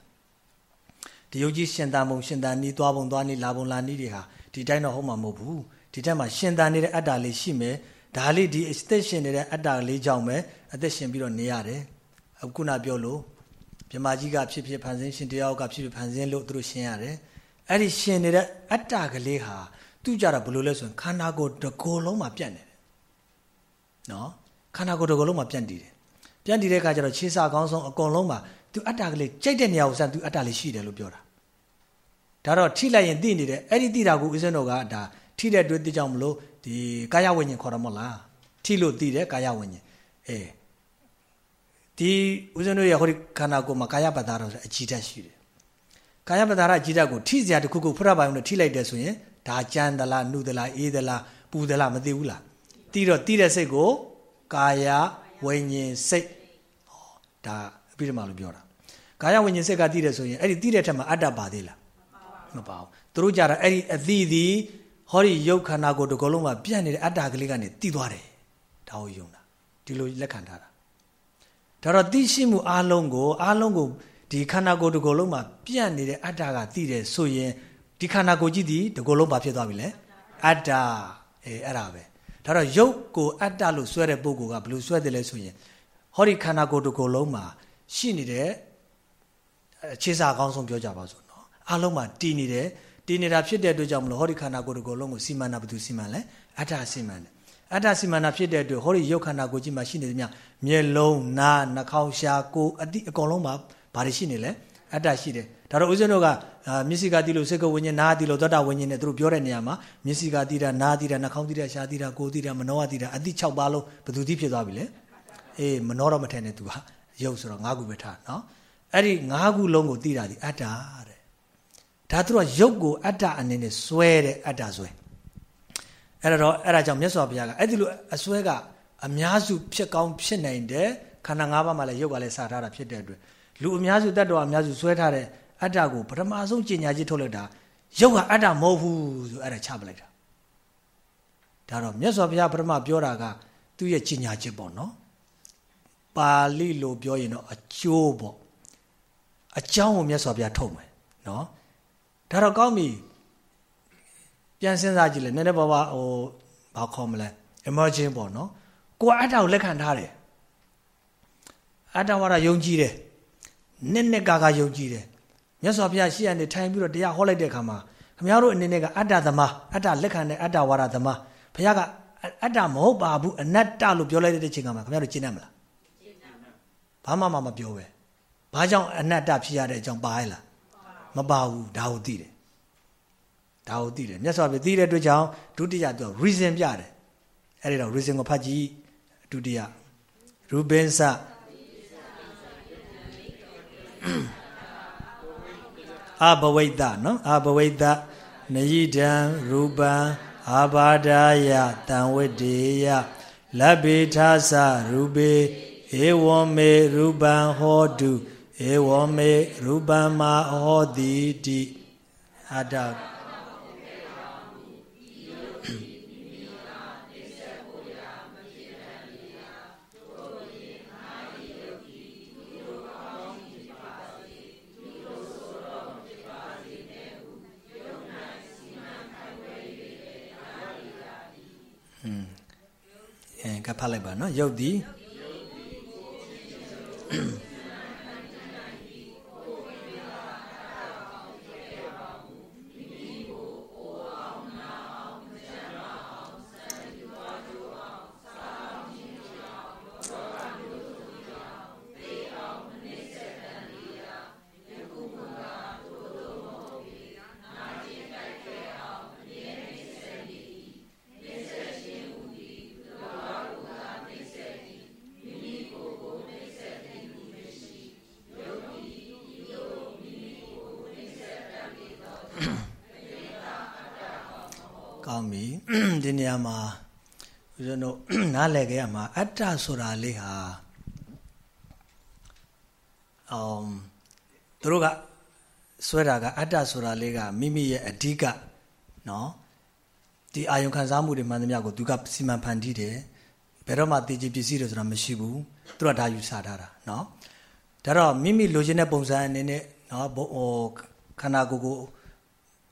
ဒီယုတ်ကြီးရှင်တန်ပုံရှင်တန်နီးသွားပုံသွားနီးလာပုံလာနီးတွေဟာဒီတိုင်းတော့ဟုတ်မှာမဟုတ်ဘူးဒီတိုင်းမှာရှင်တန်နေတဲ့အတ္တလေးရှိမယ်ဒါလေးဒီအသက်ရှင်နေတဲ့အတ္တလေးကြောင့်ပဲအသက်ရှင်ပြီးတော့နေရတယ်အခုနပြောလို့မြမကြီးကဖြစ်ဖြစ်ဖန်ဆင်းရှင်တယောက်ကဖြစ်ဖြစ်ဖန်ဆင်းလို့သူတို့ရှင်ရတယ်အဲ့ဒီရှင်နေတဲ့အတ္တကလေးဟာသူကြတာဘယ်လိုလဲဆိုရင်ခန္ဓာကိုယ်တစ်ကိုယ်လုံးမှာပြတ်နေတယ်နော် ခန္ဓာကိုယ်တစ်ကိုယ်လုံးမှာပြတ်တည်တယ်ပြတ်တည်တဲ့အခါကျတော့ခြေစာကောင်းဆုံးအကုန်လုံးမှာသူအတ္တကလေးကြိုက်တဲ့နေရာကိုစမ်းသူအတ္တလေးရှိတယ်လို့ပြောတာဒါတော့ထိလိုက်ရင်သိနေတယ်အဲ့ဒီသိတာကိုဦးဇင်းတော်ကဒါထိတဲ့တွေ့သိကြောင်မလို့ဒီကာယဝိညာဉ်ခေါ်ရမလားထိလို့သိတယ်ကာယဝိညာဉ်အေးဒီဦးဇင်းတို့ရဲ့ဟောဒီခန္ဓာကိုယ်မှာကာယပတ္တာတော့အကြည်ဓာတ်ရှိတယ်ကာယပတ္တာရအကြည်ဓာတ်ကိုထိစရာတခုခုဖရပိုင်နဲ့ထိလိုက်တယ်ဆိုရင်ဒါကြမ်းသလားနှုသလားအေးသလားပူသလားမသိဘူးလားတီးတော့တီးတဲ့စိတ်ကို ကာယဝိညာဉ်စိတ်ဟောဒါအပိဓမ္မာလို့ပြောတာကာယဝိညာဉ်စိတ်ကတီးတယ်ဆိုရင်အဲ့ဒီတီးတဲ့ထက်မှာအတ္တပါသေးလားမပါဘူးသူတို့ကြတာအဲ့ဒီအသီးသည်ဟောဒီယုတ်ခန္ဓာကိုယ်တစ်ခုလုံးမှာပြန့်နေတဲ့အတ္တကလေးကနေတီးသွားတယ်ဒါကိုယုံတာဒီလိုလက်ခံထားတာဒါတော့သိရှိမှုအလုံးကိုအလုံးကိုဒီခန္ဓာကိုယ်တစ်ခုလုံးမှာပြန့်နေတဲ့အတ္တကသိတယ်ဆိုရင်ဒီခန္ဓာကိုယ်ကြီးဒီတစ်ခုလုံးဘာဖြစ်သွားပြီလဲအတ္တအေးအဲ့ဒါပဲ ဒါတော့ယုတ်ကိုအတ္တလို့ဆွဲတဲ့ပုဂ္ဂိုလ်ကဘယ်လိုဆွဲတယ်လဲဆိုရင်ဟောဒီခန္ဓာကိုယ်တစ်ခုလုံးမှာရှိနေတဲ့အခြေစာအကောင်းဆုံးပြောကြပါစို့နော်အလုံးမှာတည်နေတယ်တည်နေတာဖြစ်တဲ့အတွက်ကြောင့်မလို့ဟောဒီခန္ဓာကိုယ်တစ်ခုလုံးကိုစီမံတာဘယ်သူစီမံလဲအတ္တစီမံတယ်အတ္တစီမံတာဖြစ်တဲ့အတွက်ဟောဒီယုတ်ခန္ဓာကိုယ်ကြီးမှာရှိနေသမျှမျက်လုံးနားနှာခေါင်းရှားကိုယ်အတိအကုန်လုံးမှာဘာတွေရှိနေလဲ အတ္တရှိတယ်ဒါတော့ဦးဇင်းတို့ကမျက်စိကတိလို့စိတ်ကဝိညာဉ်နားတိလို့သောတာဝိညာဉ်နဲ့သူတို့ပြောတဲ့နေရာမှာမျက်စိကတိတာနားတိတာနှာခေါင်းတိတာရှားတိတာကိုယ်တိတာမနောတိတာအတိ6ပါးလုံးဘယ်သူတိဖြစ်သွားပြီလဲအေးမနောတော့မထဲနဲ့သူကရုပ်ဆိုတော့၅ခုပဲထားနော်အဲ့ဒီ၅ခုလုံးကိုတိတာဒီအတ္တတဲ့ဒါသူကရုပ်ကိုအတ္တအနေနဲ့စွဲတဲ့အတ္တစွဲအဲ့တော့အဲ့ဒါကြောင့်မြတ်စွာဘုရားကအဲ့ဒီလိုအစွဲကအများစုဖြစ်ကောင်းဖြစ်နိုင်တယ်ခန္ဓာ၅ပါးမှာလည်းရုပ်ကလည်းစထားတာဖြစ်တဲ့အတွက် လူအများစုတတ်တော်အများစုစွဲထားတဲ့အတ္တကိုပထမဆုံးကျင်ညာကြီးထုတ်လိုက်တာရုပ်ကအတ္တမဟုတ်ဘူးဆိုအဲ့ဒါချပလိုက်တာဒါတော့မြတ်စွာဘုရားပထမပြောတာကသူ့ရဲ့ကျင်ညာချက်ပေါ့နော်ပါဠိလိုပြောရင်တော့အကျိုးပေါ့အကြောင်းကိုမြတ်စွာဘုရားထုတ်မယ်နော်ဒါတော့ကောင်းပြီပြန်စဉ်းစားကြည့်လေနည်းနည်းပါးပါဟိုဘာခေါ်မလဲ emerging ပေါ့နော်ကိုကအတ္တကိုလက်ခံထားတယ်အတ္တဝါဒယုံကြည်တယ် နစ်နစ်ကာကာယုံကြည်တယ်မြတ်စွာဘုရားရှေ့ကနေထိုင်ပြီးတော့တရားဟောလိုက်တဲ့အခါမှာခမည်းတော်အနေနဲ့ကအတ္တသမားအတ္တလက်ခံတဲ့အတ္တဝါဒသမားဘုရားကအတ္တမဟုတ်ပါဘူးအနတ္တလို့ပြောလိုက်တဲ့အချိန်ကမှာခမည်းတော်ကျင့်တတ်မလားကျင့်တတ်ပါဘာမှမပြောပဲဘာကြောင့်အနတ္တဖြစ်ရတဲ့အကြောင်းပါရဲ့လားမပါဘူးဒါကိုသိတယ်ဒါကိုသိတယ်မြတ်စွာဘုရားသိတဲ့အတွက်ကြောင့်ဒုတိယသူက reason ပြတယ်အဲ့ဒီတော့ reason ကိုဖတ်ကြည့်ဒုတိယရူဘင်းစ အဘဝိတနော်အဘဝိတနယိတံရူပံအာဘာဒာယတံဝိတေယလဗ္ဗေထာသရူပေဧဝံမေရူပံဟောတုဧဝံမေရူပံမဟောတိတိအတ္တ အဲကဖတ်လိုက်ပါနော်ရုပ်သည် ဒီနေရာမှာဦးဇင်းတို့နားလည်ကြရမှာအတ္တဆိုတာလေးဟာအမ်သူတို့ကဆွဲတာကအတ္တဆိုတာလေးကမိမိရဲ့အဓိကနော်ဒီအာယုံခံစားမှုတွေမှန်သမျှကိုသူကစီမံဖန်တီးတယ်ဘယ်တော့မှတည်ကြည်ပစ္စည်းတွေဆိုတာမရှိဘူးသူကဒါယူဆထားတာနော်ဒါတော့မိမိလိုချင်တဲ့ပုံစံအနေနဲ့နော်ဟိုခန္ဓာကိုယ်ကို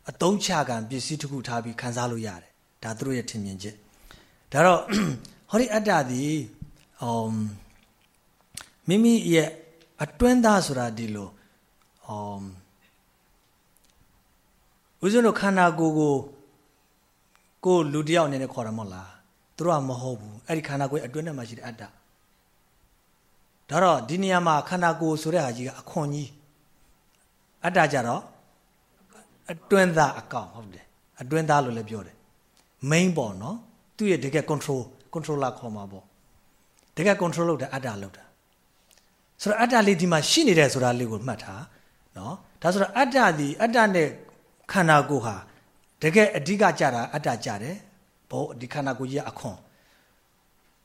အတုံးချကံပစ္စည်းတစ်ခုထားပြီးခံစားလို့ရတယ် ဒါသူတို့ရဲ့ထင်မြင်ချက်ဒါတော့ဟောဒီအတ္တသည်အမ်မိမိရဲ့အတွင်းသားဆိုတာဒီလိုအမ်ဦးဇင်းတို့ခန္ဓာကိုယ်ကိုကိုလူတယောက်အနေနဲ့ခေါ်ရမဟုတ်လားသူတို့ကမဟုတ်ဘူးအဲ့ဒီခန္ဓာကိုယ်အတွင်းထဲမှာရှိတဲ့အတ္တဒါတော့ဒီနေရာမှာခန္ဓာကိုယ်ဆိုတဲ့ဟာကြီးကအခွန်ကြီးအတ္တကြတော့အတွင်းသားအကောင်ဟုတ်တယ်အတွင်းသားလို့လည်းပြောတယ် main ပေါ့နော်သူ့ရဲ့တကယ် control controller ခေါ်မှာပေါ့တကယ် control လုပ်တဲ့အတ္တလုပ်တာဆိုတော့အတ္တလေးဒီမှာရှိနေတယ်ဆိုတာလေးကိုမှတ်ထားနော်ဒါဆိုတော့အတ္တဒီအတ္တနဲ့ခန္ဓာကိုယ်ဟာတကယ်အဓိကကြတာအတ္တကြတယ်ဘောဒီခန္ဓာကိုယ်ကြီးကအခွန်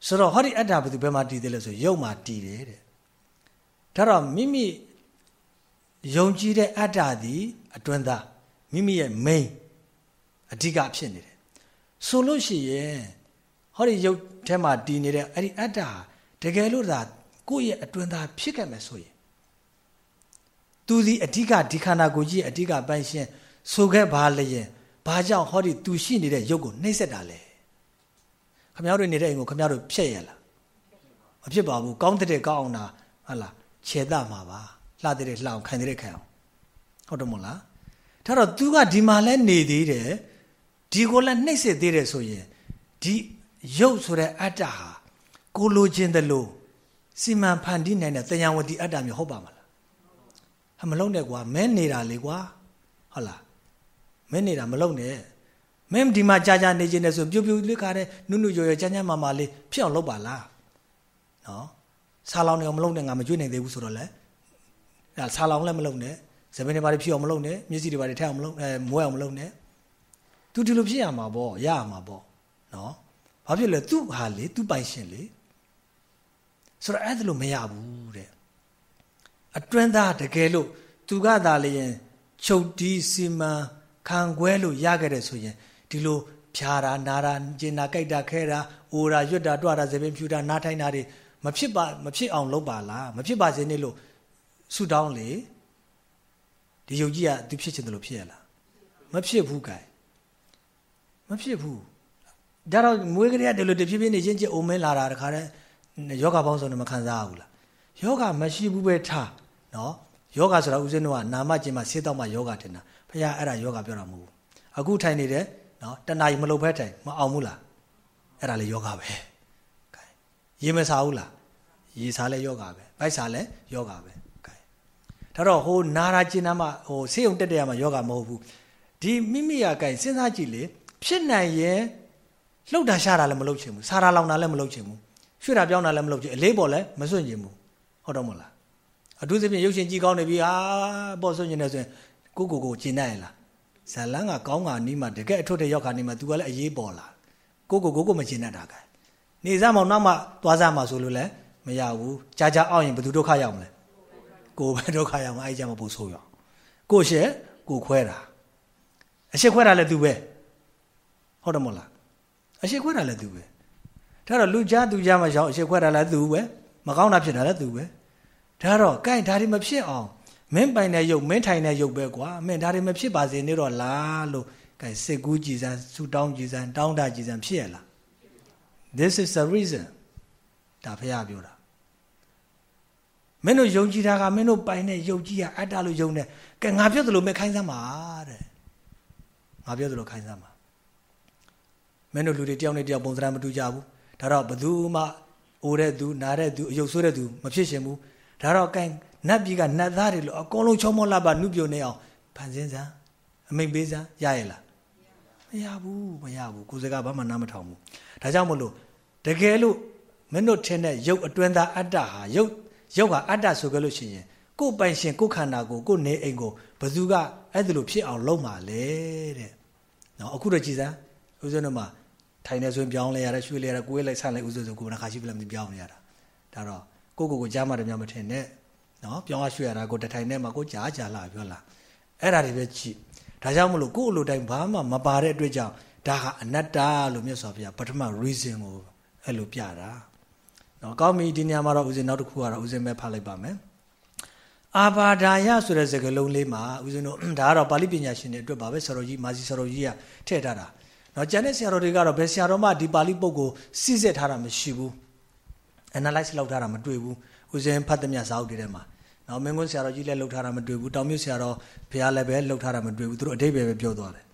ဆိုတော့ဟောဒီအတ္တဘယ်သူဘယ်မှာတည်တယ်လဲဆိုရုပ်မှာတည်တယ်တဲ့ဒါတော့မိမိယုံကြည်တဲ့အတ္တသည်အတွင်းသားမိမိရဲ့ main အဓိကဖြစ်နေတယ် ဆိုလို့ရှိရင်ဟောဒီရုပ်ထဲမှာတည်နေတဲ့အဲ့ဒီအတ္တတကယ်လို့သာကိုယ့်ရဲ့အတွင်းသားဖြစ်ခဲ့မယ်ဆိုရင်သူဒီအဓိကဒီခန္ဓာကိုယ်ကြီးရဲ့အဓိကပိုင်ရှင်ဆိုခဲ့ပါလျင်ဘာကြောင့်ဟောဒီသူရှိနေတဲ့ရုပ်ကိုနှိမ့်ဆက်တာလဲခမရတို့နေတဲ့အိမ်ကိုခမရတို့ဖြက်ရလားမဖြစ်ပါဘူးကောင်းတဲ့ကောင်းအောင်တာဟုတ်လားခြေတမှာပါလှတဲ့လှအောင်ခံတဲ့ခံအောင်ဟုတ်တယ်မို့လားဒါတော့ तू ကဒီမှာလဲနေသေးတယ် ဒီကိုလည်းနှိမ့်စစ်သေးတယ်ဆိုရင်ဒီရုပ်ဆိုတဲ့အတ္တဟာကိုလိုချင်တယ်လို့စီမံဖန်တီးနိုင်တဲ့တရားဝတိအတ္တမျိုးဟုတ်ပါမလားဟာမလုံးနဲ့ကွာမဲနေတာလေကွာဟုတ်လားမဲနေတာမလုံးနဲ့မင်းဒီမှာကြာကြာနေခြင်းနဲ့ဆိုပြူပြူလေးခါတဲ့နုနုရော်ရော်ကြမ်းကြမ်းမာမာလေးဖြစ်အောင်လုပ်ပါလားနော်ဆာလောင်နေအောင်မလုပ်နဲ့ငါမကြွနိုင်သေးဘူးဆိုတော့လေအဲဆာလောင်လည်းမလုပ်နဲ့ဇပင်းတွေဘာတွေဖြစ်အောင်မလုပ်နဲ့မျက်စိတွေဘာတွေထက်အောင်မလုပ်အဲမွဲအောင်မလုပ်နဲ့ သူဒီလိုဖြစ်ရမှာပေါ့ရရမှာပေါ့နော်ဘာဖြစ်လဲသူ့ဟာလေသူ့ပိုင်ရှင်လေဆိုတော့အဲ့ဒါလို့မရဘူးတဲ့အတွင်းသားတကယ်လို့သူကသာလျင်ချုပ်တီးစီမံခံခွဲလို့ရခဲ့တယ်ဆိုရင်ဒီလိုဖြာတာနာတာကျင်နာကြိုက်တာခဲတာအိုတာရွတ်တာတွတာဇပင်ဖြူတာနားထိုင်တာတွေမဖြစ်ပါမဖြစ်အောင်လုပ်ပါလားမဖြစ်ပါစေနဲ့လို့ဆူတောင်းလေဒီယုတ်ကြီးကသူဖြစ်ချင်တယ်လို့ဖြစ်ရလားမဖြစ်ဘူးကဲ မဖြစ်ဘူးဒါတော့မွေးကလေးကဒီလိုတဖြည်းဖြည်းနေချင်းချင်းအုံမင်းလာတာတခါတည်းယောဂပေါင်းစုံနဲ့မခံစားဘူးလားယောဂမရှိဘူးပဲထားနော်ယောဂဆိုတာဦးဇင်းတို့ကနာမကျင်မှာဆေးတော့မှယောဂတင်တာဖခင်အဲ့ဒါယောဂပြောတာမဟုတ်ဘူးအခုထိုင်နေတယ်နော်တဏှာကြီးမလုပ်ဖဲထိုင်မအောင်ဘူးလားအဲ့ဒါလေယောဂပဲကဲရေမစားဘူးလားရေစားလဲယောဂပဲဗိုက်စားလဲယောဂပဲကဲဒါတော့ဟိုနာရာကျင်နာမှာဟိုဆေးုံတက်တဲ့ရမှာယောဂမဟုတ်ဘူးဒီမိမိရကဲစဉ်းစားကြည့်လေ ဖြစ်နိုင်ရင်လှုပ်တာရှာတာလည်းမလုပ်ချင်ဘူးစားတာလောင်တာလည်းမလုပ်ချင်ဘူးရွှေ့တာပြောင်းတာလည်းမလုပ်ချင်အလေးပေါ်လည်းမစွန့်ချင်ဘူးဟုတ်တော့မလားအထူးသဖြင့်ရုပ်ရှင်ကြည့်ကောင်းနေပြီဟာပေါ်စွန့်ချင်တယ်ဆိုရင်ကိုကိုကိုကျင်နိုင်လားဇလန်းကကောင်းကနီးမှတကယ်အထွတ်တဲ့ရောက်ခါနီးမှ तू ကလည်းအရေးပေါ်လာကိုကိုကိုကိုမကျင်တတ်တာကနေစားမောင်နောက်မှသွားစားမှဆိုလို့လည်းမရဘူးကြာကြာအောင်ရင်ဘယ်သူဒုက္ခရောက်မလဲကိုပဲဒုက္ခရောက်မှာအဲ့ကြမှာပို့ဆိုးရကိုရှက်ကိုခွဲတာအရှက်ခွဲတာလည်း तू ပဲ ဟုတ်တယ်မို့လားအရှိခွဲတာလည်းသူပဲဒါတော့လူကြားသူကြားမှာရောက်အရှိခွဲတာလည်းသူပဲမကောင်းတာဖြစ်တာလည်းသူပဲဒါတော့ကဲဒါတွေမဖြစ်အောင်မင်းပိုင်တဲ့ရုပ်မင်းထိုင်တဲ့ရုပ်ပဲကွာမင်းဒါတွေမဖြစ်ပါစေနဲ့တော့လားလို့ကဲစိတ်ကူးကြည်စမ်းဆူတောင်းကြည်စမ်းတောင်းတကြည်စမ်းဖြစ်ရလား this is the reason ဒါဖះပြောတာမင်းတို့ယုံကြည်တာကမင်းတို့ပိုင်တဲ့ယုံကြည်ရအတ္တလို့ယုံတယ်ကဲငါပြောသလိုမခိုင်းစမ်းပါတဲ့ငါပြောသလိုခိုင်းစမ်းပါ မင်းတို့လူတွေတယောက်နဲ့တယောက်ပုံစံမတူကြဘူးဒါတော့ဘသူမှအိုတဲ့သူနားတဲ့သူအယုတ်ဆိုးတဲ့သူမဖြစ်ရှင်ဘူးဒါတော့ကိုင်နတ်ပြည်ကနတ်သားတွေလို့အကုန်လုံးချောမောလာပါနှုပြိုနေအောင်ဖန်ဆင်းစမ်းအမိန်ပေးစမ်းရရလားမရဘူးမရဘူးကိုယ်စကားဘာမှနားမထောင်ဘူးဒါကြောင့်မို့လို့တကယ်လို့မင်းတို့ထင်တဲ့ရုပ်အတွင်းသားအတ္တဟာရုပ်ရုပ်ဟာအတ္တဆိုကြလို့ရှိရင်ကိုယ်ပိုင်ရှင်ကိုယ်ခန္ဓာကိုကိုယ်နေအိမ်ကိုဘယ်သူကအဲ့ဒါလိုဖြစ်အောင်လုပ်မှာလဲတဲ့နော်အခုတော့ကြည်စမ်းဦးဇင်းတို့မှာ ထိုင်နေဆိုရင်ပြောင်းလဲရတယ်ရွှေ့လဲရတယ်ကိုယ်လိုက်ဆန့်လိုက်ဦးဇင်းဆိုကိုယ်ကခါရှိပလက်မပြောင်းနေရတာဒါတော့ကိုကိုကိုကြားမှတည်းမထင်နဲ့နော်ပြောင်းရရွှေ့ရတာကိုတထိုင်နဲ့မှာကိုကြားကြားလာပြောလာအဲ့ဒါတွေပဲကြည့်ဒါကြောင့်မလို့ကိုယ့်အလိုတိုင်းဘာမှမပါတဲ့အတွက်ကြောင့်ဒါဟာအနတ္တလို့မြတ်စွာဘုရားပထမ reason ကိုအဲ့လိုပြတာနော်ကောင်းပြီဒီနေရာမှာတော့ဦးဇင်းနောက်တစ်ခုကတော့ဦးဇင်းပဲဖတ်လိုက်ပါမယ်အာဘာဒာယဆိုတဲ့စကားလုံးလေးမှာဦးဇင်းတို့ဒါကတော့ပါဠိပညာရှင်တွေအတွက်ပါပဲဆရာတော်ကြီးမာစီဆရာတော်ကြီးကထည့်ထားတာ နော်ကျန်တဲ့ဆရာတော်တွေကတော့ဘယ်ဆရာတော်မှဒီပါဠိပုဂ္ဂိုလ်စိစစ်ထားတာမရှိဘူး analyze လုပ်ထားတာမတွေ့ဘူးဦးဇင်းဖတ်သမျှစာအုပ်တွေထဲမှာနော်မင်းကွန်းဆရာတော်ကြီးလည်းလှုပ်ထားတာမတွေ့ဘူးတောင်မြုပ်ဆရာတော်ဘုရားလည်းပဲလှုပ်ထားတာမတွေ့ဘူးသူတို့အတိတ်ပဲပဲပြောသွားတယ်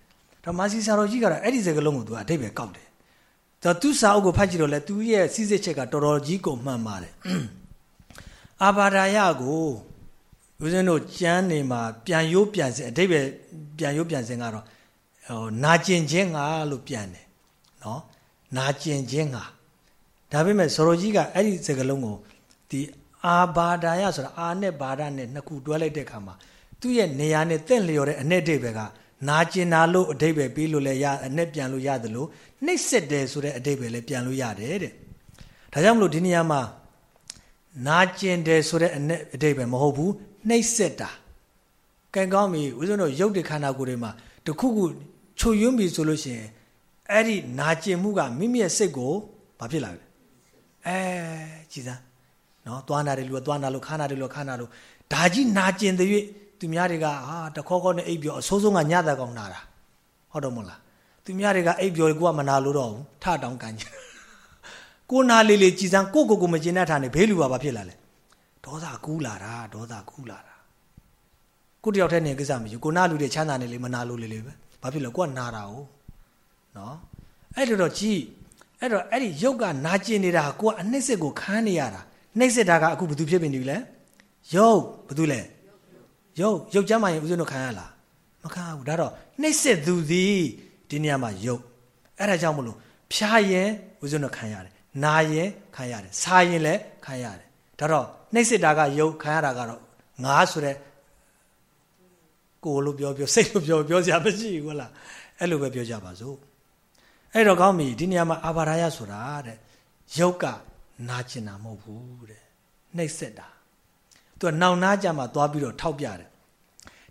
တော့မာစီဆရာတော်ကြီးကတော့အဲ့ဒီစကားလုံးကိုသူကအတိတ်ပဲကောက်တယ်တော့သူစာအုပ်ကိုဖတ်ကြည့်တော့လေသူရဲ့စီစစ်ချက်ကတော်တော်ကြီးကိုမှန်ပါတယ်အာဘာဒာယကိုဦးဇင်းတို့ကျမ်းနေမှာပြန်ရိုးပြန်စင်အတိတ်ပဲပြန်ရိုးပြန်စင်ကတော့ ဟိုနာကျင်ခြင်းငါလို့ပြန်တယ်နော်နာကျင်ခြင်းငါဒါပေမဲ့ဇော်ကြီးကအဲ့ဒီစကားလုံးကိုဒီအာဘာဒာယဆိုတာအာနဲ့ဘာဒနဲ့နှစ်ခုတွဲလိုက်တဲ့အခါမှာသူ့ရဲ့နေရာနဲ့တင့်လျော်တဲ့အ내အဓိပ္ပာယ်ကနာကျင်တာလို့အဓိပ္ပာယ်ပြီးလို့လည်းရအ내ပြန်လို့ရတယ်လို့နှိပ်စက်တယ်ဆိုတဲ့အဓိပ္ပာယ်လည်းပြန်လို့ရတယ်တဲ့ဒါကြောင့်မလို့ဒီနေရာမှာနာကျင်တယ်ဆိုတဲ့အ내အဓိပ္ပာယ်မဟုတ်ဘူးနှိပ်စက်တာကံကောင်းပြီဦးဇင်းတို့ရုပ်တခန္ဓာကိုယ်တွေမှာတခုခု ချုပ်ယွန်းပြီဆိုလို့ရှိရင်အဲ့ဒီနာကျင်မှုကမိမိရဲ့စိတ်ကိုဘာဖြစ်လာလဲအဲကြည်စမ်းနော်သွားနာတယ်လူကသွားနာလို့ခါနာတယ်လူကခါနာလို့ဒါကြီးနာကျင်တဲ့၍သူများတွေကဟာတခေါခေါနဲ့အိပ်ပြောအဆိုးဆုံးကညတာကောင်နာတာဟုတ်တော့မဟုတ်လားသူများတွေကအိပ်ပြောကိုကမနာလို့တော့ဘူးထတောင်းကန်ကြကိုနာလေးလေးကြည်စမ်းကိုကိုကိုမကျင်တတ်တာနဲ့ဘေးလူပါဘာဖြစ်လာလဲဒေါသကူးလာတာဒေါသကူးလာတာကိုတယောက်တည်းနေကိစ္စမရှိကိုနာလူတွေချမ်းသာနေလေမနာလို့လေလေပဲ ဘာဖြစ်လဲကိုကနာတာ哦နော်အဲ့လိုတော့ကြည်အဲ့တော့အဲ့ဒီရုပ်ကနာကျင်နေတာကိုကအနှိမ့်စစ်ကိုခန်းနေရတာနှိမ့်စစ်တာကအခုဘယ်သူဖြစ်နေပြီလဲရုပ်ဘယ်သူလဲရုပ်ရုပ်ကြမ်းမှရင်ဦးဇင်းတို့ခံရလားမခံဘူးဒါတော့နှိမ့်စစ်သူသည်ဒီနေရာမှာရုပ်အဲ့ဒါကြောင့်မလို့ဖြာရင်ဦးဇင်းတို့ခံရတယ်နာရင်ခံရတယ်စားရင်လည်းခံရတယ်ဒါတော့နှိမ့်စစ်တာကရုပ်ခံရတာကတော့ငါဆိုတဲ့ ကိုလို့ပြောပြောစိတ်လို့ပြောပြောစရာမရှိဘူးဟုတ်လားအဲ့လိုပဲပြောကြပါစို့အဲ့တော့ကောင်းပြီဒီနေရာမှာအာဘာရယဆိုတာတဲ့ရုပ်ကနာကျင်တာမဟုတ်ဘူးတဲ့နှိပ်စက်တာသူကနောင်နာကြမှာသွားပြီးတော့ထောက်ပြတယ်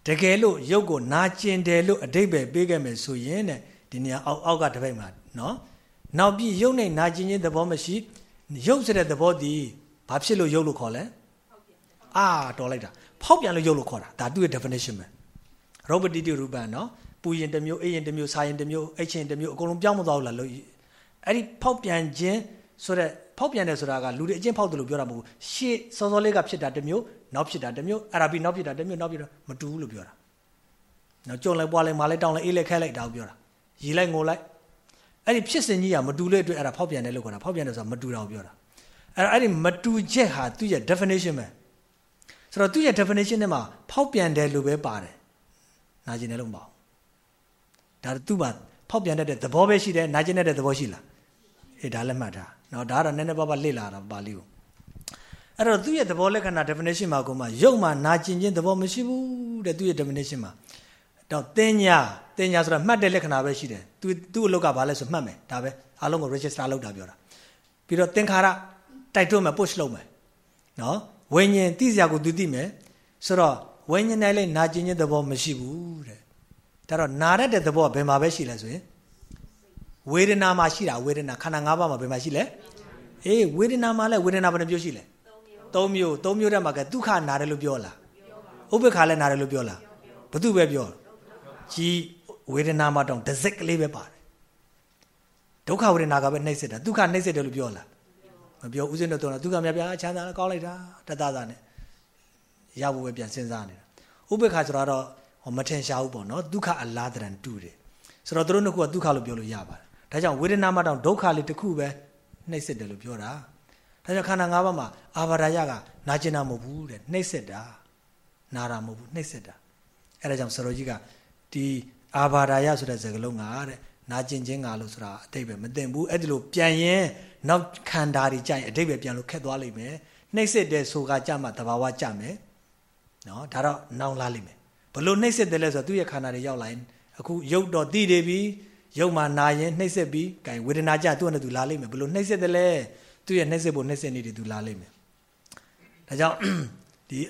တကယ်လို့ရုပ်ကိုနာကျင်တယ်လို့အတိတ်ပဲပေးခဲ့မယ်ဆိုရင်တဲ့ဒီနေရာအောက်အောက်ကတပိတ်မှာနော်နောက်ပြီးရုပ်နဲ့နာကျင်ခြင်းသဘောမရှိရုပ်ဆိုတဲ့သဘောဒီဘာဖြစ်လို့ရုပ်လို့ခေါ်လဲအာတော်လိုက်တာဖောက်ပြန်လို့ရုပ်လို့ခေါ်တာဒါသူ့ရဲ့ definition ပဲ ရောဘတိတိရူပံနော်ပူရင်တစ်မျိုးအေးရင်တစ်မျိုးစားရင်တစ်မျိုးအိတ်ချင်တစ်မျိုးအကုန်လုံးပြောင်းမသွားဘူးလားလို့အဲ့ဒီဖောက်ပြန်ခြင်းဆိုတဲ့ဖောက်ပြန်တယ်ဆိုတာကလူတွေအချင်းဖောက်တယ်လို့ပြောတာမဟုတ်ဘူးရှေ့စောစောလေးကဖြစ်တာတစ်မျိုးနောက်ဖြစ်တာတစ်မျိုးအာရဘီနောက်ဖြစ်တာတစ်မျိုးနောက်ဖြစ်တာမတူဘူးလို့ပြောတာနော်ကြုံလိုက်ပွားလိုက်မာလိုက်တောင်းလိုက်အေးလိုက်ခဲလိုက်ဒါကိုပြောတာရီလိုက်ငိုလိုက်အဲ့ဒီဖြစ်စဉ်ကြီးကမတူတဲ့အတွက်အဲ့ဒါဖောက်ပြန်တယ်လို့ခေါ်တာဖောက်ပြန်တယ်ဆိုတာမတူတာကိုပြောတာအဲ့တော့အဲ့ဒီမတူချက်ဟာသူ့ရဲ့ definition ပဲဆိုတော့သူ့ရဲ့ definition ထဲမှာဖောက်ပြန်တယ်လို့ပဲပါတယ် နာကျင်တယ်လို့မပေါ့ဒါသူ့မှာဖောက်ပြန်တဲ့သဘောပဲရှိတယ်နာကျင်တဲ့သဘောရှိလားအေးဒါလည်းမှတ်ထားနော်ဒါကတော့နည်းနည်းပါးပါးလေ့လာတာပါဠိကိုအဲ့တော့သူ့ရဲ့သဘောလက္ခဏာ definition မှာကိုမှရုပ်မှာနာကျင်ခြင်းသဘောမရှိဘူးတဲ့သူ့ရဲ့ definition မှာတော့တင်ညာတင်ညာဆိုတာမှတ်တဲ့လက္ခဏာပဲရှိတယ်သူသူ့အလုပ်ကဘာလဲဆိုမှတ်မယ်ဒါပဲအားလုံးကို register လုပ်တာပြောတာပြီးတော့သင်္ခါရတိုက်တွန်းမယ် push လုပ်မယ်နော်ဝိညာဉ်သိစရာကိုသူသိမယ်ဆိုတော့ ဝိညာဉ်တိုင်းလည်းနာကျင်ခြင်းသဘောမရှိဘူးတဲ့ဒါတော့နာရတဲ့သဘောကဘယ်မှာပဲရှိလဲဆိုရင်ဝေဒနာမှာရှိတာဝေဒနာခန္ဓာ၅ပါးမှာဘယ်မှာရှိလဲအေးဝေဒနာမှာလဲဝေဒနာဘယ်နှမျိုးရှိလဲ၃မျိုး၃မျိုးတည်းမှာကဒုက္ခနာတယ်လို့ပြောလားဥပ္ပခါလည်းနာတယ်လို့ပြောလားဘသူပဲပြောကြီးဝေဒနာမှာတောင်တစ်စက်ကလေးပဲပါတယ်ဒုက္ခဝေဒနာကပဲနှိမ့်စစ်တာဒုက္ခနှိမ့်စစ်တယ်လို့ပြောလားမပြောဦးစင်းတို့တော့ဒုက္ခမြတ်ပြားချမ်းသာကောင်းလိုက်တာတတသာနဲ့ ရဖို့ပဲပြန်စဉ်းစားနေတာဥပ္ပခါဆိုတော့မထင်ရှားဘူးပေါ့နော်ဒုက္ခအလားတရံတူတယ်ဆိုတော့တို့နှစ်ခုကဒုက္ခလို့ပြောလို့ရပါတယ်ဒါကြောင့်ဝေဒနာမှတောင်ဒုက္ခလေးတစ်ခုပဲနှိမ့်စစ်တယ်လို့ပြောတာဒါကြောင့်ခန္ဓာ၅ပါးမှာအာဘာဒယကနာကျင်တာမဟုတ်ဘူးတဲ့နှိမ့်စစ်တာနာတာမဟုတ်ဘူးနှိမ့်စစ်တာအဲဒါကြောင့်ဆရာကြီးကဒီအာဘာဒယဆိုတဲ့စကားလုံးကတဲ့နာကျင်ခြင်းကလို့ဆိုတာအတိတ်ပဲမသိဘူးအဲ့ဒီလိုပြန်ရင်နောက်ခန္ဓာတွေကြရင်အတိတ်ပဲပြန်လို့ခက်သွားလိမ့်မယ်နှိမ့်စစ်တယ်ဆိုကကြမှာတဘာဝကြမယ် နော်ဒါတော့နောင်လာလိမ့်မယ်ဘလို့နှိမ့်ဆက်တယ်လဲဆိုတော့သူ့ရဲ့ခန္ဓာတွေရောက်လာရင်အခုရုပ်တော့တည်တယ်ပြီရုပ်မှာနာရင်နှိမ့်ဆက်ပြီးကဲဝေဒနာကြသူ့နဲ့သူလာလိမ့်မယ်ဘလို့နှိမ့်ဆက်တယ်လဲသူ့ရဲ့နှိမ့်ဆက်ဖို့နှိမ့်ဆက်နေတယ်သူလာလိမ့်မယ်ဒါကြောင့်ဒီ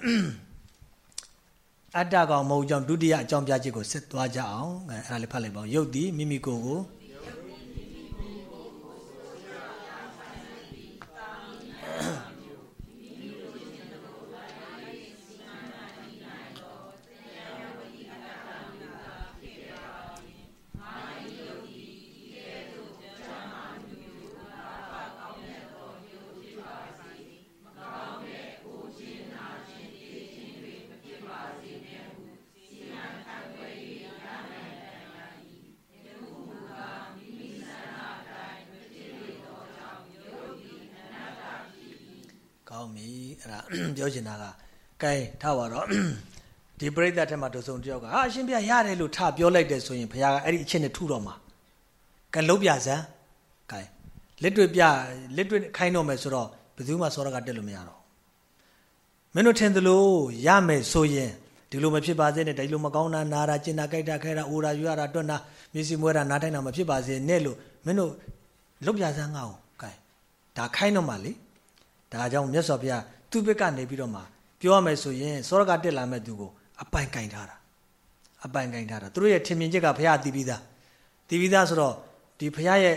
အတ္တကောင်မဟုတ်ကြောင့်ဒုတိယအကြောင်းပြချက်ကိုဆက်သွားကြအောင်အဲအဲ့ဒါလေးဖတ်လိုက်ပါဦးရုပ်ဒီမိမိကိုယ်ကိုကော ကကဲထားပါတော့ဒီပြိဿတ်ထဲမှာတစုံတယောက်ကဟာအရှင်ဘုရားရတယ်လို့ထပြောလိုက်တယ်ဆိုရင်ဘုရားကအဲ့ဒီအချက်နဲ့ထုတော့မှာကဲလုံးပြစမ်းကဲလက်တွေ့ပြလက်တွေ့ခိုင်းတော့မယ်ဆိုတော့ဘယ်သူမှစောရကတက်လို့မရတော့မင်းတို့ထင်သလိုရမယ်ဆိုရင်ဒီလိုမဖြစ်ပါစေနဲ့ဒီလိုမကောင်းတာနာတာကျင်တာကြိုက်တာခဲတာအိုတာယူရတာတွန်းတာမျက်စိမွဲတာနားထိုင်တာမဖြစ်ပါစေနဲ့လို့မင်းတို့လုတ်ပြစမ်းငါ့ကိုကဲဒါခိုင်းတော့မှလေဒါကြောင့်မြတ်စွာဘုရားသူ့ဘက်ကနေပြီးတော့မှ ပြောရမယ်ဆိုရင်စောရကတက်လာမဲ့သူကိုအပိုင်ကင်ထားတာအပိုင်ကင်ထားတာသူတို့ရဲ့ထင်မြင်ချက်ကဘုရားတည်ပြီးသားတည်ပြီးသားဆိုတော့ဒီဘုရားရဲ့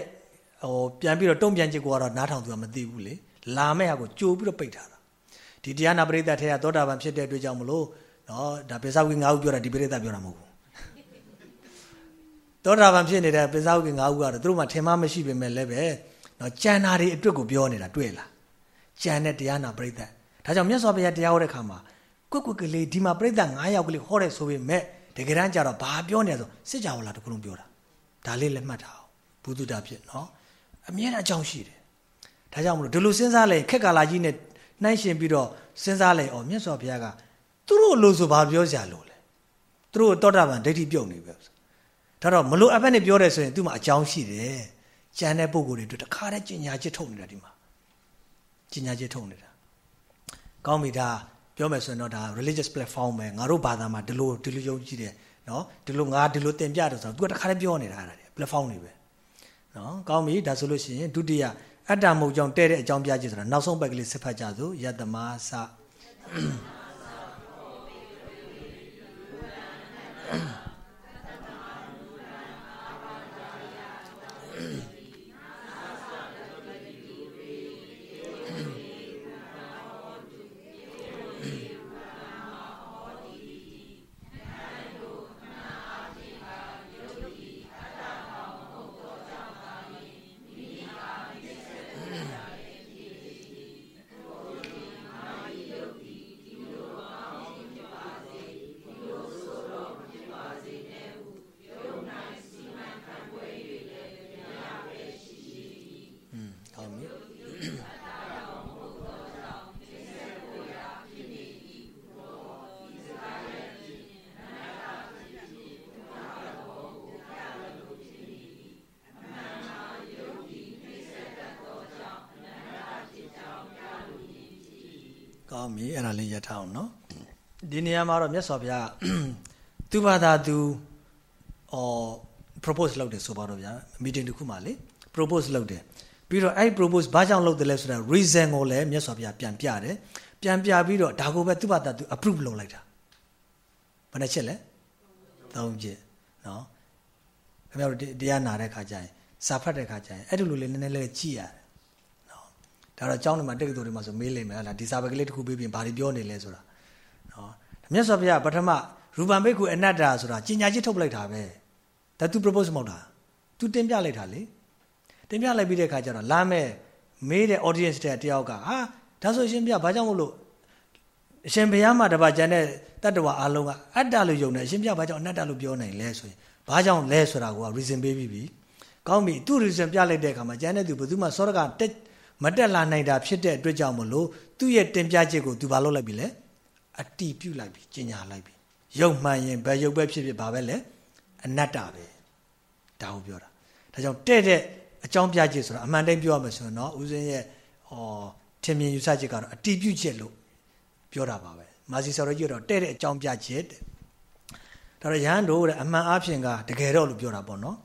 ဟိုပြန်ပြီးတော့တုံ့ပြန်ချက်ကိုကတော့နားထောင်သူကမသိဘူးလေလာမဲ့ဟာကိုကြိုပြီးတော့ပိတ်ထားတာဒီတရားနာပရိသတ်ထဲကသောတာပန်ဖြစ်တဲ့အတွက်ကြောင့်မလို့နော်ဒါပိဿဝိငါးဦးပြောတာဒီပရိသတ်ပြောတာမဟုတ်ဘူးသောတာပန်ဖြစ်နေတဲ့ပိဿဝိငါးဦးကတော့သူတို့မှထင်မှမရှိပေမဲ့လည်းပဲနော်ကြံနာတွေအတွက်ကိုပြောနေတာတွေ့လားကြံတဲ့တရားနာပရိသတ် ဒါကြောင့်မြတ်စွာဘုရားတရားဟောတဲ့ခါမှာကွက်ကွက်ကလေးဒီမှာပရိသတ်9ယောက်ကလေးဟောတယ်ဆိုပေမဲ့တကယ်တမ်းကျတော့ဘာပြောနေလဲဆိုစစ်ကြောလာတခုလုံးပြောတာဒါလေးလည်းမှတ်ထားအောင်ဘုသူတာဖြစ်နော်အမြဲတမ်းအကြောင်းရှိတယ်ဒါကြောင့်မလို့ဒီလိုစဉ်းစားလိုက်ခက်ကာလာကြီးနဲ့နှိုင်းရှင်ပြီးတော့စဉ်းစားလိုက်အော်မြတ်စွာဘုရားကသူတို့လို့ဆိုဘာပြောကြလို့လဲသူတို့တောတာပန်ဒိဋ္ဌိပြုတ်နေပဲဒါတော့မလို့အဖက်နဲ့ပြောတယ်ဆိုရင်သူ့မှာအကြောင်းရှိတယ်ကြံတဲ့ပုံကိုယ်တွေတို့တခါတည်းကျင်ညာချစ်ထုတ်နေတာဒီမှာကျင်ညာချစ်ထုတ်နေတာ ကောင်းပြီဒါပြောမယ်ဆိုရင်တော့ဒါ religious platform ပဲငါတို့ဘာသာမှာဒီလိုဒီလိုယုံကြည်တယ်နော်ဒီလိုငါဒီလိုတင်ပြတယ်ဆိုတော့ तू ကတခါတည်းပြောနေတာအဲ့ဒါ platform တွေပဲနော်ကောင်းပြီဒါဆိုလို့ရှိရင်ဒုတိယအတ္တမုတ်ကြောင့်တဲ့တဲ့အကြောင်းပြချက်ဆိုတာနောက်ဆုံးပိုက်ကလေးစစ်ဖတ်ကြစို့ယတမသကော ကောင်းပြီအဲ့ဒါလေးရထားအောင်နော်ဒီနေရာမှာတော့မြတ်စွာဘုရားသူဘာသာသူအော် propose လုပ်တယ်ဆိုပါတော့ဗျာ meeting တစ်ခုမှာလေ propose လုပ်တယ်ပြီးတော့အဲ့ propose ဘာကြောင့်လုပ်တယ်လဲဆိုတော့ reason ကိုလည်းမြတ်စွာဘုရားပြန်ပြတယ်ပြန်ပြပြီးတော့ဒါကိုပဲသူဘာသာသူ approve လုပ်လိုက်တာဘယ်နှချက်လဲသုံးချက်နော်ခင်ဗျားတို့တရားနာတဲ့ခါကျရင်စာဖတ်တဲ့ခါကျရင်အဲ့ဒီလိုလေးနည်းနည်းလေးကြည့်ရတယ်နော် ဒါတော့အကြောင်းတွေမှာတက္ကသိုလ်တွေမှာဆိုမေးလိမ့်မယ်ဟလားဒီစာပဲကလေးတစ်ခုပေးပြီးဘာတွေပြောနေလဲဆိုတာနော်မြတ်စွာဘုရားပထမရူပံဘိက္ခုအနတ္တဆိုတာကျင်ညာချင်းထုတ်ပလိုက်တာပဲဒါ तू propose မဟုတ်တာ तू တင်ပြလိုက်တာလေတင်ပြလိုက်ပြီးတဲ့အခါကျတော့လာမဲ့မေးတဲ့ audience တဲ့တယောက်ကဟာဒါဆိုရှင်ပြဘာကြောင့်မလို့အရှင်ဘုရားမှာတပါကျန်တဲ့တတ္တဝါအလုံးကအတ္တလို့ယုံတယ်အရှင်ပြဘာကြောင့်အနတ္တလို့ပြောနိုင်လဲဆိုရင်ဘာကြောင့်လဲဆိုတာကိုက reason ပေးပြီးပြီကောင်းပြီသူ reason ပြလိုက်တဲ့အခါမှာကျန်တဲ့သူဘယ်သူမှစောရကတက် မတက်လာနိုင်တာဖြစ်တဲ့အတွက်ကြောင့်မလို့သူ့ရဲ့တင်ပြချက်ကိုသူဘာလုပ်လိုက်ပြီလဲအတီးပြုတ်လိုက်ပြီကျင်ညာလိုက်ပြီယုံမှန်ရင်ဘယ်ယုတ်ပဲဖြစ်ဖြစ်ဘာပဲလဲအနတ္တပဲဒါကိုပြောတာဒါကြောင့်တဲ့တဲ့အကြောင်းပြချက်ဆိုတာအမှန်တိုင်းပြောရမယ်ဆိုရင်တော့ဦးဇင်းရဲ့ဟောထင်မြင်ယူဆချက်ကတော့အတီးပြုတ်ချက်လို့ပြောတာပါပဲမမာစီဆော်ရကြီးတော့တဲ့တဲ့အကြောင်းပြချက်တဲ့ဒါတော့ယဟန်တို့တဲ့အမှန်အဖြစ်ကတကယ်တော့လို့ပြောတာပေါ့နော်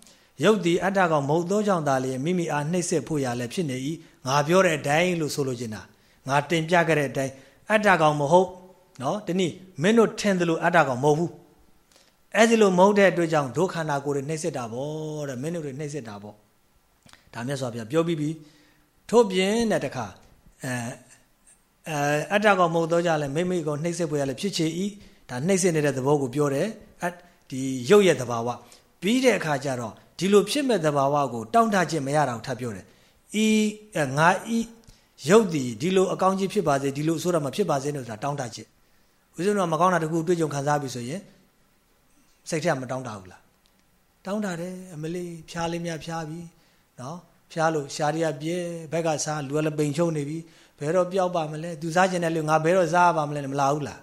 ယုတ်ဒီအတ္တကောင်မဟုတ်သောကြောင့်သာလေမိမိအားနှိမ့်ဆက်ဖို့ရလဲဖြစ်နေ၏ ငါပြောတဲ့အတိုင်းလို့ဆိုလိုချင်တာငါတင်ပြခဲ့တဲ့အတိုင်းအတ္တကောင်မဟုတ်နော်တနည်းမင်းတို့ထင်တယ်လို့အတ္တကောင်မဟုတ်ဘူးအဲ့ဒီလိုမဟုတ်တဲ့အတွက်ကြောင့်ဒုက္ခနာကိုယ်တွေနှိမ့်ဆက်တာပေါ့တဲ့မင်းတို့တွေနှိမ့်ဆက်တာပေါ့ဒါမြတ်စွာဘုရားပြောပြီးပြီထို့ပြင်တဲ့တခါအဲအဲအတ္တကောင်မဟုတ်တော့ကြလဲမိမိကိုနှိမ့်ဆက်ဖို့ရလဲဖြစ်ချေဤဒါနှိမ့်ဆက်နေတဲ့သဘောကိုပြောတယ်အဒီရုပ်ရဲ့သဘာဝပြီးတဲ့အခါကျတော့ဒီလိုဖြစ်မဲ့သဘာဝကိုတောင့်တခြင်းမရတာကိုထပ်ပြောတယ် ဤငါဤရုပ်ဒီဒီလိုအကောင်းကြီးဖြစ်ပါစေဒီလိုဆိုတာမဖြစ်ပါစေလို့ဆိုတာတောင့်တခြင်းဦးဇင်းတို့ကမကောင်းတာတခုတွေ့ကြုံခံစားပြီဆိုရင်စိတ်ထဲကမတောင့်တဘူးလားတောင့်တတယ်အမလေးဖျားလေးများဖျားပြီနော်ဖျားလို့ရှားရပြဲဘက်ကစားလူကလည်းပိန်ချုံနေပြီဘယ်တော့ပျောက်ပါမလဲသူစားကျင်တဲ့လူငါဘယ်တော့စားပါမလဲမလာဘူးလား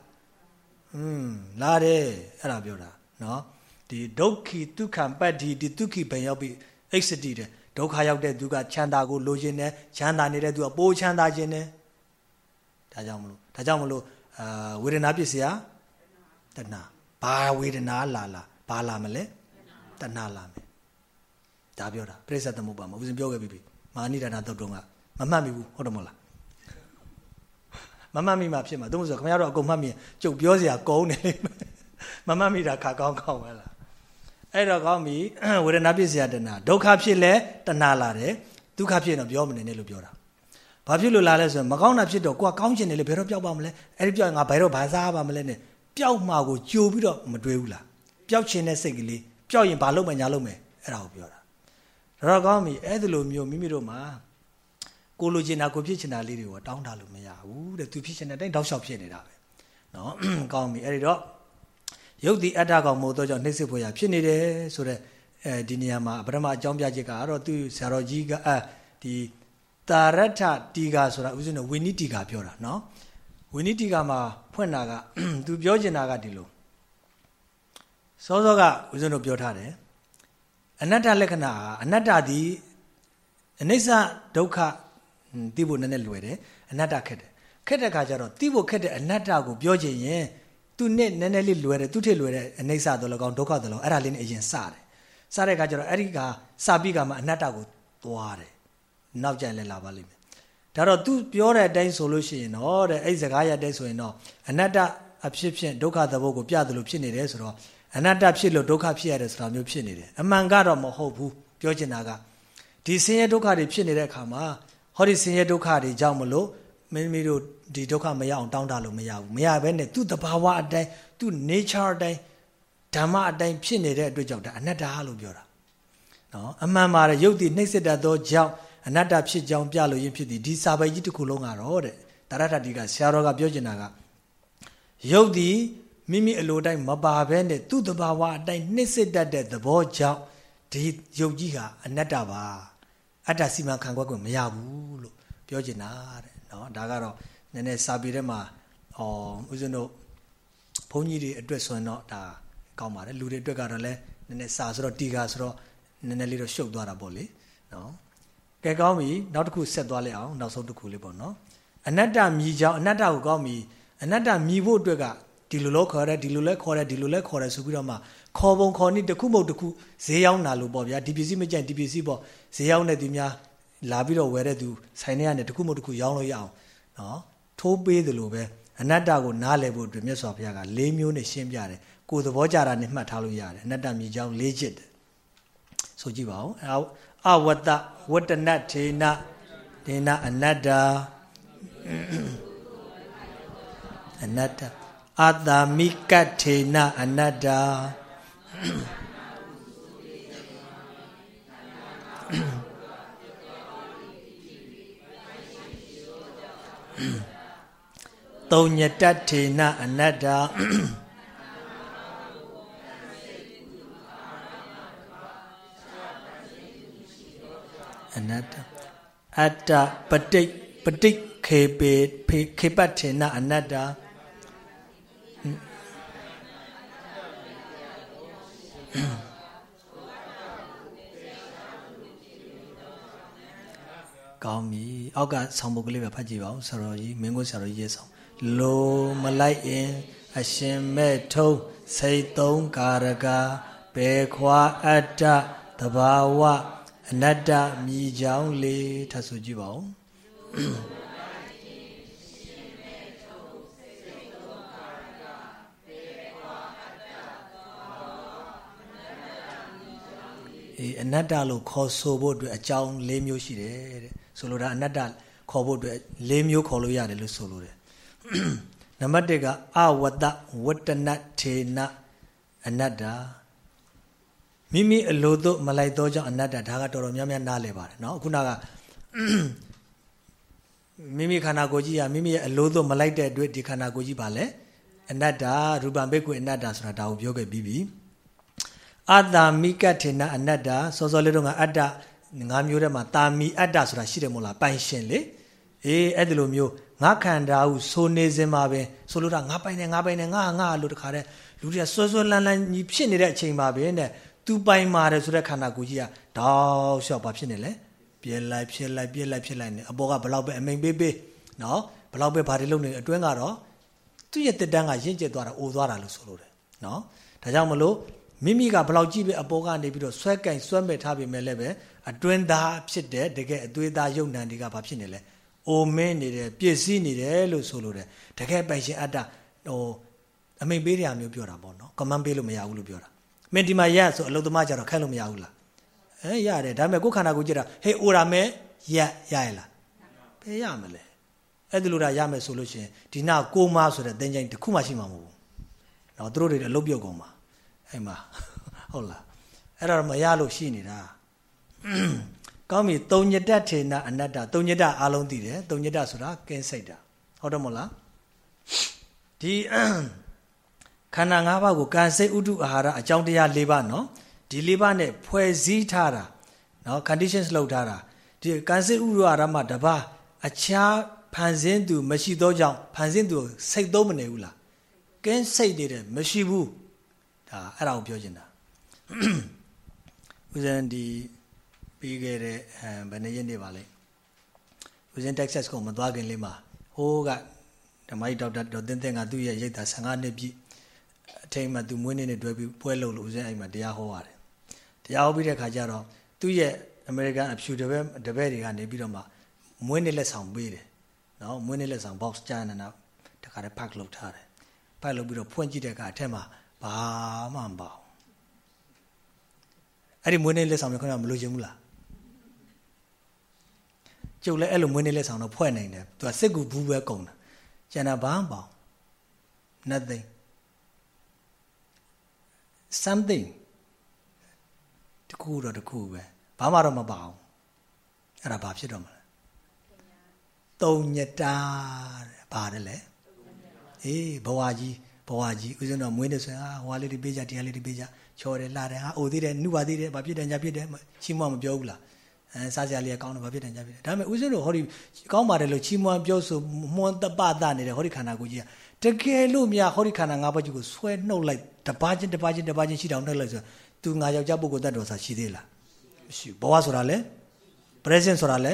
อืมလာတယ်အဲ့ဒါပြောတာနော်ဒီဒုက္ခိဒုက္ခံပတ္တိဒီဒုက္ခိဘယ်ရောက်ပြီအိတ်စတိတဲ့ ဒုက္ခရောက်တဲ့သူကချမ်းသာကိုလိုချင်တယ်ချမ်းသာနေတဲ့သူကပိုးချမ်းသာခြင်းတယ်ဒါကြောင့်မလို့ဒါကြောင့်မလို့အာဝေဒနာပစ္စယတဏဘာဝေဒနာလာလာဘာလာမလဲတဏလာမယ်ဒါပြောတာပြိဿသမုပ္ပါမဦးဇင်ပြောခဲ့ပြီမာနိဒာနာတုတ်တုံးကမမှတ်မိဘူးဟုတ်တယ်မဟုတ်လားမမှတ်မိမှဖြစ်မှာသူမို့ဆိုခင်ဗျားတို့အကုန်မှတ်မိကျုပ်ပြောစရာကုန်းနေလိမ့်မယ်မမှတ်မိတာခါကောင်းကောင်းပဲလား အဲ့တော့ကောင်းပြီဝေဒနာဖြစ်စရာတဏဒုက္ခဖြစ်လဲတဏလာတယ်ဒုက္ခဖြစ်တော့ပြောမနေနဲ့လို့ပြောတာဘာဖြစ်လို့လာလဲဆိုရင်မကောင်းတာဖြစ်တော့ကိုကကောင်းချင်တယ်လေဘယ်တော့ပျောက်ပါမလဲအဲ့ဒီပျောက်ရင်ငါဘယ်တော့ဘာစားပါမလဲနဲ့ပျောက်မှာကိုကြိုပြီးတော့မတွေးဘူးလားပျောက်ချင်တဲ့စိတ်ကလေးပျောက်ရင်ဘာလုပ်မယ်ညာလုပ်မယ်အဲ့ဒါကိုပြောတာဒါတော့ကောင်းပြီအဲ့ဒီလိုမျိုးမိမိတို့မှာကိုလိုချင်တာကိုဖြစ်ချင်တာလေးတွေကိုတောင်းတလို့မရဘူးတဲ့သူဖြစ်ချင်တဲ့အတိုင်းတောက်လျှောက်ဖြစ်နေတာပဲနော်ကောင်းပြီအဲ့ဒီတော့ ရုပ်ဒီအတ္တကောင်မို့တော့ကြောင့်နှိမ့်စစ်ဖို့ရဖြစ်နေတယ်ဆိုတော့အဲဒီနေရာမှာပထမအကြောင်းပြချက်ကတော့သူဆရာတော်ကြီးကအဲဒီတာရထတီကာဆိုတာဥစဉ်တော့ဝိနိတီကာပြောတာနော်ဝိနိတီကာမှာဖွင့်တာကသူပြောချင်တာကဒီလိုစောစောကဥစဉ်တို့ပြောထားတယ်အနတ္တလက္ခဏာအနတ္တသည်အနိစ္စဒုက္ခသိဖို့နည်းနည်းလွယ်တယ်အနတ္တခက်တယ်ခက်တဲ့ခါကျတော့သိဖို့ခက်တဲ့အနတ္တကိုပြောချင်ရင် သူနဲ့နည်းနည်းလေးလွယ်တယ်သူထစ်လွယ်တဲ့အနိစ္စတော့လကောင်ဒုက္ခတော့လကောင်အဲ့ဒါလေးနဲ့အရင်စတယ်စတဲ့ခါကျတော့အဲ့ဒီကစပြီးကမှအနတ္တကိုသွားတယ်နောက်ကျရင်လည်းလာပါလိမ့်မယ်ဒါတော့သူပြောတဲ့အတိုင်းဆိုလို့ရှိရင်တော့တဲ့အဲ့စကားရတဲ့ဆိုရင်တော့အနတ္တအဖြစ်ဖြင့်ဒုက္ခသဘောကိုပြတယ်လို့ဖြစ်နေတယ်ဆိုတော့အနတ္တဖြစ်လို့ဒုက္ခဖြစ်ရတယ်ဆိုတာမျိုးဖြစ်နေတယ်အမှန်ကတော့မဟုတ်ဘူးပြောချင်တာကဒီဆင်းရဲဒုက္ခတွေဖြစ်နေတဲ့အခါမှာဟောဒီဆင်းရဲဒုက္ခတွေကြောင့်မလို့ မင်းမီတို့ဒီဒုက္ခမရအောင်တောင်းတလို့မရဘူးမရဘဲနဲ့သူ့တဘာဝအတိုင်းသူ့ nature အတိုင်းဓမ္မအတိုင်းဖြစ်နေတဲ့အတွက်ကြောင့်ဒါအနတ္တလို့ပြောတာနော်အမှန်ပါတဲ့ယုတ်တိနှိမ့်စစ်တတ်သောကြောင့်အနတ္တဖြစ်ကြောင်းပြလို့ရင်းဖြစ်သည်ဒီစာပေကြီးတစ်ခုလုံးကတော့တဲ့တရထတိကဆရာတော်ကပြောချင်တာကယုတ်တိမိမိအလိုတိုင်းမပါဘဲနဲ့သူ့တဘာဝအတိုင်းနှိမ့်စစ်တတ်တဲ့သဘောကြောင့်ဒီယုတ်ကြီးဟာအနတ္တပါအတ္တစီမံခံခွက်ကိုမရဘူးလို့ပြောချင်တာတဲ့ နော်ဒါကတော့နည်းနည်းစာပေထဲမှာဟောဦးဇင်းတို့ဘုန်းကြီးတွေအတွက်ဆိုရင်တော့ဒါကောင်းပါတယ်လူတွေအတွက်ကတော့လည်းနည်းနည်းစာဆိုတော့တီကာဆိုတော့နည်းနည်းလေးတော့ရှုပ်သွားတာပေါ့လေနော်ကဲကောင်းပြီနောက်တစ်ခုဆက်သွားလိုက်အောင်နောက်ဆုံးတစ်ခုလေးပေါ့နော်အနတ္တမြည်ကြောင်းအနတ္တကိုကောင်းပြီအနတ္တမြည်ဖို့အတွက်ကဒီလိုလို့ခေါ်တယ်ဒီလိုလဲခေါ်တယ်ဒီလိုလဲခေါ်တယ်ဆိုပြီးတော့မှခေါ်ပုံခေါ်နည်းတစ်ခုမဟုတ်တစ်ခုဈေးရောက်လာလို့ပေါ့ဗျာဒီပစ္စည်းမကြိုက်ဒီပစ္စည်းပေါ့ဈေးရောက်နေသူများ လာပြီးတော့ဝယ်တဲ့သူဆိုင်ထဲကနေတစ်ခုမဟုတ်တစ်ခုရောင်းလို့ရအောင်နော်ထိုးပေးတယ်လို့ပဲအနတ္တကိုနားလည်ဖို့အတွက်မြတ်စွာဘုရားက၄မျိုးနဲ့ရှင်းပြတယ်ကိုယ်သဘောကြတာနဲ့မှတ်ထားလို့ရတယ်အနတ္တမြည်ကြောင်း၄ချက်တယ်ဆိုကြည့်ပါဦးအဝတ္တဝတ္တနထေနဒေနအနတ္တအနတ္တအာတာမိကထေနအနတ္တ သုံညတထေနအနတ္တအနတ္တအတ္တပဋိပဋိခေပေခေပထေနအနတ္တ ကောင်းပြီအောက်ကဆောင်းပုတ်ကလေးပဲဖတ်ကြည့်ပါဦးဆရာတော်ကြီးမင်းကိုဆရာတော်ကြီးရဲ့ဆောင်းလိုမလိုက်ရင်အရှင်မဲ့ထုံးစိတ်သုံးကာရကဘေခွာအတ္တတဘာဝအနတ္တမြည်ကြောင်းလေးထပ်ဆိုကြည့်ပါဦးအေးအနတ္တလို့ခေါ်ဆိုဖို့အတွက်အကြောင်း၄မျိုးရှိတယ်တဲ့ ဆိုလိုတာအနတ္တခေါ်ဖို့အတွက်၄မျိုးခေါ်လို့ရတယ်လို့ဆိုလိုတယ်နံပါတ်1ကအဝတ္တဝတ္တနထေနအနတ္တမိမိအလိုသို့မလိုက်သောကြောင့်အနတ္တဒါကတော်တော်များများနားလည်ပါတယ်เนาะခုနကမိမိခန္ဓာကိုယ်ကြီးကမိမိရဲ့အလိုသို့မလိုက်တဲ့အတွက်ဒီခန္ဓာကိုယ်ကြီးပါလဲအနတ္တရူပံဘိက္ခုအနတ္တဆိုတာဒါကိုပြောခဲ့ပြီးပြီအတ္တမိကထေနအနတ္တစောစောလေးတော့ကအတ္တ ငါးမျိုးထဲမှာတာမီအတ္တဆိုတာရှိတယ်မို့လားပိုင်ရှင်လေအေးအဲ့ဒီလိုမျိုးငါခန္ဓာဟုဆိုနေစင်မှာပဲဆိုလိုတာငါပိုင်နေငါပိုင်နေငါငါလို့တခါတည်းလူတွေကစွဲစွဲလန်းလန်းကြီးဖြစ်နေတဲ့အချိန်မှာပဲတဲ့သူပိုင်ပါတယ်ဆိုတဲ့ခန္ဓာကိုယ်ကြီးကတောက်လျှောက်ပါဖြစ်နေလဲပြဲလိုက်ဖြစ်လိုက်ပြဲလိုက်ဖြစ်လိုက်နေအပေါ်ကဘလောက်ပဲအမိန်ပေးပေးနော်ဘလောက်ပဲဘာတွေလုပ်နေအတွင်းကတော့သူ့ရဲ့တက်တန်းကရင့်ကျက်သွားတာအိုသွားတာလို့ဆိုလိုတယ်နော်ဒါကြောင့်မလို့မိမိကဘလောက်ကြည့်ပဲအပေါ်ကနေပြီးတော့ဆွဲကင်ဆွဲမဲ့ထားပြီမဲ့လည်းပဲ အတွင်းသားဖြစ်တဲ့တကယ်အသွေးသားယုံနံတွေကဘာဖြစ်နေလဲအိုမင်းနေတယ်ပြည့်စည်နေတယ်လို့ဆိုလိုတယ်တကယ်ပိုင်ရှင်အတ္တဟိုအမိန်ပေးတဲ့အမျိုးပြောတာပေါ့နော်ကမန်းပေးလို့မရဘူးလို့ပြောတာမင်းဒီမှာရဆိုအလုသမားကြတော့ခက်လို့မရဘူးလားအဲရတယ်ဒါပေမဲ့ကိုယ်ခန္ဓာကိုယ်ကြည့်တာဟေးအိုရာမဲရရရလားဘယ်ရမလဲအဲ့ဒါလို့ဒါရမယ်ဆိုလို့ရှိရင်ဒီနာကိုမဆိုတဲ့သင်္ချိုင်းတစ်ခုမှရှိမှာမဟုတ်ဘူးနော်သူတို့တွေအလုတ်ပြုတ်ကုန်မှာအဲ့မှာဟုတ်လားအဲ့တော့မရလို့ရှိနေတာ ကောင်းပြီတုံညတထေနအနတ္တတုံညတအားလုံးသိတယ်တုံညတဆိုတာကင်းစိတ်တာဟုတ်တယ်မဟုတ်လားဒီခန္ဓာ၅ပါးကိုကံစိတ်ဥဒုအာဟာရအကြောင်းတရား၄ပါးနော်ဒီ၄ပါးနဲ့ဖွဲ့စည်းထားတာနော် conditions လောက်ထားတာဒီကံစိတ်ဥဒုအာဟာရမှာတပါးအခြားဖန်ဆင်းသူ မရှိသောကြောင့်ဖန်ဆင်းသူစိတ်သုံးမနေဘူးလားကင်းစိတ်နေတယ်မရှိဘူးဒါအဲ့ဒါကိုပြောချင်တာဦးဇန်ဒီ ပြီးခဲ့တဲ့အဲဘယ်နှစ်ရက်နေပါလဲဦးဇန် Texas ကိုမသွားခင်လေးမှာဟိုးကဓမ္မကြီးဒေါက်တာဒေါ်သင်းသင်းကသူ့ရဲ့ရိတ်တာ15နှစ်ပြည့်အထိန်မှာသူမွေးနေ့နဲ့တွဲပြီးပွဲလုပ်လို့ဦးဇင်းအိမ်မှာတရားဟောရတယ်တရားဟောပြီးတဲ့ခါကျတော့သူ့ရဲ့အမေရိကန်အဖြူတပည့်တပည့်တွေကနေပြီးတော့မှမွေးနေ့လက်ဆောင်ပေးတယ်နော်မွေးနေ့လက်ဆောင် box ကျန်နေတာတခါတည်း pack လုပ်ထားတယ် pack လုပ်ပြီးတော့ဖွင့်ကြည့်တဲ့အခါအထက်မှာဘာမှမပါဘူးအဲ့ဒီမွေးနေ့လက်ဆောင်မျိုးခဏမလို့ချင်ဘူးလား ကျုပ်လည်းအဲ့လိုမွေးနေ့လက်ဆောင်တော့ဖွဲ့နိုင်တယ်သူကစစ်ကူဘူးပဲကုန်တာကျန်တာဘာမှမပါဘူး nothing something တခုတော့တခုပဲဘာမှတော့မပါဘူးအဲ့ဒါဘာဖြစ်တော့မလဲတုံညတာတဲ့ပါတယ်လေအေးဘဝကြီးဘဝကြီးဦးဇင်းတော်မွေးနေဆိုရင်အာဟွာလေးတွေပေးကြတရားလေးတွေပေးကြချော်တယ်လှတယ်ဟာအိုသေးတယ်နှုပါသေးတယ်ဘာဖြစ်တယ်ညာဖြစ်တယ်ချီးမွမ်းမပြောဘူးလား အဲစားစရာလေးကောင်းတယ်ဘာဖြစ်တယ်ညာဖြစ်တယ်ဒါပေမဲ့ဦးဇင်းတို့ဟောဒီကောင်းပါတယ်လို့ချီးမွမ်းပြောဆိုမွန်းတပတနေတဲ့ဟောဒီခန္ဓာကိုယ်ကြီးကတကယ်လို့များဟောဒီခန္ဓာ၅ပါးကြီးကိုဆွဲနှုတ်လိုက်တပါးချင်းတပါးချင်းတပါးချင်းရှိတောင်နှုတ်လိုက်ဆိုသူငါယောက်ျားပုဂ္ဂိုလ်တတ်တော်စာရှိသေးလားမရှိဘူးဘဝဆိုတာလဲ present ဆိုတာလဲ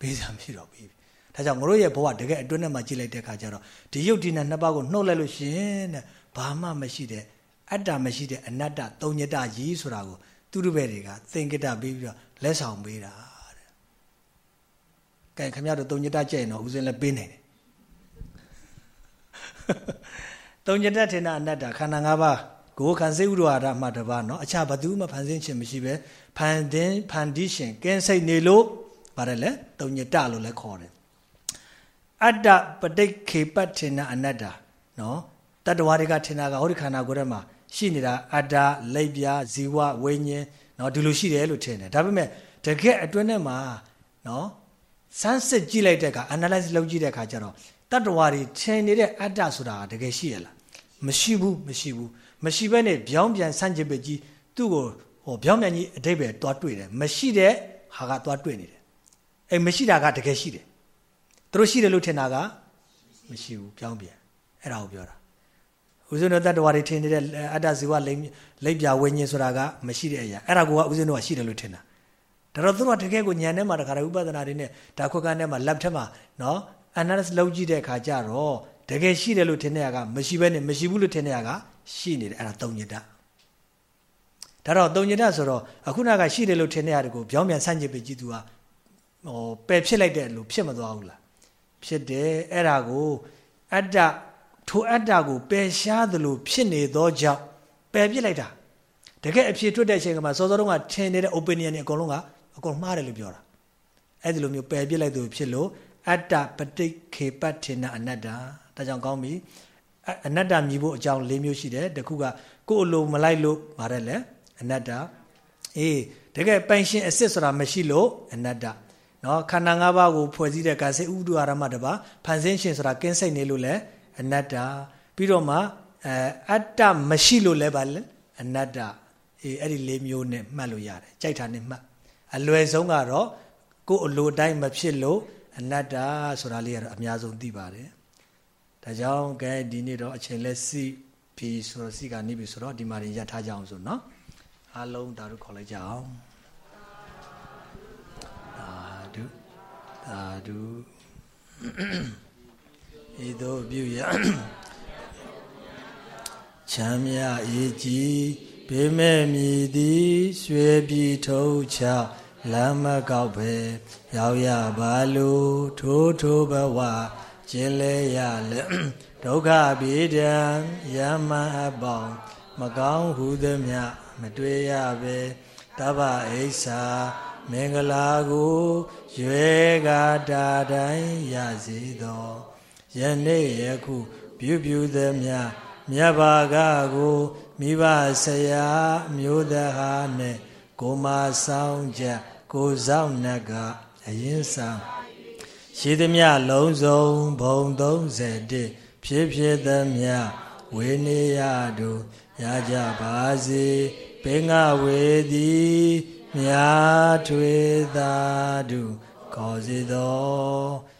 ဘေးစားမရှိတော့ဘူးဒါကြောင့်ငါတို့ရဲ့ဘဝတကယ်အတွင်းထဲမှာကြည့်လိုက်တဲ့အခါကျတော့ဒီယုတ်ဒီနာနှစ်ပါးကိုနှုတ်လိုက်လို့ရှင်တဲ့ဘာမှမရှိတဲ့အတ္တမရှိတဲ့အနတ္တသုံးညတကြီးဆိုတာကို သူတို့ပဲတွေကသင်္ကတပေးပြီးတော့လက်ဆောင်ပေးတာတဲ့။ကဲခင်ဗျားတို့တုံညတကြဲ့ရင်တော့ဦးစင်းလည်းပေးနိုင်တယ်။တုံညတထင်တာအနတ္တခန္ဓာ၅ပါးကိုခံစေဥဒ္ဒဝါဒမှတပါးနော်အခြားဘသူမှဖန်ဆင်းခြင်းမရှိပဲဖန်တင်ဖန်တီးရှင်ကင်းစိတ်နေလို့ပါတယ်လေတုံညတလို့လည်းခေါ်တယ်။အတ္တပဋိခေပတ္ထေနအနတ္တနော်တတ္တဝါတွေကထင်တာကဟောဒီခန္ဓာကိုယ်ထဲမှာ ရှိနေတာအတ္တလိပ်ပြာဇီဝဝိညာဉ်နော်ဒီလိုရှိတယ်လို့ထင်တယ်ဒါပေမဲ့တကယ်အတွင်းထဲမှာနော်စမ်းစစ်ကြည့်လိုက်တဲ့အခါ analyze လုပ်ကြည့်တဲ့အခါကျတော့တတ္တဝါတွေထင်နေတဲ့အတ္တဆိုတာတကယ်ရှိရလားမရှိဘူးမရှိဘူးမရှိဘဲနဲ့ဗျောင်းပြန်ဆန့်ကျင်ပဲကြီးသူ့ကိုဟောဗျောင်းပြန်ကြီးအတိတ်ပဲတွားတွေ့တယ်မရှိတဲ့ဟာကတွားတွေ့နေတယ်အဲမရှိတာကတကယ်ရှိတယ်သူတို့ရှိတယ်လို့ထင်တာကမရှိဘူးပြောင်းပြန်အဲ့ဒါကိုပြောတာ ဦးဇင်းတို့တတ္တဝါတွေထင်နေတဲ့အတ္တဇီဝလိမ့်လိမ့်ပြဝိညာဉ်ဆိုတာကမရှိတဲ့အရာအဲ့ဒါကဦးဇင်းတို့ကရှိတယ်လို့ထင်တာဒါတော့သူတို့ကတကယ်ကိုညံထဲမှာတခါတည်းဥပဒနာတွေနဲ့ဒါခွက်ကန်ထဲမှာ lab ထဲမှာနော် analysis လုပ်ကြည့်တဲ့အခါကျတော့တကယ်ရှိတယ်လို့ထင်တဲ့ဟာကမရှိဘဲနဲ့မရှိဘူးလို့ထင်တဲ့ဟာကရှိနေတယ်အဲ့ဒါသုံးညတဒါတော့သုံးညတဆိုတော့အခုနကရှိတယ်လို့ထင်တဲ့ဟာကိုပြောင်းပြန်ဆန့်ကျင်ပြီးကြည့်သူကဟိုပယ်ဖြစ်လိုက်တဲ့လို့ဖြစ်မသွားဘူးလားဖြစ်တယ်အဲ့ဒါကိုအတ္တ ထိုအတ္တကိုပယ်ရှားသလိုဖြစ်နေသောကြောင့်ပယ်ပြစ်လိုက်တာတကယ်အဖြစ်ထွက်တဲ့အချိန်ကမှစောစောတုန်းကထင်နေတဲ့ opinion တွေအကုန်လုံးကအကုန်မှားတယ်လို့ပြောတာအဲ့ဒီလိုမျိုးပယ်ပြစ်လိုက်သူဖြစ်လို့အတ္တပဋိခေပတ္ထိနအနတ္တဒါကြောင့်ကောင်းပြီအနတ္တမြည်ဖို့အကြောင်း၄မျိုးရှိတယ်တခုကကိုယ်အလိုမလိုက်လို့ဗါတယ်လေအနတ္တအေးတကယ်ပိုင်ရှင်အစစ်ဆိုတာမရှိလို့အနတ္တနော်ခန္ဓာ၅ပါးကိုဖွဲ့စည်းတဲ့ကာစေဥဒ္ဒအာရမတပါဖန်ဆင်းရှင်ဆိုတာကင်းစိတ်နေလို့လဲ အနတ္တပြီးတော့မှအဲအတ္တမရှိလို့လဲပါလဲအနတ္တအေးအဲ့ဒီ၄မျိုးနဲ့မှတ်လို့ရတယ်ကြိုက်တာနဲ့မှတ်အလွယ်ဆုံးကတော့ကိုယ်အလိုတိုင်းမဖြစ်လို့အနတ္တဆိုတာလေးကတော့အများဆုံးသိပါတယ်ဒါကြောင့်ကဲဒီနေ့တော့အချိန်လက်စီပြီဆိုတော့စီကနေပြီဆိုတော့ဒီမှာရင်ရထားကြအောင်ဆိုနော်အားလုံးဒါတို့ခေါ်လိုက်ကြအောင်သာဓုသာဓု ဤသို့ပြုရချမ်းမြအေးကြီးဘေးမဲ့မြည်သည်ရွှေပြည်ထုံးချလမ်းမကောက်ပဲရောက်ရပါလို့ထိုးထိုးဘဝကျင်လဲရလဲဒုက္ခပိဒံယမအပေါင်းမကောင်းဟုသမျှမတွေ့ရပဲတဗ္ဗအိဆာမင်္ဂလာကိုရွယ်ကာတာတိုင်းရစေသော ယနေ့ယခုပြုပြုသမျှမြတ်ဘာကကိုမိဘဆရာမျိုးတဟာနဲ့ကိုမဆောင်ချက်ကိုဆောင်နတ်ကအရင်ဆောင်ရှိသမျှလုံးစုံဘုံ31ဖြစ်ဖြစ်သမျှဝေနေရတို့ရကြပါစေပင်ငါဝေသည်မြာထွေသာတုခေါ်စေသော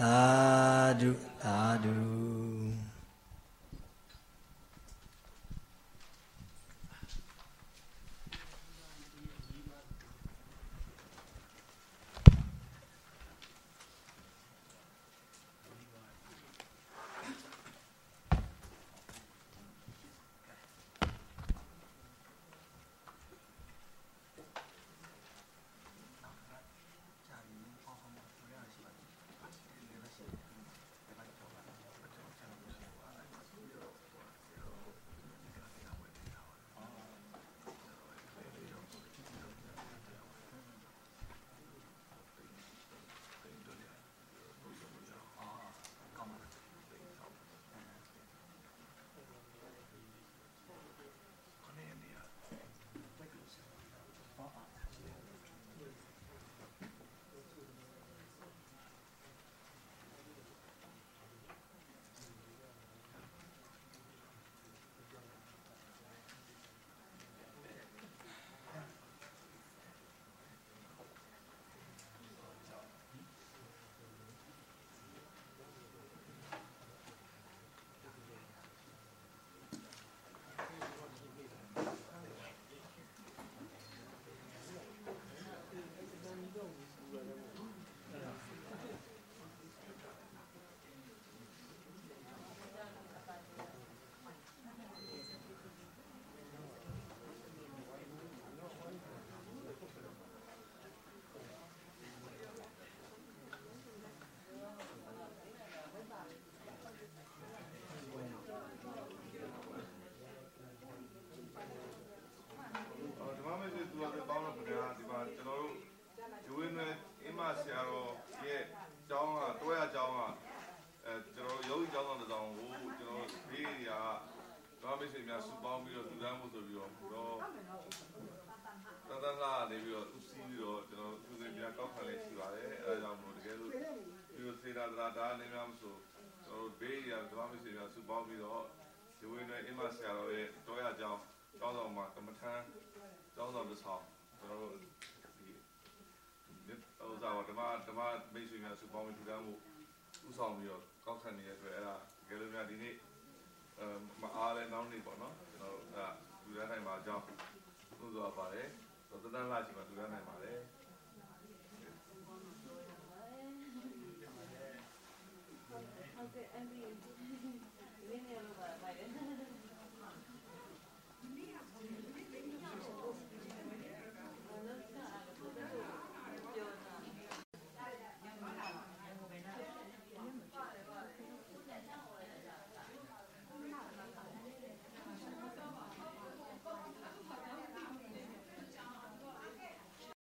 သာဓုသာဓု သရာဒါနေများမဆိုကျွန်တော်တို့ဘေးရဓမ္မမစီများစုပေါင်းပြီးတော့ဒီဝင်းတွေအင်းမဆရာတော်ရဲ့တောရကြောင်းကျောင်းဆောင်မှာကမ္မထမ်းကျောင်းဆောင်တစ်ဆောင်ကျွန်တော်တို့ဒီဥစ္စာဓမ္မဓမ္မမိတ်ဆွေများစုပေါင်းပြီးထူထောင်မှုဥဆောင်ပြီးတော့ကောက်ခံနေတဲ့အတွက်အဲ့ဒါတကယ်လို့များဒီနေ့အဲမအားလဲနောက်နေ့ပေါ့နော်ကျွန်တော်တို့အဲ့လူရနိုင်ပါကြောင်းသို့သွားပါတယ်ဆိုတော့တန်းလာရှိမှလူရနိုင်ပါတယ် ဟုတ်ကဲ့အဲ့ဒီ